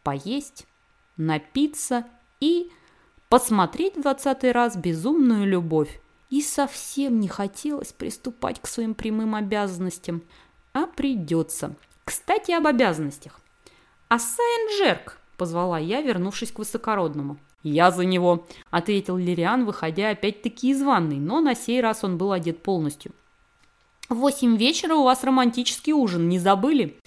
Поесть, напиться и посмотреть в двадцатый раз безумную любовь. И совсем не хотелось приступать к своим прямым обязанностям. А придется. Кстати, об обязанностях. «Ассайн Джерк!» – позвала я, вернувшись к высокородному. «Я за него», – ответил Лириан, выходя опять-таки из ванной, но на сей раз он был одет полностью. «В восемь вечера у вас романтический ужин, не забыли?»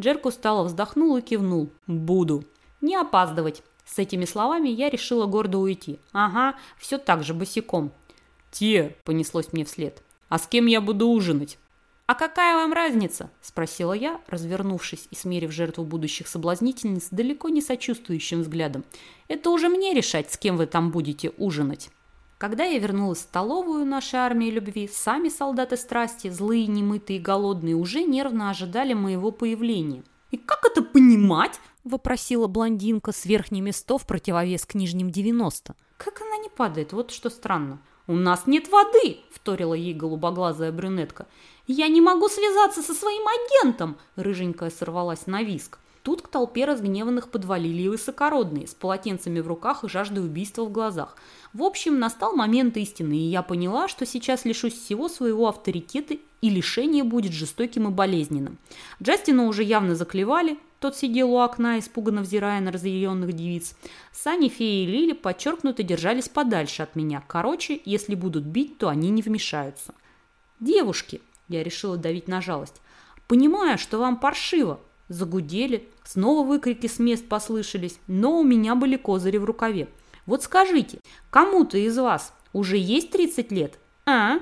Джерк устало вздохнул и кивнул. «Буду». Не опаздывать. С этими словами я решила гордо уйти. Ага, все так же, босиком. «Те!» – понеслось мне вслед. «А с кем я буду ужинать?» «А какая вам разница?» – спросила я, развернувшись и смерив жертву будущих соблазнительниц далеко не сочувствующим взглядом. «Это уже мне решать, с кем вы там будете ужинать». Когда я вернулась в столовую нашей армии любви, сами солдаты страсти, злые, немытые и голодные, уже нервно ожидали моего появления. «И как это понимать?» – вопросила блондинка с верхними местов противовес к нижним 90. «Как она не падает? Вот что странно». «У нас нет воды!» – вторила ей голубоглазая брюнетка. «Я не могу связаться со своим агентом!» – рыженькая сорвалась на виск. Тут к толпе разгневанных подвалили и высокородные, с полотенцами в руках и жаждой убийства в глазах. В общем, настал момент истины, и я поняла, что сейчас лишусь всего своего авторитета, и лишение будет жестоким и болезненным. Джастина уже явно заклевали, тот сидел у окна, испуганно взирая на разъяренных девиц. Сани, Фея и Лили подчеркнуто держались подальше от меня. Короче, если будут бить, то они не вмешаются. «Девушки!» – я решила давить на жалость. «Понимаю, что вам паршиво, Загудели, снова выкрики с мест послышались, но у меня были козыри в рукаве. Вот скажите, кому-то из вас уже есть 30 лет? А?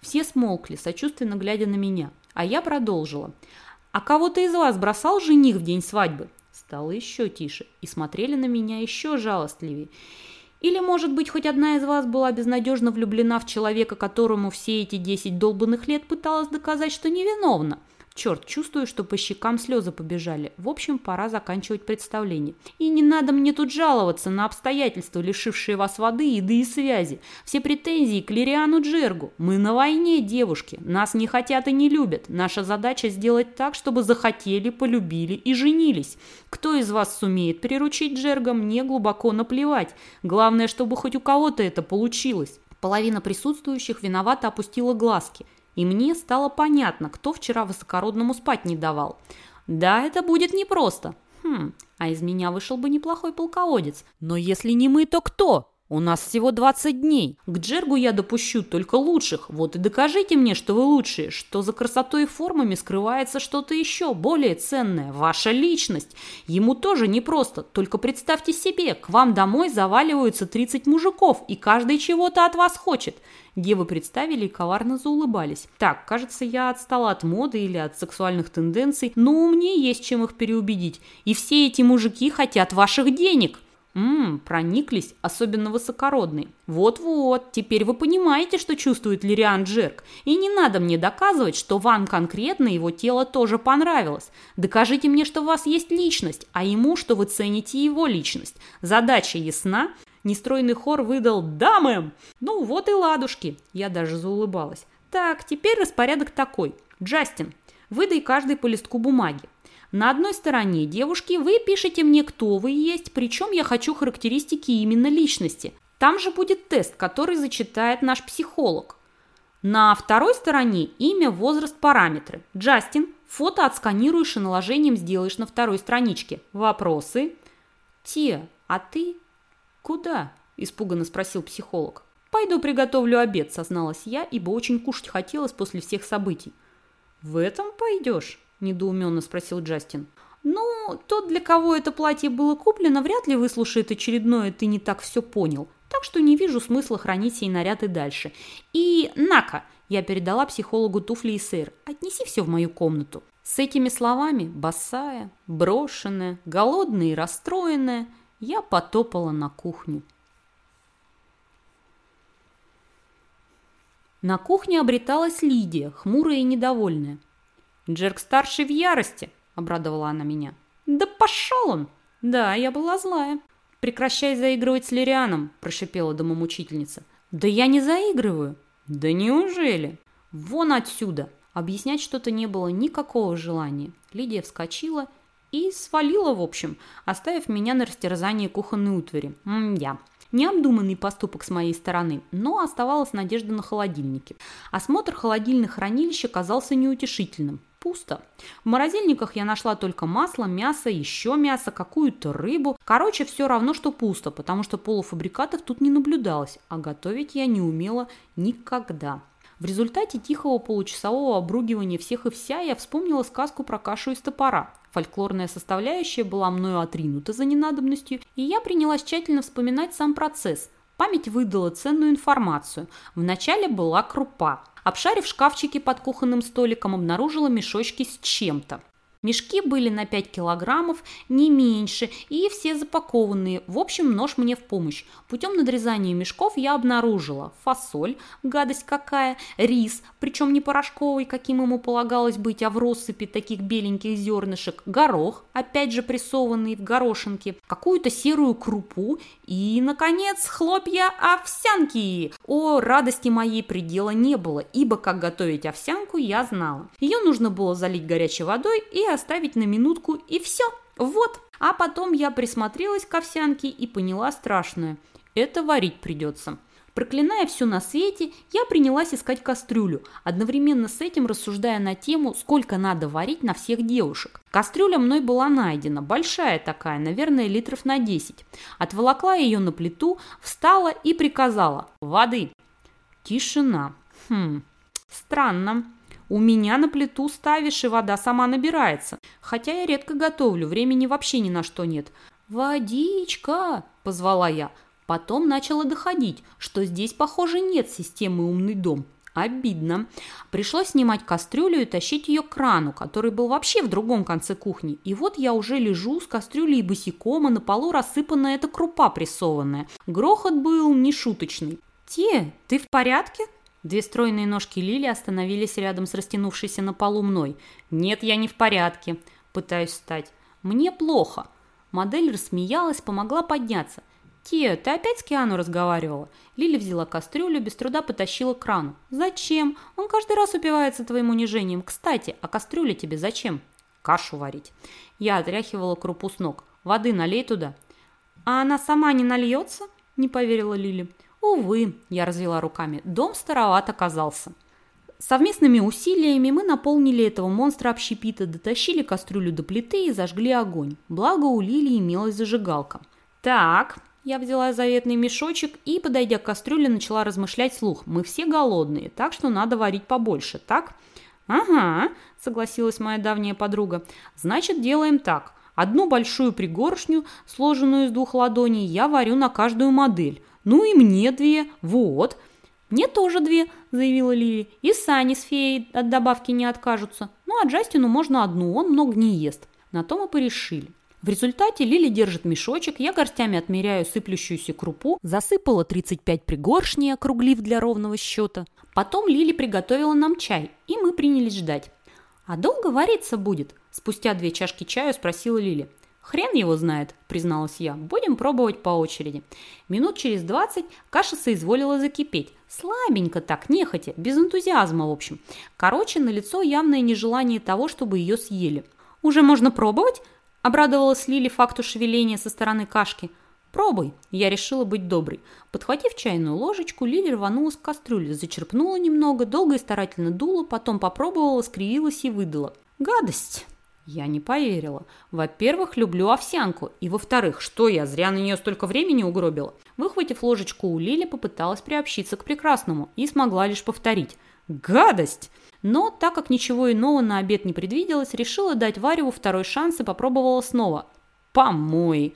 Все смолкли, сочувственно глядя на меня. А я продолжила. А кого-то из вас бросал жених в день свадьбы? Стало еще тише, и смотрели на меня еще жалостливее. Или, может быть, хоть одна из вас была безнадежно влюблена в человека, которому все эти 10 долбанных лет пыталась доказать, что невиновна? Черт, чувствую, что по щекам слезы побежали. В общем, пора заканчивать представление. И не надо мне тут жаловаться на обстоятельства, лишившие вас воды, еды и связи. Все претензии к Лириану Джергу. Мы на войне, девушки. Нас не хотят и не любят. Наша задача сделать так, чтобы захотели, полюбили и женились. Кто из вас сумеет приручить Джерга, мне глубоко наплевать. Главное, чтобы хоть у кого-то это получилось. Половина присутствующих виновато опустила глазки – и мне стало понятно, кто вчера высокородному спать не давал. Да, это будет непросто. Хм, а из меня вышел бы неплохой полководец. Но если не мы, то кто? У нас всего 20 дней. К Джергу я допущу только лучших. Вот и докажите мне, что вы лучшие, что за красотой и формами скрывается что-то еще более ценное. Ваша личность. Ему тоже непросто. Только представьте себе, к вам домой заваливаются 30 мужиков, и каждый чего-то от вас хочет. Девы представили и коварно заулыбались. Так, кажется, я отстала от моды или от сексуальных тенденций, но мне есть чем их переубедить. И все эти мужики хотят ваших денег. Ммм, прониклись, особенно высокородные. Вот-вот, теперь вы понимаете, что чувствует Лириан Джерк. И не надо мне доказывать, что вам конкретно его тело тоже понравилось. Докажите мне, что у вас есть личность, а ему, что вы цените его личность. Задача ясна? Нестройный хор выдал «Да, мэм!» Ну вот и ладушки. Я даже заулыбалась. Так, теперь распорядок такой. Джастин, выдай каждый по листку бумаги. На одной стороне девушки вы пишете мне, кто вы есть, причем я хочу характеристики именно личности. Там же будет тест, который зачитает наш психолог. На второй стороне имя, возраст, параметры. Джастин, фото отсканируешь и наложением сделаешь на второй страничке. Вопросы? Те, а ты куда? Испуганно спросил психолог. «Пойду приготовлю обед», – созналась я, ибо очень кушать хотелось после всех событий. «В этом пойдешь?» Недоуменно спросил Джастин. «Ну, тот, для кого это платье было куплено, вряд ли выслушает очередное «ты не так все понял». Так что не вижу смысла хранить сей наряд и дальше. И, Нака, я передала психологу туфли и сыр, отнеси все в мою комнату». С этими словами, босая, брошенная, голодная и расстроенная, я потопала на кухню. На кухне обреталась Лидия, хмурая и недовольная. «Джерк-старший в ярости», — обрадовала она меня. «Да пошел он!» «Да, я была злая». «Прекращай заигрывать с Лирианом», – прошипела домомучительница. «Да я не заигрываю». «Да неужели?» «Вон отсюда!» Объяснять что-то не было никакого желания. Лидия вскочила и свалила, в общем, оставив меня на растерзании кухонной утвари. М-я. Необдуманный поступок с моей стороны, но оставалась надежда на холодильнике. Осмотр холодильных хранилищ оказался неутешительным. Пусто. В морозильниках я нашла только масло, мясо, еще мясо, какую-то рыбу. Короче, все равно, что пусто, потому что полуфабрикатов тут не наблюдалось, а готовить я не умела никогда. В результате тихого получасового обругивания всех и вся я вспомнила сказку про кашу из топора. Фольклорная составляющая была мною отринута за ненадобностью, и я принялась тщательно вспоминать сам процесс. Память выдала ценную информацию. Вначале была крупа. Обшарив шкафчики под кухонным столиком, обнаружила мешочки с чем-то. Мешки были на 5 килограммов, не меньше, и все запакованные. В общем, нож мне в помощь. Путем надрезания мешков я обнаружила фасоль, гадость какая, рис, причем не порошковый, каким ему полагалось быть, а в россыпи таких беленьких зернышек, горох, опять же прессованный в горошинке, какую-то серую крупу и, наконец, хлопья овсянки. О, радости моей предела не было, ибо как готовить овсянку я знала. Ее нужно было залить горячей водой и оставить на минутку, и все. Вот. А потом я присмотрелась к овсянке и поняла страшное. Это варить придется. Проклиная все на свете, я принялась искать кастрюлю, одновременно с этим рассуждая на тему, сколько надо варить на всех девушек. Кастрюля мной была найдена, большая такая, наверное, литров на 10. Отволокла ее на плиту, встала и приказала «Воды». Тишина. Хм, странно. У меня на плиту ставишь, и вода сама набирается. Хотя я редко готовлю, времени вообще ни на что нет. «Водичка!» – позвала я. Потом начала доходить, что здесь, похоже, нет системы «Умный дом». Обидно. Пришлось снимать кастрюлю и тащить ее к крану, который был вообще в другом конце кухни. И вот я уже лежу с кастрюлей босиком, а на полу рассыпана эта крупа прессованная. Грохот был нешуточный. «Те, ты в порядке?» Две стройные ножки Лили остановились рядом с растянувшейся на полу мной. «Нет, я не в порядке». Пытаюсь встать. «Мне плохо». Модель рассмеялась, помогла подняться. «Те, ты опять с Киану разговаривала?» Лили взяла кастрюлю, без труда потащила к крану. «Зачем? Он каждый раз упивается твоим унижением. Кстати, а кастрюля тебе зачем?» «Кашу варить». Я отряхивала крупу с ног. «Воды налей туда». «А она сама не нальется?» – не поверила Лили. Увы, я развела руками, дом староват оказался. Совместными усилиями мы наполнили этого монстра общепита, дотащили кастрюлю до плиты и зажгли огонь. Благо у Лили имелась зажигалка. Так, я взяла заветный мешочек и, подойдя к кастрюле, начала размышлять слух. Мы все голодные, так что надо варить побольше, так? Ага, согласилась моя давняя подруга. Значит, делаем так. Одну большую пригоршню, сложенную из двух ладоней, я варю на каждую модель. Ну и мне две, вот. Мне тоже две, заявила Лили. И Сани с феей от добавки не откажутся. Ну а Джастину можно одну, он много не ест. На то мы порешили. В результате Лили держит мешочек, я горстями отмеряю сыплющуюся крупу, засыпала 35 пригоршней, округлив для ровного счета. Потом Лили приготовила нам чай, и мы принялись ждать. «А долго вариться будет?» Спустя две чашки чая спросила Лили. «Хрен его знает», – призналась я. «Будем пробовать по очереди». Минут через двадцать каша соизволила закипеть. Слабенько так, нехотя, без энтузиазма, в общем. Короче, на лицо явное нежелание того, чтобы ее съели. «Уже можно пробовать?» – обрадовалась Лили факту шевеления со стороны кашки. «Пробуй!» – я решила быть доброй. Подхватив чайную ложечку, Лили рванулась к кастрюле, зачерпнула немного, долго и старательно дула, потом попробовала, скривилась и выдала. «Гадость!» Я не поверила. Во-первых, люблю овсянку. И во-вторых, что я, зря на нее столько времени угробила? Выхватив ложечку у Лили, попыталась приобщиться к прекрасному и смогла лишь повторить. Гадость! Но, так как ничего иного на обед не предвиделось, решила дать Вареву второй шанс и попробовала снова. Помой!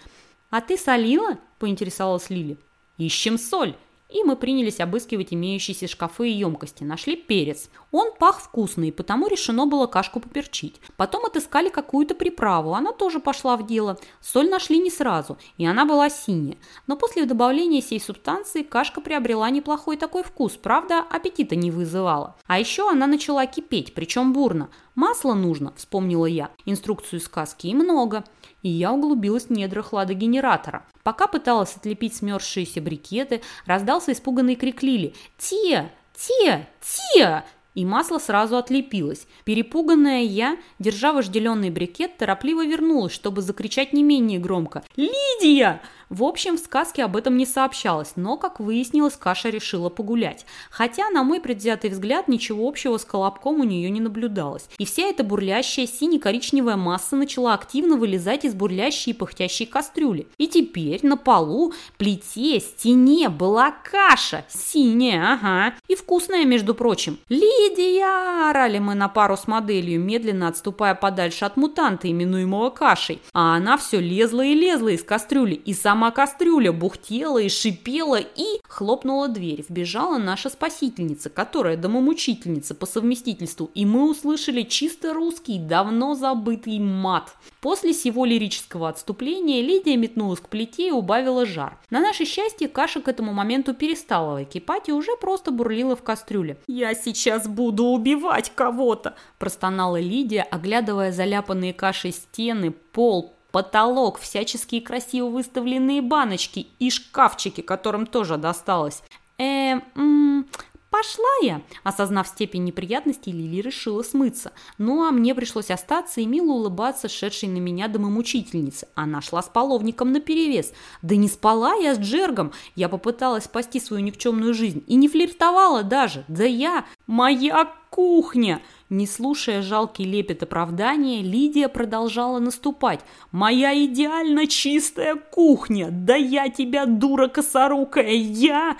А ты солила? Поинтересовалась Лили. Ищем соль. И мы принялись обыскивать имеющиеся шкафы и емкости. Нашли перец. Он пах вкусный, потому решено было кашку поперчить. Потом отыскали какую-то приправу. Она тоже пошла в дело. Соль нашли не сразу, и она была синяя. Но после добавления сей субстанции кашка приобрела неплохой такой вкус. Правда, аппетита не вызывала. А еще она начала кипеть, причем бурно. Масло нужно, вспомнила я. Инструкцию сказки и много и я углубилась в недра хладогенератора. Пока пыталась отлепить смерзшиеся брикеты, раздался испуганный крик Лили «Те! Те! Те!» и масло сразу отлепилось. Перепуганная я, держа вожделенный брикет, торопливо вернулась, чтобы закричать не менее громко. «Лидия!» В общем, в сказке об этом не сообщалось, но, как выяснилось, Каша решила погулять. Хотя, на мой предвзятый взгляд, ничего общего с Колобком у нее не наблюдалось. И вся эта бурлящая сине-коричневая масса начала активно вылезать из бурлящей и пыхтящей кастрюли. И теперь на полу, плите, стене была каша. Синяя, ага. И вкусная, между прочим. «Лидия!» – орали мы на пару с моделью, медленно отступая подальше от мутанта, именуемого кашей. А она все лезла и лезла из кастрюли. И сама кастрюля бухтела и шипела и... Хлопнула дверь. Вбежала наша спасительница, которая домомучительница по совместительству. И мы услышали чисто русский, давно забытый мат. После сего лирического отступления Лидия метнулась к плите и убавила жар. На наше счастье, каша к этому моменту перестала кипать и уже просто бурлила в кастрюле. «Я сейчас буду убивать кого-то!» – простонала Лидия, оглядывая заляпанные кашей стены, пол, потолок, всяческие красиво выставленные баночки и шкафчики, которым тоже досталось. Эм, Пошла я. Осознав степень неприятностей, Лили решила смыться. Ну, а мне пришлось остаться и мило улыбаться шедшей на меня домомучительнице. Она шла с половником наперевес. Да не спала я с Джергом. Я попыталась спасти свою никчемную жизнь. И не флиртовала даже. Да я... Моя кухня! Не слушая жалкий лепет оправдания, Лидия продолжала наступать. «Моя идеально чистая кухня! Да я тебя, дура косорукая! Я...»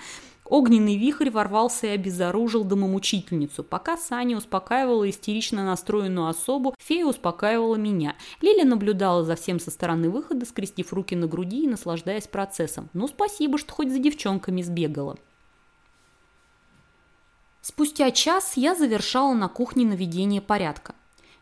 Огненный вихрь ворвался и обезоружил домомучительницу. Пока Саня успокаивала истерично настроенную особу, фея успокаивала меня. Лиля наблюдала за всем со стороны выхода, скрестив руки на груди и наслаждаясь процессом. Ну, спасибо, что хоть за девчонками сбегала. Спустя час я завершала на кухне наведение порядка.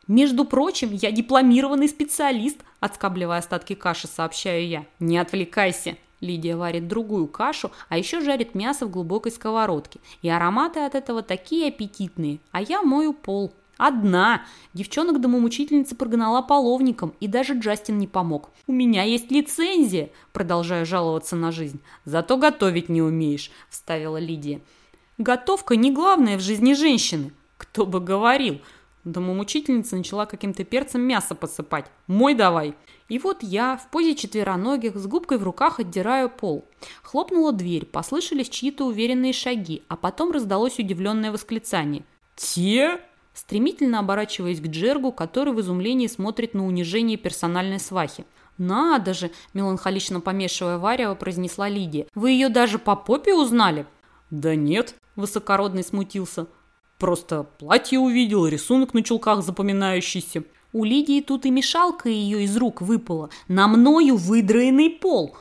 «Между прочим, я дипломированный специалист», – отскабливая остатки каши, сообщаю я. «Не отвлекайся», Лидия варит другую кашу, а еще жарит мясо в глубокой сковородке. И ароматы от этого такие аппетитные. А я мою пол. Одна. Девчонок домомучительница прогнала половником, и даже Джастин не помог. «У меня есть лицензия!» Продолжаю жаловаться на жизнь. «Зато готовить не умеешь», – вставила Лидия. «Готовка не главное в жизни женщины». «Кто бы говорил!» Домомучительница начала каким-то перцем мясо посыпать. «Мой давай!» И вот я в позе четвероногих с губкой в руках отдираю пол. Хлопнула дверь, послышались чьи-то уверенные шаги, а потом раздалось удивленное восклицание. «Те?» Стремительно оборачиваясь к Джергу, который в изумлении смотрит на унижение персональной свахи. «Надо же!» – меланхолично помешивая варево, произнесла Лидия. «Вы ее даже по попе узнали?» «Да нет», – высокородный смутился. «Просто платье увидел, рисунок на чулках запоминающийся. У Лидии тут и мешалка ее из рук выпала, на мною выдраенный пол.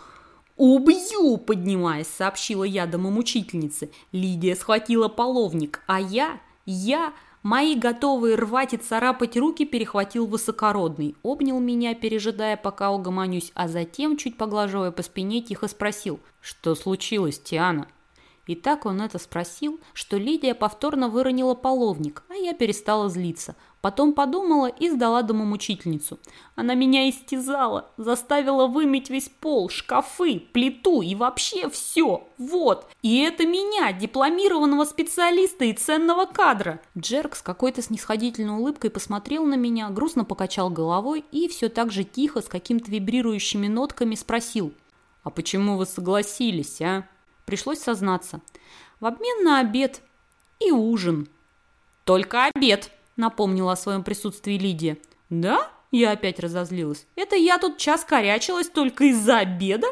«Убью!» – поднимаясь, сообщила я домомучительнице. Лидия схватила половник, а я, я, мои готовые рвать и царапать руки перехватил высокородный, обнял меня, пережидая, пока угомонюсь, а затем, чуть поглаживая по спине, тихо спросил, что случилось, Тиана? И так он это спросил, что Лидия повторно выронила половник, а я перестала злиться. Потом подумала и сдала домомучительницу. Она меня истязала, заставила вымыть весь пол, шкафы, плиту и вообще все. Вот. И это меня, дипломированного специалиста и ценного кадра. Джерк с какой-то снисходительной улыбкой посмотрел на меня, грустно покачал головой и все так же тихо, с какими-то вибрирующими нотками спросил. «А почему вы согласились, а?» Пришлось сознаться. В обмен на обед и ужин. «Только обед!» напомнила о своем присутствии Лидия. «Да?» – я опять разозлилась. «Это я тут час корячилась только из-за обеда?»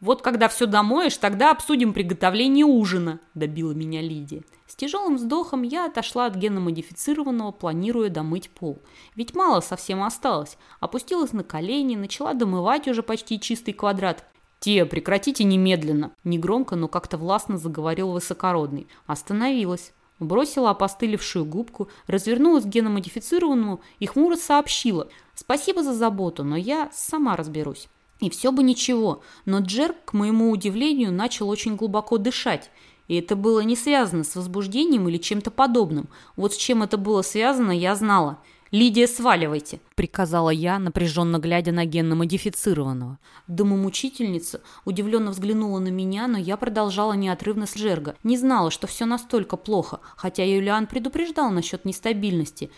«Вот когда все домоешь, тогда обсудим приготовление ужина», – добила меня Лидия. С тяжелым вздохом я отошла от геномодифицированного, планируя домыть пол. Ведь мало совсем осталось. Опустилась на колени, начала домывать уже почти чистый квадрат. «Те, прекратите немедленно!» Негромко, но как-то властно заговорил высокородный. Остановилась. Бросила опостылевшую губку, развернулась к геномодифицированному и хмуро сообщила. «Спасибо за заботу, но я сама разберусь». И все бы ничего, но Джерк, к моему удивлению, начал очень глубоко дышать. И это было не связано с возбуждением или чем-то подобным. Вот с чем это было связано, я знала – «Лидия, сваливайте!» – приказала я, напряженно глядя на генно-модифицированного. Домомучительница удивленно взглянула на меня, но я продолжала неотрывно с Джерга. Не знала, что все настолько плохо, хотя Юлиан предупреждал насчет нестабильности.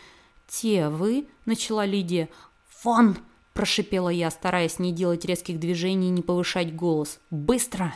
«Те вы?» – начала Лидия. «Вон!» прошипела я, стараясь не делать резких движений и не повышать голос. «Быстро!»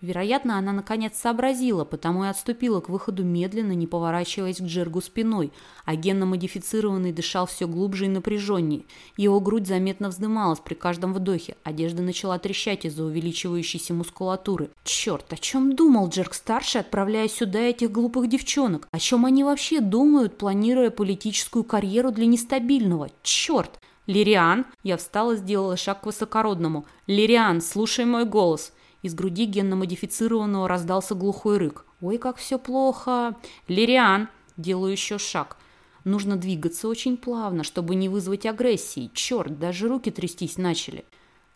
Вероятно, она наконец сообразила, потому и отступила к выходу медленно, не поворачиваясь к Джергу спиной, а генно-модифицированный дышал все глубже и напряженнее. Его грудь заметно вздымалась при каждом вдохе, одежда начала трещать из-за увеличивающейся мускулатуры. Черт, о чем думал Джерк-старший, отправляя сюда этих глупых девчонок? О чем они вообще думают, планируя политическую карьеру для нестабильного? Черт! «Лириан!» Я встала, сделала шаг к высокородному. «Лириан, слушай мой голос!» Из груди генно-модифицированного раздался глухой рык. «Ой, как все плохо!» «Лириан!» Делаю еще шаг. Нужно двигаться очень плавно, чтобы не вызвать агрессии. Черт, даже руки трястись начали.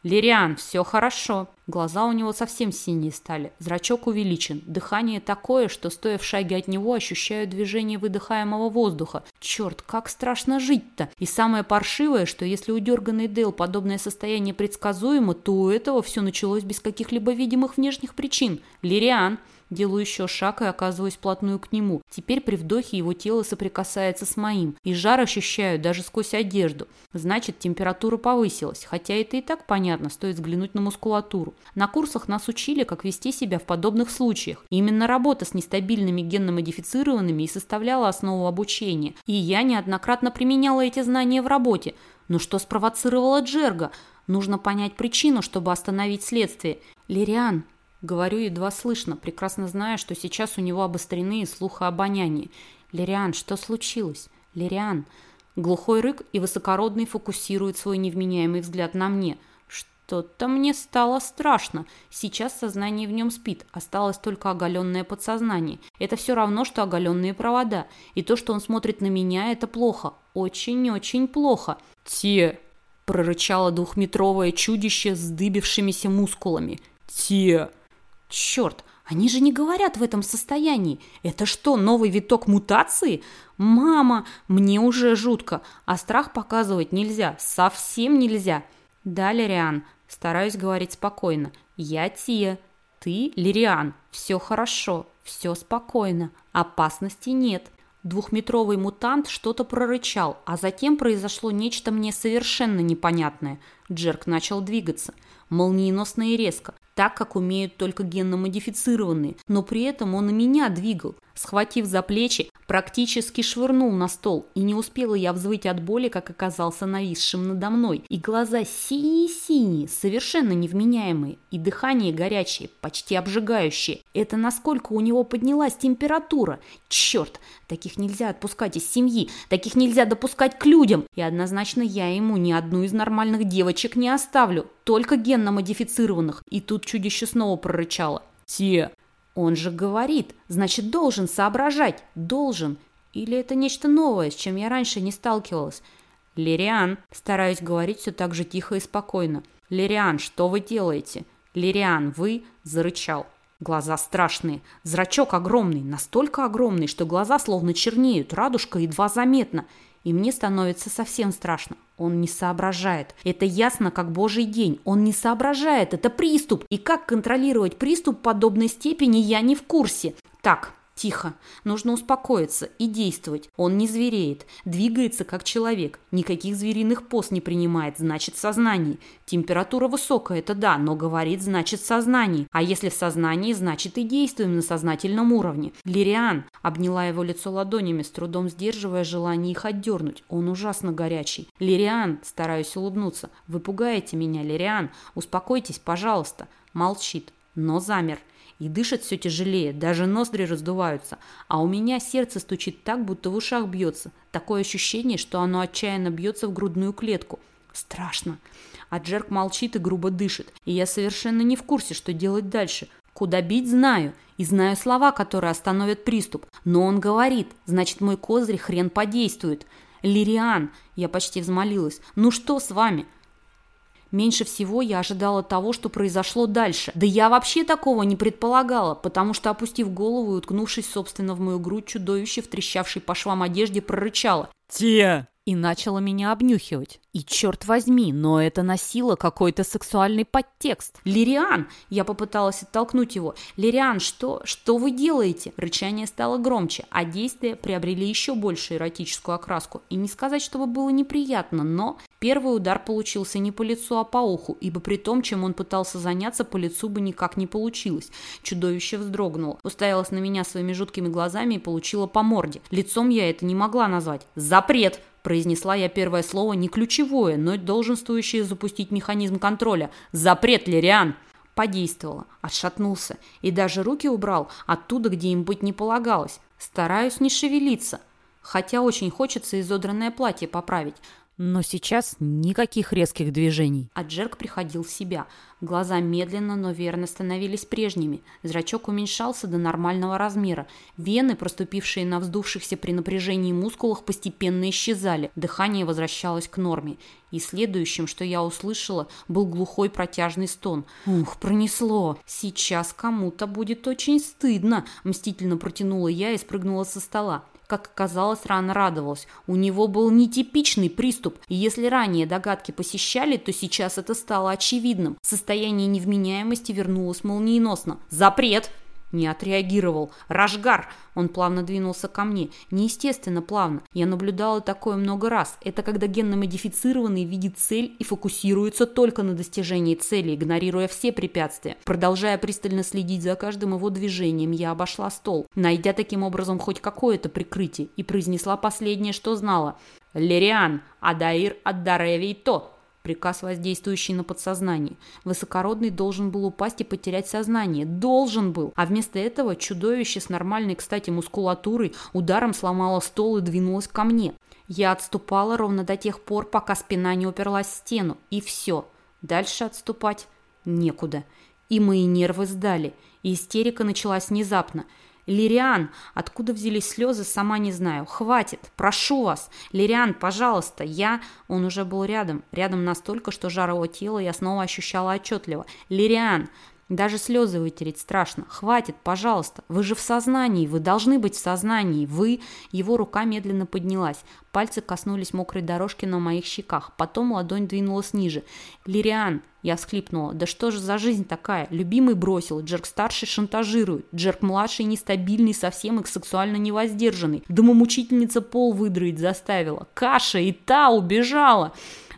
«Лириан, все хорошо». Глаза у него совсем синие стали, зрачок увеличен, дыхание такое, что, стоя в шаге от него, ощущаю движение выдыхаемого воздуха. Черт, как страшно жить-то! И самое паршивое, что если у дерганной Дэл подобное состояние предсказуемо, то у этого все началось без каких-либо видимых внешних причин. «Лириан, Делаю еще шаг и оказываюсь вплотную к нему. Теперь при вдохе его тело соприкасается с моим, и жар ощущаю даже сквозь одежду. Значит, температура повысилась, хотя это и так понятно, стоит взглянуть на мускулатуру. На курсах нас учили, как вести себя в подобных случаях. И именно работа с нестабильными генно-модифицированными и составляла основу обучения. И я неоднократно применяла эти знания в работе. Но что спровоцировало Джерга? Нужно понять причину, чтобы остановить следствие. Лириан, Говорю едва слышно, прекрасно зная, что сейчас у него обострены слуха обоняние. «Лириан, что случилось? Лириан!» Глухой рык и высокородный фокусирует свой невменяемый взгляд на мне. Что-то мне стало страшно. Сейчас сознание в нем спит, осталось только оголенное подсознание. Это все равно, что оголенные провода. И то, что он смотрит на меня, это плохо. Очень-очень плохо. «Те!» – прорычало двухметровое чудище с дыбившимися мускулами. «Те!» Черт, они же не говорят в этом состоянии. Это что, новый виток мутации? Мама, мне уже жутко. А страх показывать нельзя, совсем нельзя. Да, Лириан, стараюсь говорить спокойно. Я Тия, ты Лириан. Все хорошо, все спокойно. Опасности нет. Двухметровый мутант что-то прорычал, а затем произошло нечто мне совершенно непонятное. Джерк начал двигаться. Молниеносно и резко так, как умеют только генно-модифицированные, но при этом он и меня двигал. Схватив за плечи, практически швырнул на стол, и не успела я взвыть от боли, как оказался нависшим надо мной. И глаза синие-синие, совершенно невменяемые, и дыхание горячее, почти обжигающее. Это насколько у него поднялась температура. Черт, таких нельзя отпускать из семьи, таких нельзя допускать к людям. И однозначно я ему ни одну из нормальных девочек не оставлю, только генно-модифицированных. И тут чудище снова прорычало. «Те, он же говорит, значит, должен соображать, должен. Или это нечто новое, с чем я раньше не сталкивалась? Лириан, стараюсь говорить все так же тихо и спокойно. Лириан, что вы делаете? Лириан, вы, зарычал. Глаза страшные, зрачок огромный, настолько огромный, что глаза словно чернеют, радужка едва заметна. И мне становится совсем страшно. Он не соображает. Это ясно, как божий день. Он не соображает. Это приступ. И как контролировать приступ подобной степени, я не в курсе. Так, Тихо. Нужно успокоиться и действовать. Он не звереет. Двигается как человек. Никаких звериных поз не принимает. Значит, сознание. Температура высокая, это да, но говорит, значит, сознание. А если в сознании, значит и действуем на сознательном уровне. Лириан обняла его лицо ладонями, с трудом сдерживая желание их отдернуть. Он ужасно горячий. Лириан, стараюсь улыбнуться. Вы пугаете меня, Лириан. Успокойтесь, пожалуйста. Молчит, но замер и дышит все тяжелее, даже ноздри раздуваются, а у меня сердце стучит так, будто в ушах бьется. Такое ощущение, что оно отчаянно бьется в грудную клетку. Страшно. А Джерк молчит и грубо дышит, и я совершенно не в курсе, что делать дальше. Куда бить, знаю, и знаю слова, которые остановят приступ. Но он говорит, значит, мой козырь хрен подействует. Лириан, я почти взмолилась, ну что с вами? Меньше всего я ожидала того, что произошло дальше. Да я вообще такого не предполагала, потому что, опустив голову и уткнувшись, собственно, в мою грудь, чудовище в трещавшей по швам одежде прорычало. «Те!» и начала меня обнюхивать. И черт возьми, но это носило какой-то сексуальный подтекст. «Лириан!» Я попыталась оттолкнуть его. «Лириан, что? Что вы делаете?» Рычание стало громче, а действия приобрели еще большую эротическую окраску. И не сказать, чтобы было неприятно, но Первый удар получился не по лицу, а по уху, ибо при том, чем он пытался заняться, по лицу бы никак не получилось. Чудовище вздрогнуло, уставилось на меня своими жуткими глазами и получило по морде. Лицом я это не могла назвать. «Запрет!» произнесла я первое слово не ключевое, но долженствующее запустить механизм контроля. «Запрет, Лириан!» Подействовало, отшатнулся и даже руки убрал оттуда, где им быть не полагалось. Стараюсь не шевелиться, хотя очень хочется изодранное платье поправить, но сейчас никаких резких движений. А Джерк приходил в себя. Глаза медленно, но верно становились прежними. Зрачок уменьшался до нормального размера. Вены, проступившие на вздувшихся при напряжении мускулах, постепенно исчезали. Дыхание возвращалось к норме. И следующим, что я услышала, был глухой протяжный стон. «Ух, пронесло! Сейчас кому-то будет очень стыдно!» Мстительно протянула я и спрыгнула со стола как оказалось, рано радовалась. У него был нетипичный приступ, и если ранее догадки посещали, то сейчас это стало очевидным. Состояние невменяемости вернулось молниеносно. «Запрет!» Не отреагировал. «Рашгар!» Он плавно двинулся ко мне. Неестественно плавно. Я наблюдала такое много раз. Это когда генно-модифицированный видит цель и фокусируется только на достижении цели, игнорируя все препятствия. Продолжая пристально следить за каждым его движением, я обошла стол, найдя таким образом хоть какое-то прикрытие, и произнесла последнее, что знала. «Лериан, Адаир Аддаревий То!» Приказ, воздействующий на подсознание. Высокородный должен был упасть и потерять сознание. Должен был. А вместо этого чудовище с нормальной, кстати, мускулатурой ударом сломало стол и двинулось ко мне. Я отступала ровно до тех пор, пока спина не уперлась в стену. И все. Дальше отступать некуда. И мои нервы сдали. И истерика началась внезапно. «Лириан, откуда взялись слезы, сама не знаю. Хватит, прошу вас. Лириан, пожалуйста, я...» Он уже был рядом, рядом настолько, что жар его тела я снова ощущала отчетливо. «Лириан, даже слезы вытереть страшно. Хватит, пожалуйста. Вы же в сознании. Вы должны быть в сознании. Вы... Его рука медленно поднялась. Пальцы коснулись мокрой дорожки на моих щеках. Потом ладонь двинулась ниже. «Лириан!» Я всхлипнула. «Да что же за жизнь такая? Любимый бросил. Джерк-старший шантажирует. Джерк-младший нестабильный совсем и сексуально невоздержанный. Домомучительница пол выдроить заставила. Каша и та убежала!»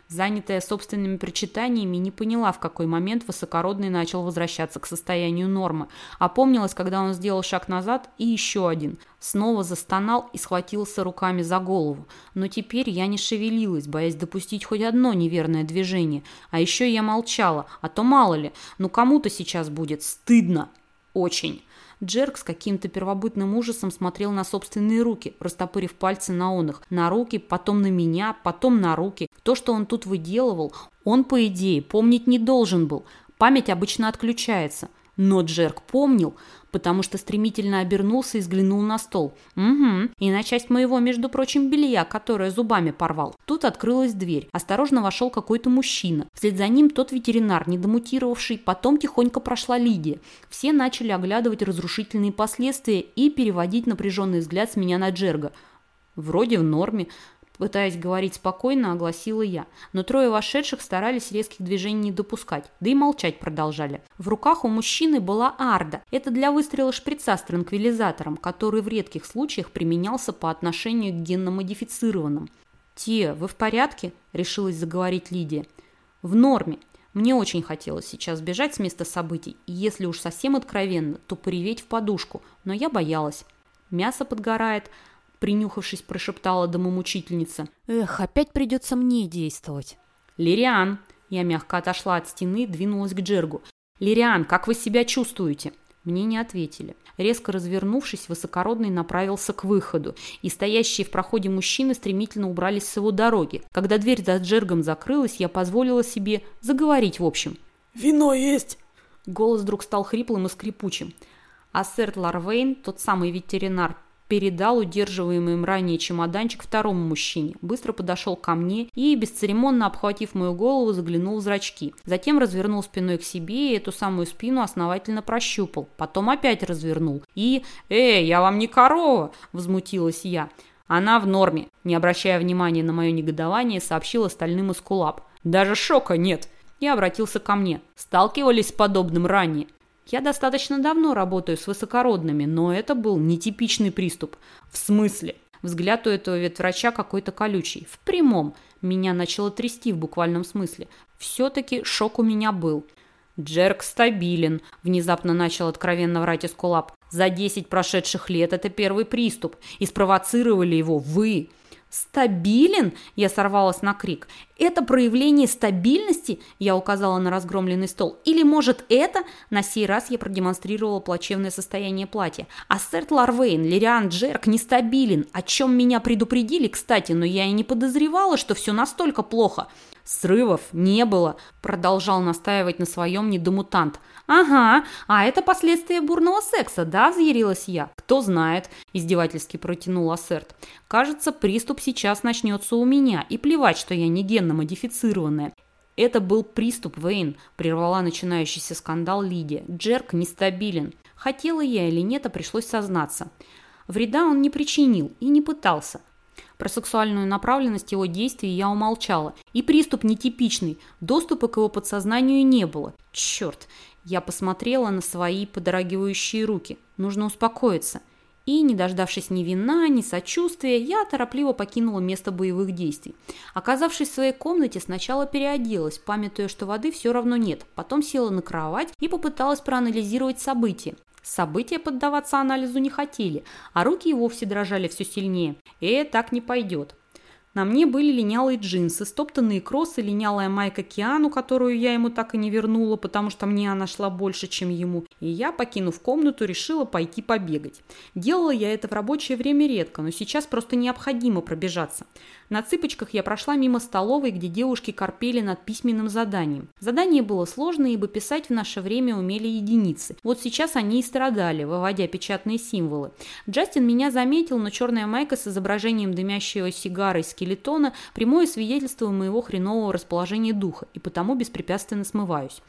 Занятая собственными причитаниями, не поняла, в какой момент высокородный начал возвращаться к состоянию нормы. Опомнилась, когда он сделал шаг назад и еще один. Снова застонал и схватился руками за голову. Но теперь я не шевелилась, боясь допустить хоть одно неверное движение. А еще я молчала, а то мало ли, ну кому-то сейчас будет стыдно. Очень. Джерк с каким-то первобытным ужасом смотрел на собственные руки, растопырив пальцы на онах. На руки, потом на меня, потом на руки. То, что он тут выделывал, он, по идее, помнить не должен был. Память обычно отключается. Но Джерк помнил, потому что стремительно обернулся и взглянул на стол. Угу, и на часть моего, между прочим, белья, которое зубами порвал. Тут открылась дверь. Осторожно вошел какой-то мужчина. Вслед за ним тот ветеринар, недомутировавший. Потом тихонько прошла Лидия. Все начали оглядывать разрушительные последствия и переводить напряженный взгляд с меня на Джерга. Вроде в норме. Пытаясь говорить спокойно, огласила я. Но трое вошедших старались резких движений не допускать, да и молчать продолжали. В руках у мужчины была арда. Это для выстрела шприца с транквилизатором, который в редких случаях применялся по отношению к генно-модифицированным. «Те, вы в порядке?» – решилась заговорить Лидия. «В норме. Мне очень хотелось сейчас бежать с места событий, и если уж совсем откровенно, то пореветь в подушку, но я боялась. Мясо подгорает, принюхавшись, прошептала домомучительница. «Эх, опять придется мне действовать». «Лириан!» Я мягко отошла от стены и двинулась к Джергу. «Лириан, как вы себя чувствуете?» Мне не ответили. Резко развернувшись, высокородный направился к выходу, и стоящие в проходе мужчины стремительно убрались с его дороги. Когда дверь за Джергом закрылась, я позволила себе заговорить в общем. «Вино есть!» Голос вдруг стал хриплым и скрипучим. А сэр Ларвейн, тот самый ветеринар, передал удерживаемый им ранее чемоданчик второму мужчине, быстро подошел ко мне и, бесцеремонно обхватив мою голову, заглянул в зрачки. Затем развернул спиной к себе и эту самую спину основательно прощупал. Потом опять развернул. И «Эй, я вам не корова!» – возмутилась я. Она в норме, не обращая внимания на мое негодование, сообщил остальным из кулап. «Даже шока нет!» И обратился ко мне. «Сталкивались с подобным ранее?» Я достаточно давно работаю с высокородными, но это был нетипичный приступ. В смысле? Взгляд у этого ветврача какой-то колючий. В прямом. Меня начало трясти в буквальном смысле. Все-таки шок у меня был. «Джерк стабилен», – внезапно начал откровенно врать Эскулап. «За десять прошедших лет это первый приступ, и спровоцировали его вы. «Стабилен?» – я сорвалась на крик. «Это проявление стабильности?» – я указала на разгромленный стол. «Или, может, это?» На сей раз я продемонстрировала плачевное состояние платья. «Ассерт Ларвейн, Лириан Джерк нестабилен, о чем меня предупредили, кстати, но я и не подозревала, что все настолько плохо. Срывов не было, продолжал настаивать на своем недомутант. Ага, а это последствия бурного секса, да, взъярилась я. Кто знает, издевательски протянул Ассерт. Кажется, приступ сейчас начнется у меня, и плевать, что я не генно модифицированная. Это был приступ, Вейн, прервала начинающийся скандал Лидия. Джерк нестабилен. Хотела я или нет, а пришлось сознаться. Вреда он не причинил и не пытался. Про сексуальную направленность его действий я умолчала. И приступ нетипичный, доступа к его подсознанию не было. Черт, я посмотрела на свои подрагивающие руки. Нужно успокоиться. И, не дождавшись ни вина, ни сочувствия, я торопливо покинула место боевых действий. Оказавшись в своей комнате, сначала переоделась, памятуя, что воды все равно нет. Потом села на кровать и попыталась проанализировать события. События поддаваться анализу не хотели, а руки и вовсе дрожали все сильнее. «Э, так не пойдет». На мне были линялые джинсы, стоптанные кроссы, линялая майка Киану, которую я ему так и не вернула, потому что мне она шла больше, чем ему. И я, покинув комнату, решила пойти побегать. Делала я это в рабочее время редко, но сейчас просто необходимо пробежаться. На цыпочках я прошла мимо столовой, где девушки корпели над письменным заданием. Задание было сложное, ибо писать в наше время умели единицы. Вот сейчас они и страдали, выводя печатные символы. Джастин меня заметил, но черная майка с изображением дымящего сигары скелетона – прямое свидетельство моего хренового расположения духа, и потому беспрепятственно смываюсь.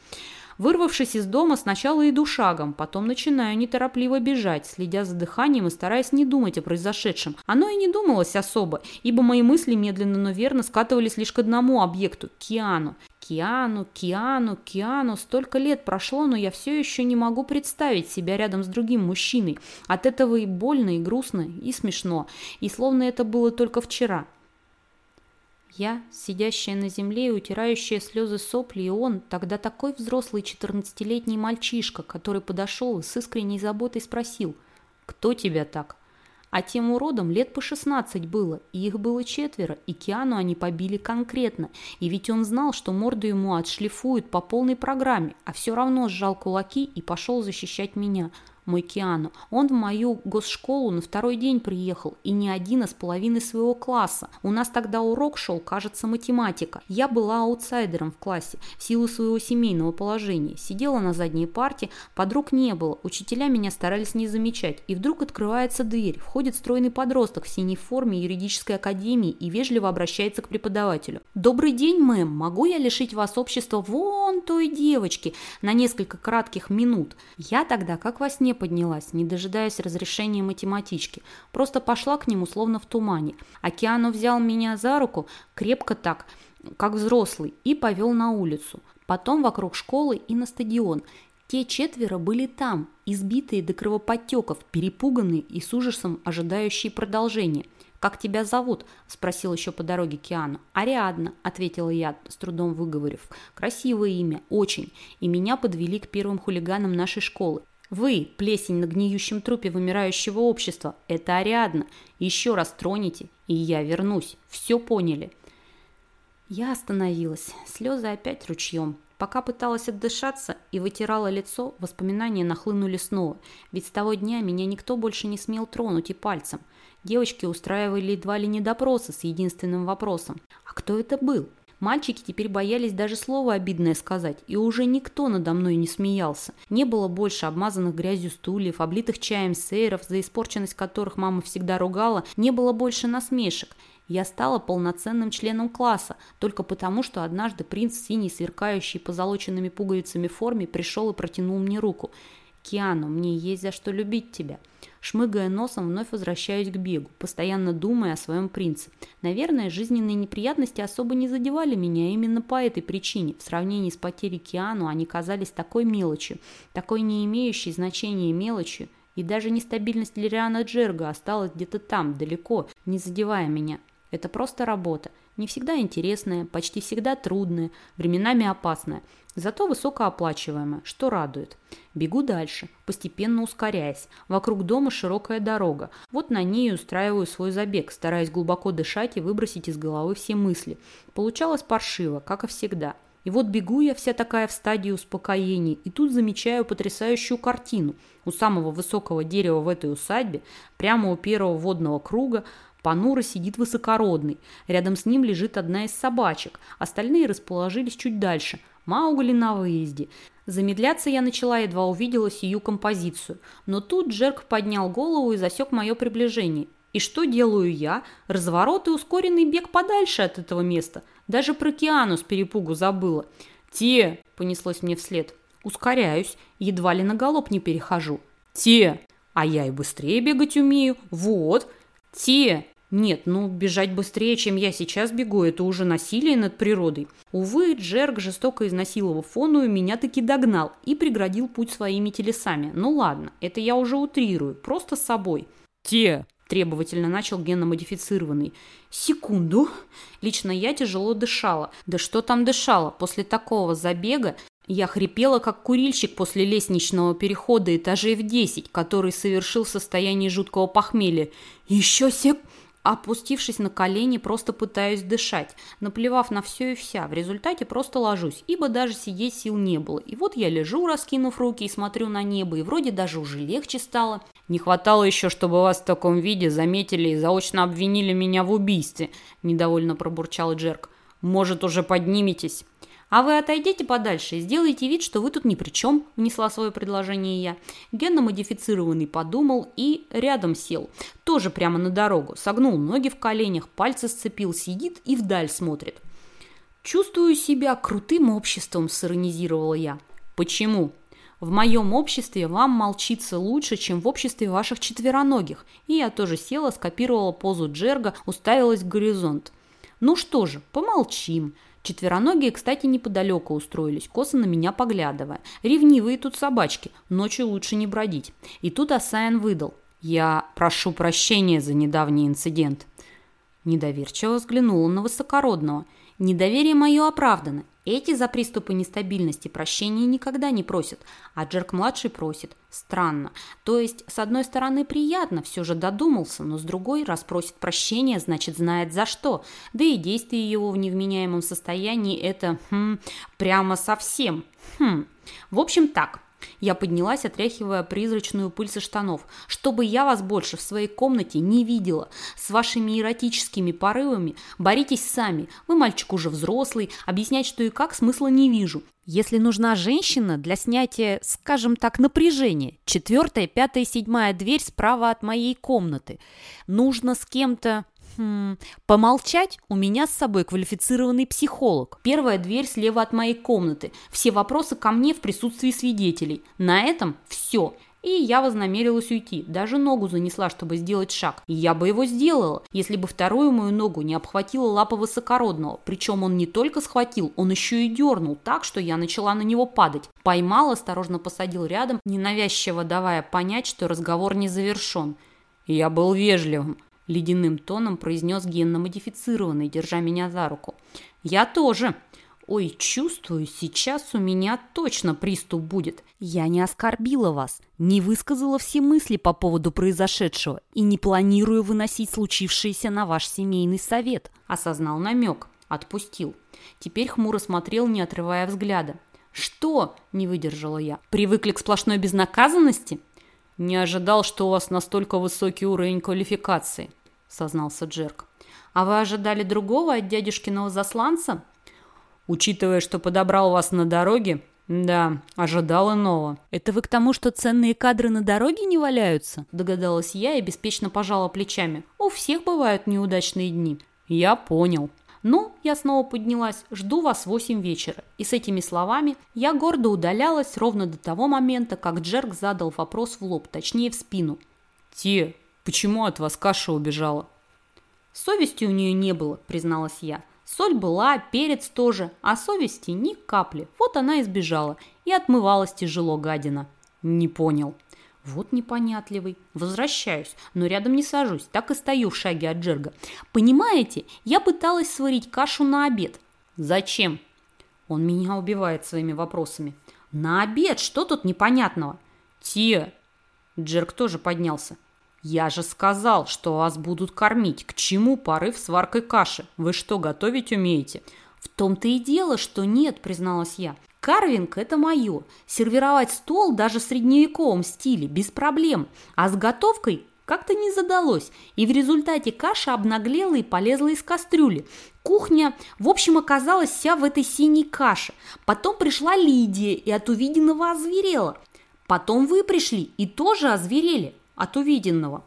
Вырвавшись из дома, сначала иду шагом, потом начинаю неторопливо бежать, следя за дыханием и стараясь не думать о произошедшем. Оно и не думалось особо, ибо мои мысли медленно, но верно скатывались лишь к одному объекту – Киану. Киану, Киану, Киану. Столько лет прошло, но я все еще не могу представить себя рядом с другим мужчиной. От этого и больно, и грустно, и смешно. И словно это было только вчера. Я, сидящая на земле и утирающая слезы сопли, и он, тогда такой взрослый четырнадцатилетний мальчишка, который подошел и с искренней заботой спросил, «Кто тебя так?» А тем уродам лет по шестнадцать было, и их было четверо, и Киану они побили конкретно. И ведь он знал, что морду ему отшлифуют по полной программе, а все равно сжал кулаки и пошел защищать меня мой Киану. Он в мою госшколу на второй день приехал, и не один, а с половины своего класса. У нас тогда урок шел, кажется, математика. Я была аутсайдером в классе, в силу своего семейного положения. Сидела на задней парте, подруг не было, учителя меня старались не замечать. И вдруг открывается дверь, входит стройный подросток в синей форме юридической академии и вежливо обращается к преподавателю. «Добрый день, мэм, могу я лишить вас общества вон той девочки на несколько кратких минут?» Я тогда, как во сне, поднялась, не дожидаясь разрешения математички. Просто пошла к нему, словно в тумане. Океану взял меня за руку, крепко так, как взрослый, и повел на улицу. Потом вокруг школы и на стадион. Те четверо были там, избитые до кровоподтеков, перепуганные и с ужасом ожидающие продолжения – «Как тебя зовут?» – спросил еще по дороге Киану. «Ариадна», – ответила я, с трудом выговорив. «Красивое имя, очень. И меня подвели к первым хулиганам нашей школы. Вы, плесень на гниющем трупе вымирающего общества, это Ариадна. Еще раз троните, и я вернусь. Все поняли?» Я остановилась. Слезы опять ручьем. Пока пыталась отдышаться и вытирала лицо, воспоминания нахлынули снова. Ведь с того дня меня никто больше не смел тронуть и пальцем. Девочки устраивали едва ли не допросы с единственным вопросом. А кто это был? Мальчики теперь боялись даже слова обидное сказать, и уже никто надо мной не смеялся. Не было больше обмазанных грязью стульев, облитых чаем сейров, за испорченность которых мама всегда ругала, не было больше насмешек. Я стала полноценным членом класса, только потому, что однажды принц в синей, сверкающей позолоченными пуговицами форме пришел и протянул мне руку. «Киану, мне есть за что любить тебя». Шмыгая носом, вновь возвращаюсь к бегу, постоянно думая о своем принце. Наверное, жизненные неприятности особо не задевали меня именно по этой причине. В сравнении с потерей Киану они казались такой мелочью, такой не имеющей значения мелочью. И даже нестабильность Лириана Джерга осталась где-то там, далеко, не задевая меня. Это просто работа. Не всегда интересная, почти всегда трудная, временами опасная. Зато высокооплачиваемая, что радует. Бегу дальше, постепенно ускоряясь. Вокруг дома широкая дорога. Вот на ней устраиваю свой забег, стараясь глубоко дышать и выбросить из головы все мысли. Получалось паршиво, как и всегда. И вот бегу я вся такая в стадии успокоения, и тут замечаю потрясающую картину. У самого высокого дерева в этой усадьбе, прямо у первого водного круга, Понуро сидит высокородный. Рядом с ним лежит одна из собачек. Остальные расположились чуть дальше. Маугли на выезде. Замедляться я начала, едва увидела сию композицию. Но тут Джерк поднял голову и засек мое приближение. И что делаю я? Разворот и ускоренный бег подальше от этого места. Даже про Киану с перепугу забыла. «Те!» – понеслось мне вслед. Ускоряюсь, едва ли на галоп не перехожу. «Те!» А я и быстрее бегать умею. Вот. Те! Нет, ну бежать быстрее, чем я сейчас бегу, это уже насилие над природой. Увы, Джерк, жестоко изнасиловав фоную, меня таки догнал и преградил путь своими телесами. Ну ладно, это я уже утрирую, просто с собой. Те! Требовательно начал генномодифицированный. Секунду. Лично я тяжело дышала. Да что там дышала? После такого забега я хрипела, как курильщик после лестничного перехода этажей в десять, который совершил в состоянии жуткого похмелья. Еще сек... Опустившись на колени, просто пытаюсь дышать, наплевав на все и вся. В результате просто ложусь, ибо даже сидеть сил не было. И вот я лежу, раскинув руки и смотрю на небо, и вроде даже уже легче стало. Не хватало еще, чтобы вас в таком виде заметили и заочно обвинили меня в убийстве, недовольно пробурчал Джерк. Может, уже подниметесь? «А вы отойдите подальше и сделайте вид, что вы тут ни при чем», – внесла свое предложение я. Генно-модифицированный подумал и рядом сел. Тоже прямо на дорогу. Согнул ноги в коленях, пальцы сцепил, сидит и вдаль смотрит. «Чувствую себя крутым обществом», – сиронизировала я. «Почему?» В моем обществе вам молчится лучше, чем в обществе ваших четвероногих. И я тоже села, скопировала позу Джерга, уставилась в горизонт. Ну что же, помолчим. Четвероногие, кстати, неподалеку устроились, косо на меня поглядывая. Ревнивые тут собачки, ночью лучше не бродить. И тут Асаян выдал. «Я прошу прощения за недавний инцидент». Недоверчиво взглянула на высокородного. Недоверие мое оправдано. Эти за приступы нестабильности прощения никогда не просят, а Джерк-младший просит. Странно. То есть, с одной стороны, приятно, все же додумался, но с другой, раз просит прощения, значит, знает за что. Да и действие его в невменяемом состоянии – это, хм, прямо совсем. Хм. В общем, так. Я поднялась, отряхивая призрачную пыль со штанов. «Чтобы я вас больше в своей комнате не видела. С вашими эротическими порывами боритесь сами. Вы мальчик уже взрослый, объяснять что и как смысла не вижу. Если нужна женщина для снятия, скажем так, напряжения, четвертая, пятая, седьмая дверь справа от моей комнаты. Нужно с кем-то Хм, помолчать у меня с собой квалифицированный психолог. Первая дверь слева от моей комнаты. Все вопросы ко мне в присутствии свидетелей. На этом все. И я вознамерилась уйти. Даже ногу занесла, чтобы сделать шаг. И я бы его сделала, если бы вторую мою ногу не обхватила лапа высокородного. Причем он не только схватил, он еще и дернул так, что я начала на него падать. Поймал, осторожно посадил рядом, ненавязчиво давая понять, что разговор не завершен. Я был вежливым ледяным тоном произнес генно-модифицированный, держа меня за руку. «Я тоже!» «Ой, чувствую, сейчас у меня точно приступ будет. Я не оскорбила вас, не высказала все мысли по поводу произошедшего и не планирую выносить случившееся на ваш семейный совет», осознал намек, отпустил. Теперь хмуро смотрел, не отрывая взгляда. «Что?» – не выдержала я. «Привыкли к сплошной безнаказанности?» «Не ожидал, что у вас настолько высокий уровень квалификации», сознался Джерк. «А вы ожидали другого от дядюшкиного засланца?» «Учитывая, что подобрал вас на дороге, да, ожидал иного». «Это вы к тому, что ценные кадры на дороге не валяются?» Догадалась я и беспечно пожала плечами. «У всех бывают неудачные дни». «Я понял». «Ну, я снова поднялась, жду вас в восемь вечера». И с этими словами я гордо удалялась ровно до того момента, как Джерк задал вопрос в лоб, точнее в спину. «Те, Почему от вас каша убежала? Совести у нее не было, призналась я. Соль была, перец тоже, а совести ни капли. Вот она и сбежала. И отмывалась тяжело гадина. Не понял. Вот непонятливый. Возвращаюсь, но рядом не сажусь, так и стою в шаге от Джерга. Понимаете, я пыталась сварить кашу на обед. Зачем? Он меня убивает своими вопросами. На обед, что тут непонятного? Тия. Джерг тоже поднялся. Я же сказал, что вас будут кормить. К чему порыв с варкой каши? Вы что, готовить умеете? В том-то и дело, что нет, призналась я. Карвинг – это мое. Сервировать стол даже в средневековом стиле без проблем. А с готовкой как-то не задалось, и в результате каша обнаглела и полезла из кастрюли. Кухня, в общем, оказалась вся в этой синей каше. Потом пришла Лидия и от увиденного озверела. Потом вы пришли и тоже озверели от увиденного.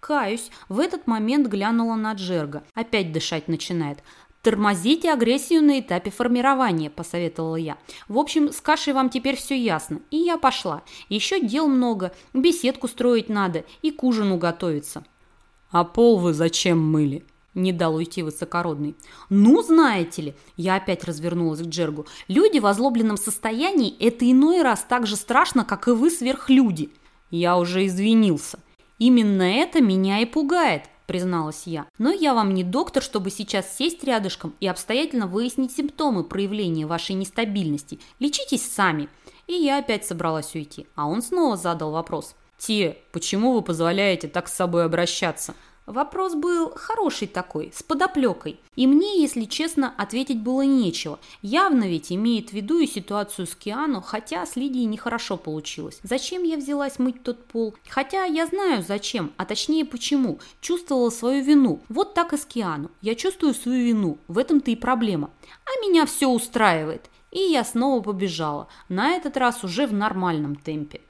Каюсь, в этот момент глянула на Джерга. Опять дышать начинает. «Тормозите агрессию на этапе формирования», – посоветовала я. «В общем, с кашей вам теперь все ясно. И я пошла. Еще дел много, беседку строить надо и к ужину готовиться». «А пол вы зачем мыли?» Не дал уйти высокородный. «Ну, знаете ли!» Я опять развернулась к Джергу. «Люди в озлобленном состоянии – это иной раз так же страшно, как и вы сверхлюди». Я уже извинился. Именно это меня и пугает призналась я. «Но я вам не доктор, чтобы сейчас сесть рядышком и обстоятельно выяснить симптомы проявления вашей нестабильности. Лечитесь сами». И я опять собралась уйти, а он снова задал вопрос. «Те, почему вы позволяете так с собой обращаться?» Вопрос был хороший такой, с подоплекой. И мне, если честно, ответить было нечего. Явно ведь имеет в виду и ситуацию с Киану, хотя с Лидией нехорошо получилось. Зачем я взялась мыть тот пол? Хотя я знаю зачем, а точнее почему. Чувствовала свою вину. Вот так и с Киану. Я чувствую свою вину. В этом-то и проблема. А меня все устраивает. И я снова побежала. На этот раз уже в нормальном темпе.